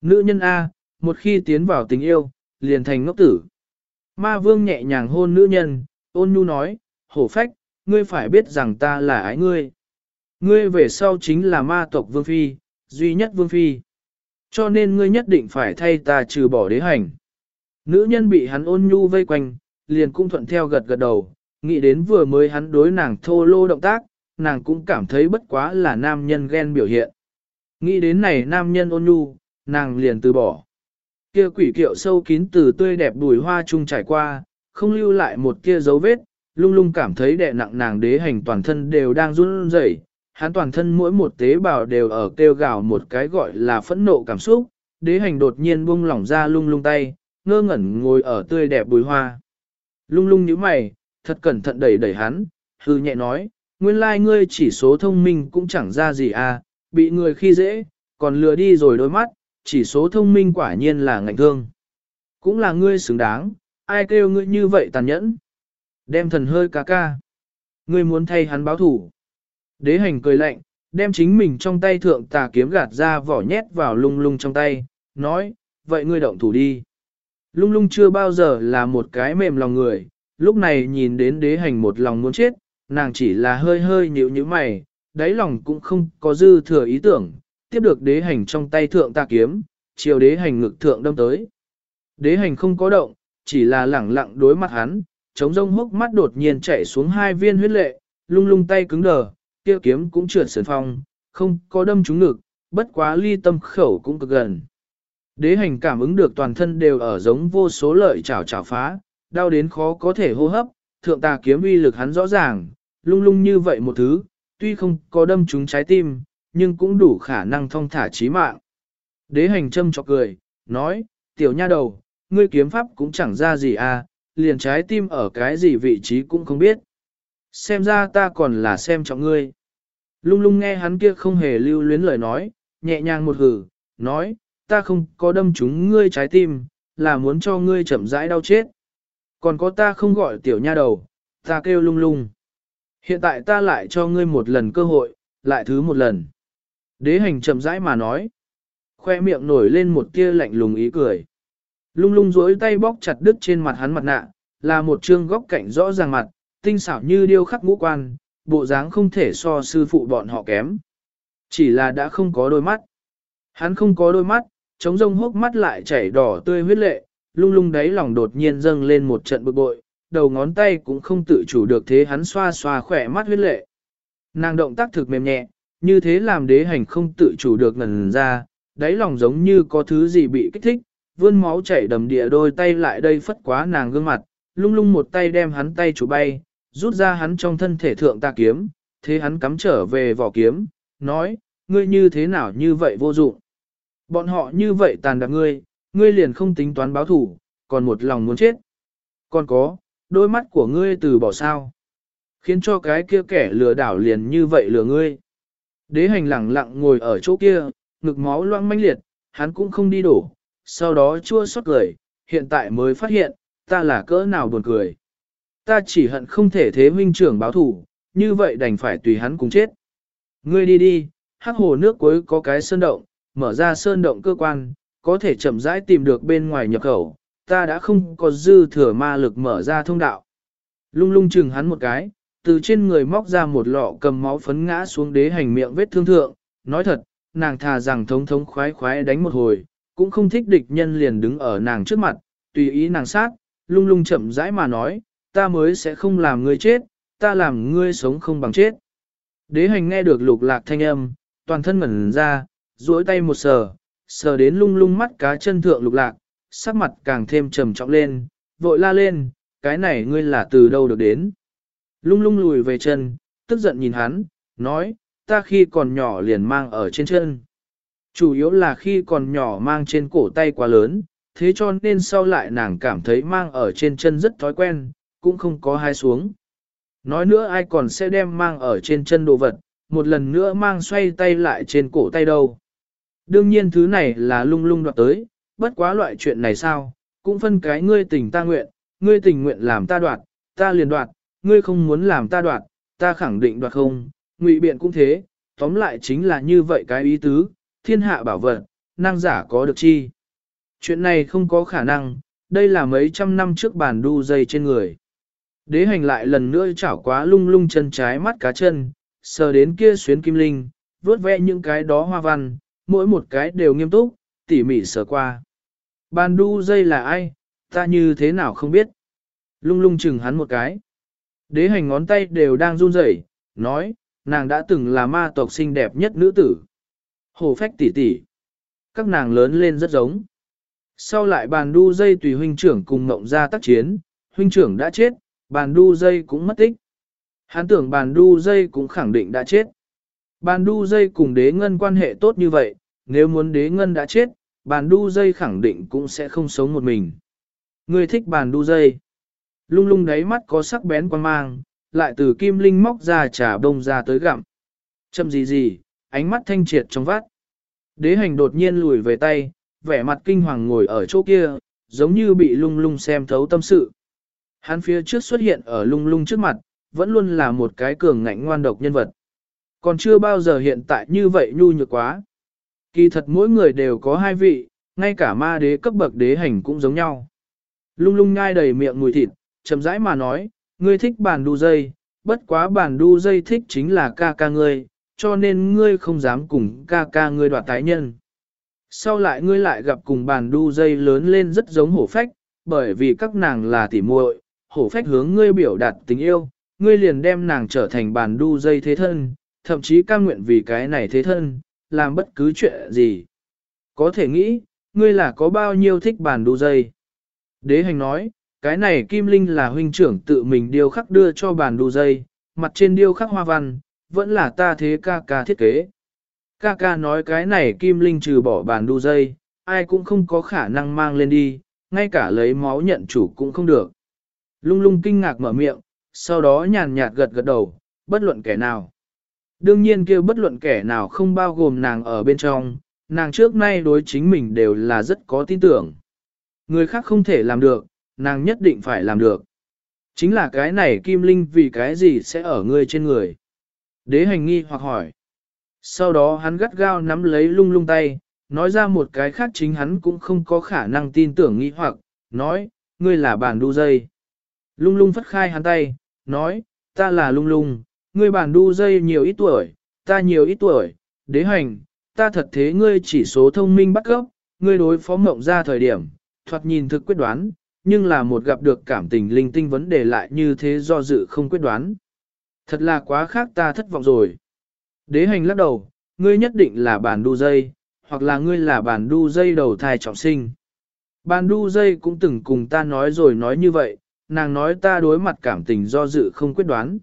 Nữ nhân A, một khi tiến vào tình yêu, liền thành ngốc tử. Ma vương nhẹ nhàng hôn nữ nhân, ôn nhu nói, hổ phách, ngươi phải biết rằng ta là ái ngươi. Ngươi về sau chính là ma tộc vương phi, duy nhất vương phi. Cho nên ngươi nhất định phải thay ta trừ bỏ đế hành. Nữ nhân bị hắn ôn nhu vây quanh, liền cũng thuận theo gật gật đầu, nghĩ đến vừa mới hắn đối nàng thô lô động tác, nàng cũng cảm thấy bất quá là nam nhân ghen biểu hiện. Nghĩ đến này nam nhân ôn nhu, nàng liền từ bỏ. Kia quỷ kiệu sâu kín từ tươi đẹp đùi hoa chung trải qua, không lưu lại một kia dấu vết, lung lung cảm thấy đè nặng nàng đế hành toàn thân đều đang run rẩy, hắn toàn thân mỗi một tế bào đều ở kêu gào một cái gọi là phẫn nộ cảm xúc, đế hành đột nhiên buông lỏng ra lung lung tay, ngơ ngẩn ngồi ở tươi đẹp bùi hoa. Lung lung như mày, thật cẩn thận đẩy đẩy hắn, hư nhẹ nói, nguyên lai like ngươi chỉ số thông minh cũng chẳng ra gì à, bị người khi dễ, còn lừa đi rồi đôi mắt, chỉ số thông minh quả nhiên là ngạnh thương. Cũng là ngươi xứng đáng, ai kêu ngươi như vậy tàn nhẫn. Đem thần hơi ca ca. Ngươi muốn thay hắn báo thủ. Đế hành cười lạnh, đem chính mình trong tay thượng tà kiếm gạt ra vỏ nhét vào lung lung trong tay, nói, vậy ngươi động thủ đi. Lung lung chưa bao giờ là một cái mềm lòng người, lúc này nhìn đến đế hành một lòng muốn chết, nàng chỉ là hơi hơi nhíu như mày, đáy lòng cũng không có dư thừa ý tưởng, tiếp được đế hành trong tay thượng tà kiếm, chiều đế hành ngực thượng đâm tới. Đế hành không có động, chỉ là lẳng lặng đối mặt hắn, chống rông hốc mắt đột nhiên chạy xuống hai viên huyết lệ, lung lung tay cứng đờ, kia kiếm cũng trượt sườn phong, không có đâm trúng ngực, bất quá ly tâm khẩu cũng cực gần. Đế hành cảm ứng được toàn thân đều ở giống vô số lợi chảo chảo phá, đau đến khó có thể hô hấp, thượng tà kiếm uy lực hắn rõ ràng, lung lung như vậy một thứ, tuy không có đâm trúng trái tim, nhưng cũng đủ khả năng thông thả chí mạng. Đế hành châm chọc cười, nói, tiểu nha đầu, ngươi kiếm pháp cũng chẳng ra gì à, liền trái tim ở cái gì vị trí cũng không biết. Xem ra ta còn là xem trọng ngươi. Lung lung nghe hắn kia không hề lưu luyến lời nói, nhẹ nhàng một hử, nói, ta không có đâm trúng ngươi trái tim, là muốn cho ngươi chậm rãi đau chết. Còn có ta không gọi tiểu nha đầu, ta kêu lung lung. Hiện tại ta lại cho ngươi một lần cơ hội, lại thứ một lần. Đế hành chậm rãi mà nói. Khoe miệng nổi lên một tia lạnh lùng ý cười. Lung lung duỗi tay bóc chặt đứt trên mặt hắn mặt nạ, là một trương góc cạnh rõ ràng mặt, tinh xảo như điêu khắc ngũ quan, bộ dáng không thể so sư phụ bọn họ kém. Chỉ là đã không có đôi mắt. Hắn không có đôi mắt, trống rông hốc mắt lại chảy đỏ tươi huyết lệ, lung lung đáy lòng đột nhiên dâng lên một trận bực bội, đầu ngón tay cũng không tự chủ được thế hắn xoa xoa khỏe mắt huyết lệ. Nàng động tác thực mềm nhẹ, như thế làm đế hành không tự chủ được ngần ra, đáy lòng giống như có thứ gì bị kích thích, vươn máu chảy đầm địa đôi tay lại đây phất quá nàng gương mặt, lung lung một tay đem hắn tay chủ bay, rút ra hắn trong thân thể thượng ta kiếm, thế hắn cắm trở về vỏ kiếm, nói, ngươi như thế nào như vậy vô dụng. Bọn họ như vậy tàn đạp ngươi, ngươi liền không tính toán báo thủ, còn một lòng muốn chết. Còn có, đôi mắt của ngươi từ bỏ sao. Khiến cho cái kia kẻ lừa đảo liền như vậy lừa ngươi. Đế hành lặng lặng ngồi ở chỗ kia, ngực máu loang manh liệt, hắn cũng không đi đổ, sau đó chua xót cười, hiện tại mới phát hiện, ta là cỡ nào buồn cười. Ta chỉ hận không thể thế huynh trưởng báo thủ, như vậy đành phải tùy hắn cùng chết. Ngươi đi đi, hắc hồ nước cuối có cái sơn động, mở ra sơn động cơ quan, có thể chậm rãi tìm được bên ngoài nhập khẩu, ta đã không có dư thừa ma lực mở ra thông đạo. Lung lung chừng hắn một cái, từ trên người móc ra một lọ cầm máu phấn ngã xuống đế hành miệng vết thương thượng, nói thật, nàng thà rằng thống thống khoái khoái đánh một hồi, cũng không thích địch nhân liền đứng ở nàng trước mặt, tùy ý nàng sát, lung lung chậm rãi mà nói, ta mới sẽ không làm ngươi chết, ta làm ngươi sống không bằng chết. Đế hành nghe được lục lạc thanh âm, toàn thân ngẩn ra, duỗi tay một sờ, sờ đến lung lung mắt cá chân thượng lục lạc, sắc mặt càng thêm trầm trọng lên, vội la lên, cái này ngươi là từ đâu được đến. Lung lung lùi về chân, tức giận nhìn hắn, nói, ta khi còn nhỏ liền mang ở trên chân. Chủ yếu là khi còn nhỏ mang trên cổ tay quá lớn, thế cho nên sau lại nàng cảm thấy mang ở trên chân rất thói quen, cũng không có hai xuống. Nói nữa ai còn sẽ đem mang ở trên chân đồ vật, một lần nữa mang xoay tay lại trên cổ tay đâu. Đương nhiên thứ này là lung lung đoạt tới, bất quá loại chuyện này sao, cũng phân cái ngươi tình ta nguyện, ngươi tình nguyện làm ta đoạt, ta liền đoạt, ngươi không muốn làm ta đoạt, ta khẳng định đoạt không, ngụy biện cũng thế, tóm lại chính là như vậy cái ý tứ, thiên hạ bảo vật, năng giả có được chi. Chuyện này không có khả năng, đây là mấy trăm năm trước bản đu dây trên người. Đế hành lại lần nữa chảo quá lung lung chân trái mắt cá chân, sờ đến kia xuyến kim linh, vớt vẽ những cái đó hoa văn, mỗi một cái đều nghiêm túc, tỉ mỉ sờ qua. Bàn đu dây là ai, ta như thế nào không biết. Lung lung chừng hắn một cái. Đế hành ngón tay đều đang run rẩy, nói, nàng đã từng là ma tộc xinh đẹp nhất nữ tử. Hồ phách tỷ tỷ. Các nàng lớn lên rất giống. Sau lại bàn đu dây tùy huynh trưởng cùng ngộng ra tác chiến, huynh trưởng đã chết, bàn đu dây cũng mất tích. Hắn tưởng bàn đu dây cũng khẳng định đã chết. Bàn đu dây cùng đế ngân quan hệ tốt như vậy, nếu muốn đế ngân đã chết, bàn đu dây khẳng định cũng sẽ không sống một mình. Người thích bàn đu dây. Lung lung đáy mắt có sắc bén quan mang, lại từ kim linh móc ra trà bông ra tới gặm. Châm gì gì, ánh mắt thanh triệt trong vắt. Đế hành đột nhiên lùi về tay, vẻ mặt kinh hoàng ngồi ở chỗ kia, giống như bị lung lung xem thấu tâm sự. Hắn phía trước xuất hiện ở lung lung trước mặt, vẫn luôn là một cái cường ngạnh ngoan độc nhân vật. Còn chưa bao giờ hiện tại như vậy nhu nhược quá. Kỳ thật mỗi người đều có hai vị, ngay cả ma đế cấp bậc đế hành cũng giống nhau. Lung lung ngai đầy miệng mùi thịt, chậm rãi mà nói, ngươi thích bàn đu dây, bất quá bàn đu dây thích chính là ca ca ngươi, cho nên ngươi không dám cùng ca ca ngươi đoạt tái nhân. Sau lại ngươi lại gặp cùng bàn đu dây lớn lên rất giống hổ phách, bởi vì các nàng là tỉ muội, hổ phách hướng ngươi biểu đạt tình yêu, ngươi liền đem nàng trở thành bàn đu dây thế thân, thậm chí ca nguyện vì cái này thế thân, làm bất cứ chuyện gì. Có thể nghĩ, ngươi là có bao nhiêu thích bàn đu dây. Đế hành nói, cái này kim linh là huynh trưởng tự mình điêu khắc đưa cho bàn đu dây, mặt trên điêu khắc hoa văn, vẫn là ta thế ca ca thiết kế. Ca ca nói cái này kim linh trừ bỏ bàn đu dây, ai cũng không có khả năng mang lên đi, ngay cả lấy máu nhận chủ cũng không được. Lung lung kinh ngạc mở miệng, sau đó nhàn nhạt gật gật đầu, bất luận kẻ nào. Đương nhiên kêu bất luận kẻ nào không bao gồm nàng ở bên trong, nàng trước nay đối chính mình đều là rất có tin tưởng. Người khác không thể làm được, nàng nhất định phải làm được. Chính là cái này Kim Linh vì cái gì sẽ ở ngươi trên người. Đế hành nghi hoặc hỏi. Sau đó hắn gắt gao nắm lấy lung lung tay, nói ra một cái khác chính hắn cũng không có khả năng tin tưởng nghi hoặc, nói, ngươi là bản đu dây. Lung lung phất khai hắn tay, nói, ta là lung lung, ngươi bản đu dây nhiều ít tuổi, ta nhiều ít tuổi, đế hành, ta thật thế ngươi chỉ số thông minh bắt gốc, ngươi đối phó mộng ra thời điểm, thoạt nhìn thực quyết đoán, nhưng là một gặp được cảm tình linh tinh vấn đề lại như thế do dự không quyết đoán. Thật là quá khác ta thất vọng rồi. Đế hành lắc đầu, ngươi nhất định là bản đu dây, hoặc là ngươi là bản đu dây đầu thai trọng sinh. Bản đu dây cũng từng cùng ta nói rồi nói như vậy, nàng nói ta đối mặt cảm tình do dự không quyết đoán.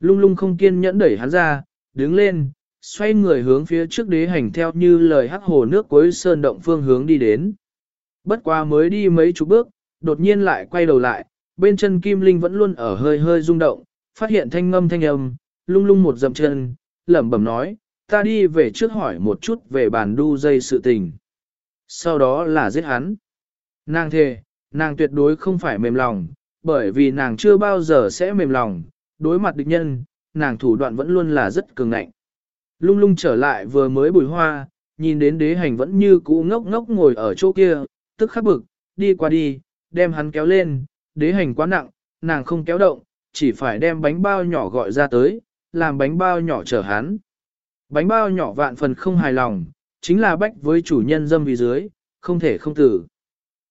Lung lung không kiên nhẫn đẩy hắn ra, đứng lên, xoay người hướng phía trước đế hành theo như lời hắc hồ nước cuối sơn động phương hướng đi đến. Bất qua mới đi mấy chục bước, đột nhiên lại quay đầu lại, bên chân Kim Linh vẫn luôn ở hơi hơi rung động, phát hiện thanh ngâm thanh âm, lung lung một dậm chân, lẩm bẩm nói, ta đi về trước hỏi một chút về bàn đu dây sự tình. Sau đó là giết hắn. Nàng thề, nàng tuyệt đối không phải mềm lòng, bởi vì nàng chưa bao giờ sẽ mềm lòng, đối mặt địch nhân, nàng thủ đoạn vẫn luôn là rất cường ngạnh. Lung lung trở lại vừa mới bùi hoa, nhìn đến đế hành vẫn như cũ ngốc ngốc ngồi ở chỗ kia, tức khắc bực, đi qua đi, đem hắn kéo lên, đế hành quá nặng, nàng không kéo động, chỉ phải đem bánh bao nhỏ gọi ra tới, làm bánh bao nhỏ chở hắn. Bánh bao nhỏ vạn phần không hài lòng, chính là bách với chủ nhân dâm vì dưới, không thể không tử.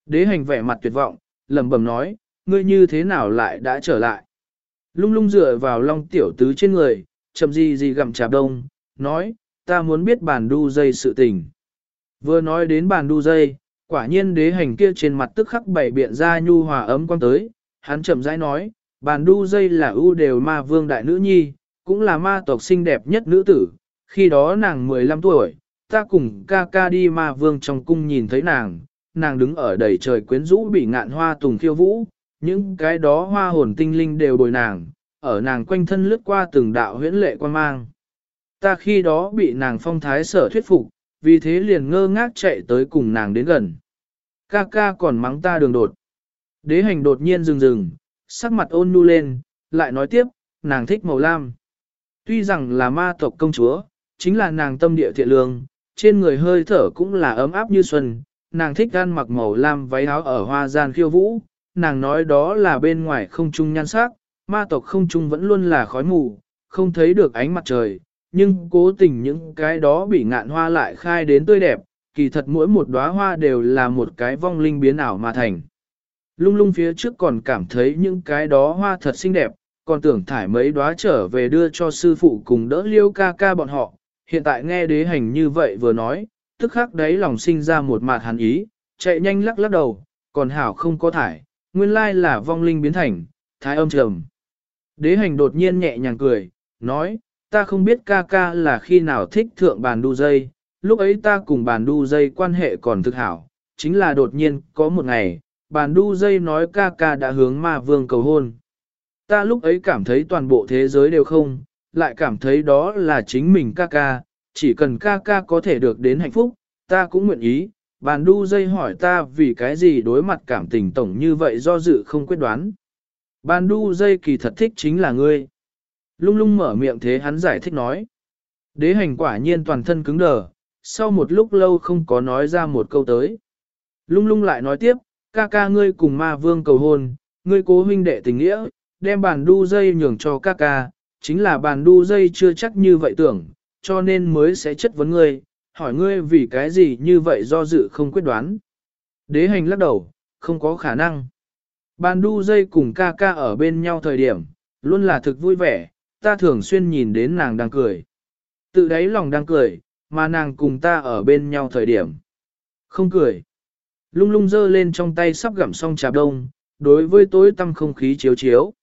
Đế hành vẻ mặt tuyệt vọng, lẩm bẩm nói, ngươi như thế nào lại đã trở lại. Lung lung dựa vào long tiểu tứ trên người, chậm gì gì gặm trà đông, nói, ta muốn biết bàn đu dây sự tình. Vừa nói đến bàn đu dây, quả nhiên đế hành kia trên mặt tức khắc bảy biện ra nhu hòa ấm quang tới, hắn chậm rãi nói, bàn đu dây là ưu đều ma vương đại nữ nhi, cũng là ma tộc xinh đẹp nhất nữ tử, khi đó nàng 15 tuổi, ta cùng ca ca đi ma vương trong cung nhìn thấy nàng, nàng đứng ở đầy trời quyến rũ bị ngạn hoa tùng khiêu vũ, những cái đó hoa hồn tinh linh đều bồi nàng, ở nàng quanh thân lướt qua từng đạo huyễn lệ quan mang. Ta khi đó bị nàng phong thái sở thuyết phục, vì thế liền ngơ ngác chạy tới cùng nàng đến gần. Ca ca còn mắng ta đường đột. Đế hành đột nhiên dừng dừng, sắc mặt ôn nhu lên, lại nói tiếp, nàng thích màu lam. Tuy rằng là ma tộc công chúa, chính là nàng tâm địa thiện lương, trên người hơi thở cũng là ấm áp như xuân, nàng thích gan mặc màu lam váy áo ở hoa gian khiêu vũ, nàng nói đó là bên ngoài không trung nhan sắc, ma tộc không trung vẫn luôn là khói mù, không thấy được ánh mặt trời, nhưng cố tình những cái đó bị ngạn hoa lại khai đến tươi đẹp, kỳ thật mỗi một đóa hoa đều là một cái vong linh biến ảo mà thành. Lung lung phía trước còn cảm thấy những cái đó hoa thật xinh đẹp, còn tưởng thải mấy đóa trở về đưa cho sư phụ cùng đỡ liêu ca ca bọn họ, hiện tại nghe đế hành như vậy vừa nói, tức khắc đấy lòng sinh ra một mạt hàn ý, chạy nhanh lắc lắc đầu, còn hảo không có thải, nguyên lai là vong linh biến thành, thái âm trầm. Đế hành đột nhiên nhẹ nhàng cười, nói, ta không biết ca ca là khi nào thích thượng bàn đu dây, lúc ấy ta cùng bàn đu dây quan hệ còn thực hảo, chính là đột nhiên có một ngày, bàn đu dây nói ca ca đã hướng ma vương cầu hôn. Ta lúc ấy cảm thấy toàn bộ thế giới đều không, lại cảm thấy đó là chính mình ca ca, chỉ cần ca ca có thể được đến hạnh phúc, ta cũng nguyện ý. Bàn đu dây hỏi ta vì cái gì đối mặt cảm tình tổng như vậy do dự không quyết đoán. Bàn đu dây kỳ thật thích chính là ngươi. Lung lung mở miệng thế hắn giải thích nói. Đế hành quả nhiên toàn thân cứng đờ, sau một lúc lâu không có nói ra một câu tới. Lung lung lại nói tiếp, ca ca ngươi cùng ma vương cầu hôn, ngươi cố huynh đệ tình nghĩa, đem bàn đu dây nhường cho ca ca, chính là bàn đu dây chưa chắc như vậy tưởng, cho nên mới sẽ chất vấn ngươi, hỏi ngươi vì cái gì như vậy do dự không quyết đoán. Đế hành lắc đầu, không có khả năng. Bàn đu dây cùng ca ca ở bên nhau thời điểm, luôn là thực vui vẻ, ta thường xuyên nhìn đến nàng đang cười. Tự đáy lòng đang cười, mà nàng cùng ta ở bên nhau thời điểm. Không cười. Lung lung dơ lên trong tay sắp gặm xong trà đông, đối với tối tăm không khí chiếu chiếu.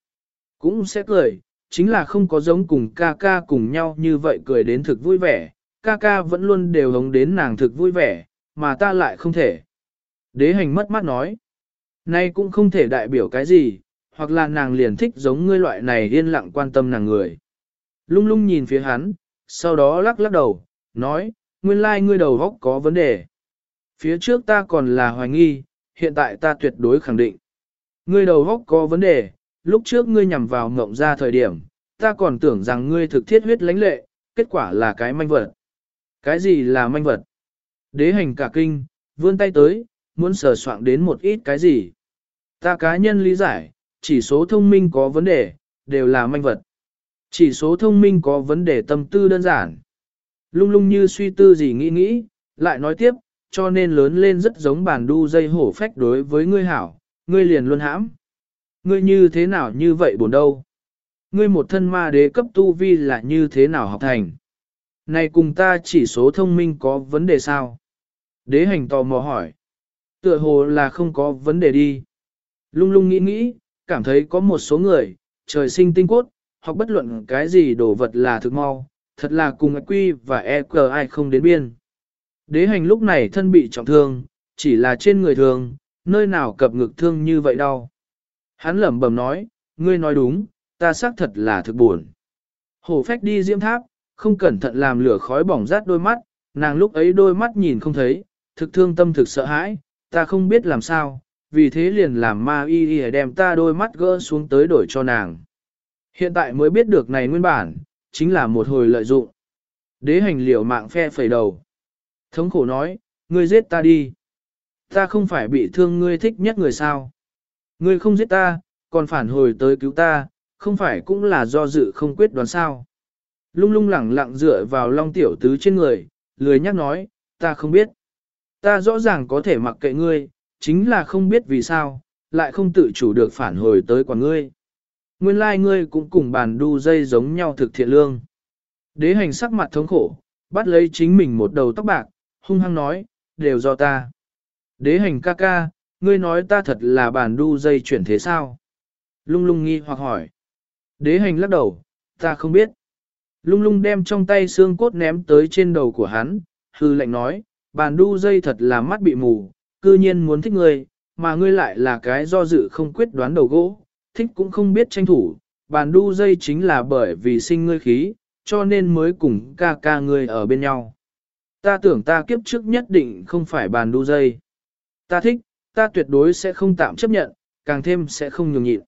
Cũng sẽ cười, chính là không có giống cùng ca ca cùng nhau như vậy cười đến thực vui vẻ, ca ca vẫn luôn đều hống đến nàng thực vui vẻ, mà ta lại không thể. Đế hành mất mắt nói, nay cũng không thể đại biểu cái gì, hoặc là nàng liền thích giống ngươi loại này yên lặng quan tâm nàng người. Lung lung nhìn phía hắn, sau đó lắc lắc đầu, nói, nguyên lai like ngươi đầu góc có vấn đề. Phía trước ta còn là hoài nghi, hiện tại ta tuyệt đối khẳng định. Ngươi đầu góc có vấn đề, lúc trước ngươi nhằm vào ngộng ra thời điểm, ta còn tưởng rằng ngươi thực thiết huyết lãnh lệ, kết quả là cái manh vật. Cái gì là manh vật? Đế hành cả kinh, vươn tay tới, muốn sờ soạn đến một ít cái gì. Ta cá nhân lý giải, chỉ số thông minh có vấn đề, đều là manh vật. Chỉ số thông minh có vấn đề tâm tư đơn giản. Lung lung như suy tư gì nghĩ nghĩ, lại nói tiếp, cho nên lớn lên rất giống bản đu dây hổ phách đối với ngươi hảo, ngươi liền luôn hãm. Ngươi như thế nào như vậy buồn đâu? Ngươi một thân ma đế cấp tu vi là như thế nào học thành? Này cùng ta chỉ số thông minh có vấn đề sao? Đế hành tò mò hỏi. Tựa hồ là không có vấn đề đi. Lung lung nghĩ nghĩ, cảm thấy có một số người, trời sinh tinh cốt, hoặc bất luận cái gì đồ vật là thực mau, thật là cùng quy và e ai không đến biên. Đế hành lúc này thân bị trọng thương, chỉ là trên người thường, nơi nào cập ngực thương như vậy đâu. Hắn lẩm bẩm nói, ngươi nói đúng, ta xác thật là thực buồn. Hổ phách đi diễm tháp, không cẩn thận làm lửa khói bỏng rát đôi mắt, nàng lúc ấy đôi mắt nhìn không thấy, thực thương tâm thực sợ hãi, ta không biết làm sao, vì thế liền làm ma y y đem ta đôi mắt gỡ xuống tới đổi cho nàng. Hiện tại mới biết được này nguyên bản, chính là một hồi lợi dụng. Đế hành liều mạng phe phẩy đầu. Thống khổ nói, ngươi giết ta đi. Ta không phải bị thương ngươi thích nhất người sao. Ngươi không giết ta, còn phản hồi tới cứu ta, không phải cũng là do dự không quyết đoán sao. Lung lung lẳng lặng dựa vào long tiểu tứ trên người, lười nhắc nói, ta không biết. Ta rõ ràng có thể mặc kệ ngươi, chính là không biết vì sao, lại không tự chủ được phản hồi tới quả ngươi. Nguyên lai like ngươi cũng cùng bàn đu dây giống nhau thực thiện lương. Đế hành sắc mặt thống khổ, bắt lấy chính mình một đầu tóc bạc, hung hăng nói, đều do ta. Đế hành ca ca, ngươi nói ta thật là bàn đu dây chuyển thế sao? Lung lung nghi hoặc hỏi. Đế hành lắc đầu, ta không biết. Lung lung đem trong tay xương cốt ném tới trên đầu của hắn, hư lệnh nói, bàn đu dây thật là mắt bị mù, cư nhiên muốn thích ngươi, mà ngươi lại là cái do dự không quyết đoán đầu gỗ, thích cũng không biết tranh thủ, bàn đu dây chính là bởi vì sinh ngươi khí, cho nên mới cùng ca ca ngươi ở bên nhau. Ta tưởng ta kiếp trước nhất định không phải bàn đu dây. Ta thích, ta tuyệt đối sẽ không tạm chấp nhận, càng thêm sẽ không nhường nhịn.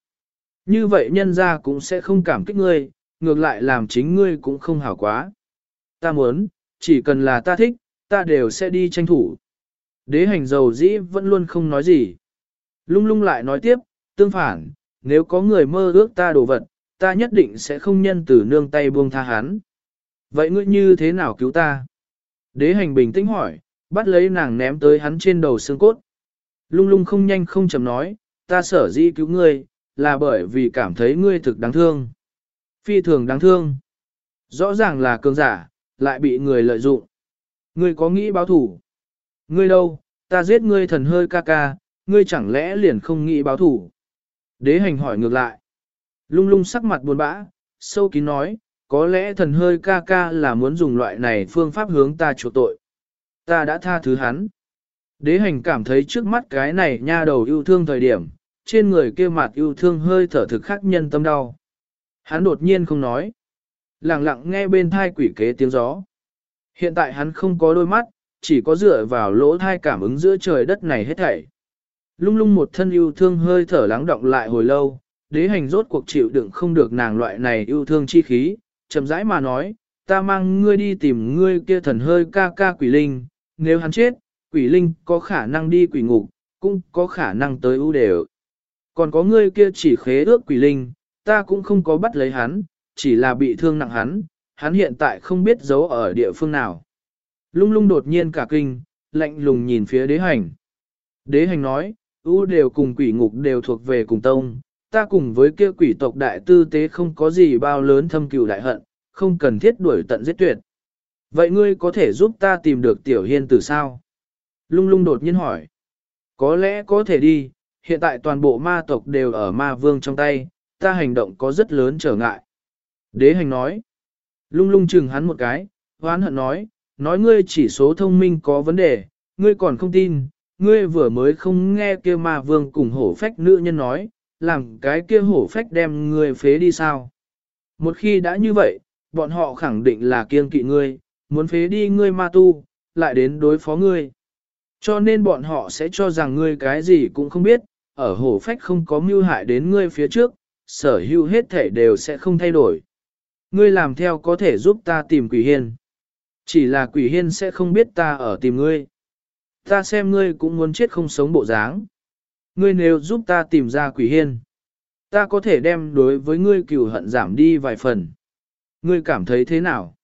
Như vậy nhân ra cũng sẽ không cảm kích ngươi, ngược lại làm chính ngươi cũng không hảo quá. Ta muốn, chỉ cần là ta thích, ta đều sẽ đi tranh thủ. Đế hành dầu dĩ vẫn luôn không nói gì. Lung lung lại nói tiếp, tương phản, nếu có người mơ ước ta đồ vật, ta nhất định sẽ không nhân từ nương tay buông tha hắn. Vậy ngươi như thế nào cứu ta? Đế hành bình tĩnh hỏi, bắt lấy nàng ném tới hắn trên đầu xương cốt. Lung lung không nhanh không chậm nói, ta sở dĩ cứu ngươi, là bởi vì cảm thấy ngươi thực đáng thương. Phi thường đáng thương. Rõ ràng là cường giả, lại bị người lợi dụng. Ngươi có nghĩ báo thủ? Ngươi đâu, ta giết ngươi thần hơi ca ca, ngươi chẳng lẽ liền không nghĩ báo thủ? Đế hành hỏi ngược lại. Lung lung sắc mặt buồn bã, sâu kín nói, có lẽ thần hơi ca ca là muốn dùng loại này phương pháp hướng ta chuộc tội. Ta đã tha thứ hắn. Đế hành cảm thấy trước mắt cái này nha đầu yêu thương thời điểm, trên người kia mặt yêu thương hơi thở thực khắc nhân tâm đau. Hắn đột nhiên không nói. Lặng lặng nghe bên thai quỷ kế tiếng gió. Hiện tại hắn không có đôi mắt, chỉ có dựa vào lỗ thai cảm ứng giữa trời đất này hết thảy. Lung lung một thân yêu thương hơi thở lắng động lại hồi lâu, đế hành rốt cuộc chịu đựng không được nàng loại này yêu thương chi khí, chậm rãi mà nói, ta mang ngươi đi tìm ngươi kia thần hơi ca ca quỷ linh, nếu hắn chết, quỷ linh có khả năng đi quỷ ngục, cũng có khả năng tới ưu đều. Còn có ngươi kia chỉ khế ước quỷ linh, ta cũng không có bắt lấy hắn, chỉ là bị thương nặng hắn, hắn hiện tại không biết giấu ở địa phương nào. Lung lung đột nhiên cả kinh, lạnh lùng nhìn phía đế hành. Đế hành nói, ưu đều cùng quỷ ngục đều thuộc về cùng tông, ta cùng với kia quỷ tộc đại tư tế không có gì bao lớn thâm cừu đại hận, không cần thiết đuổi tận giết tuyệt. Vậy ngươi có thể giúp ta tìm được tiểu hiên từ sao? Lung lung đột nhiên hỏi. Có lẽ có thể đi, hiện tại toàn bộ ma tộc đều ở ma vương trong tay, ta hành động có rất lớn trở ngại. Đế hành nói. Lung lung chừng hắn một cái, hoán hận nói, nói ngươi chỉ số thông minh có vấn đề, ngươi còn không tin, ngươi vừa mới không nghe kia ma vương cùng hổ phách nữ nhân nói, làm cái kia hổ phách đem ngươi phế đi sao. Một khi đã như vậy, bọn họ khẳng định là kiên kỵ ngươi, muốn phế đi ngươi ma tu, lại đến đối phó ngươi. Cho nên bọn họ sẽ cho rằng ngươi cái gì cũng không biết, ở hổ phách không có mưu hại đến ngươi phía trước, sở hữu hết thể đều sẽ không thay đổi. Ngươi làm theo có thể giúp ta tìm quỷ hiên. Chỉ là quỷ hiên sẽ không biết ta ở tìm ngươi. Ta xem ngươi cũng muốn chết không sống bộ dáng. Ngươi nếu giúp ta tìm ra quỷ hiên, ta có thể đem đối với ngươi cừu hận giảm đi vài phần. Ngươi cảm thấy thế nào?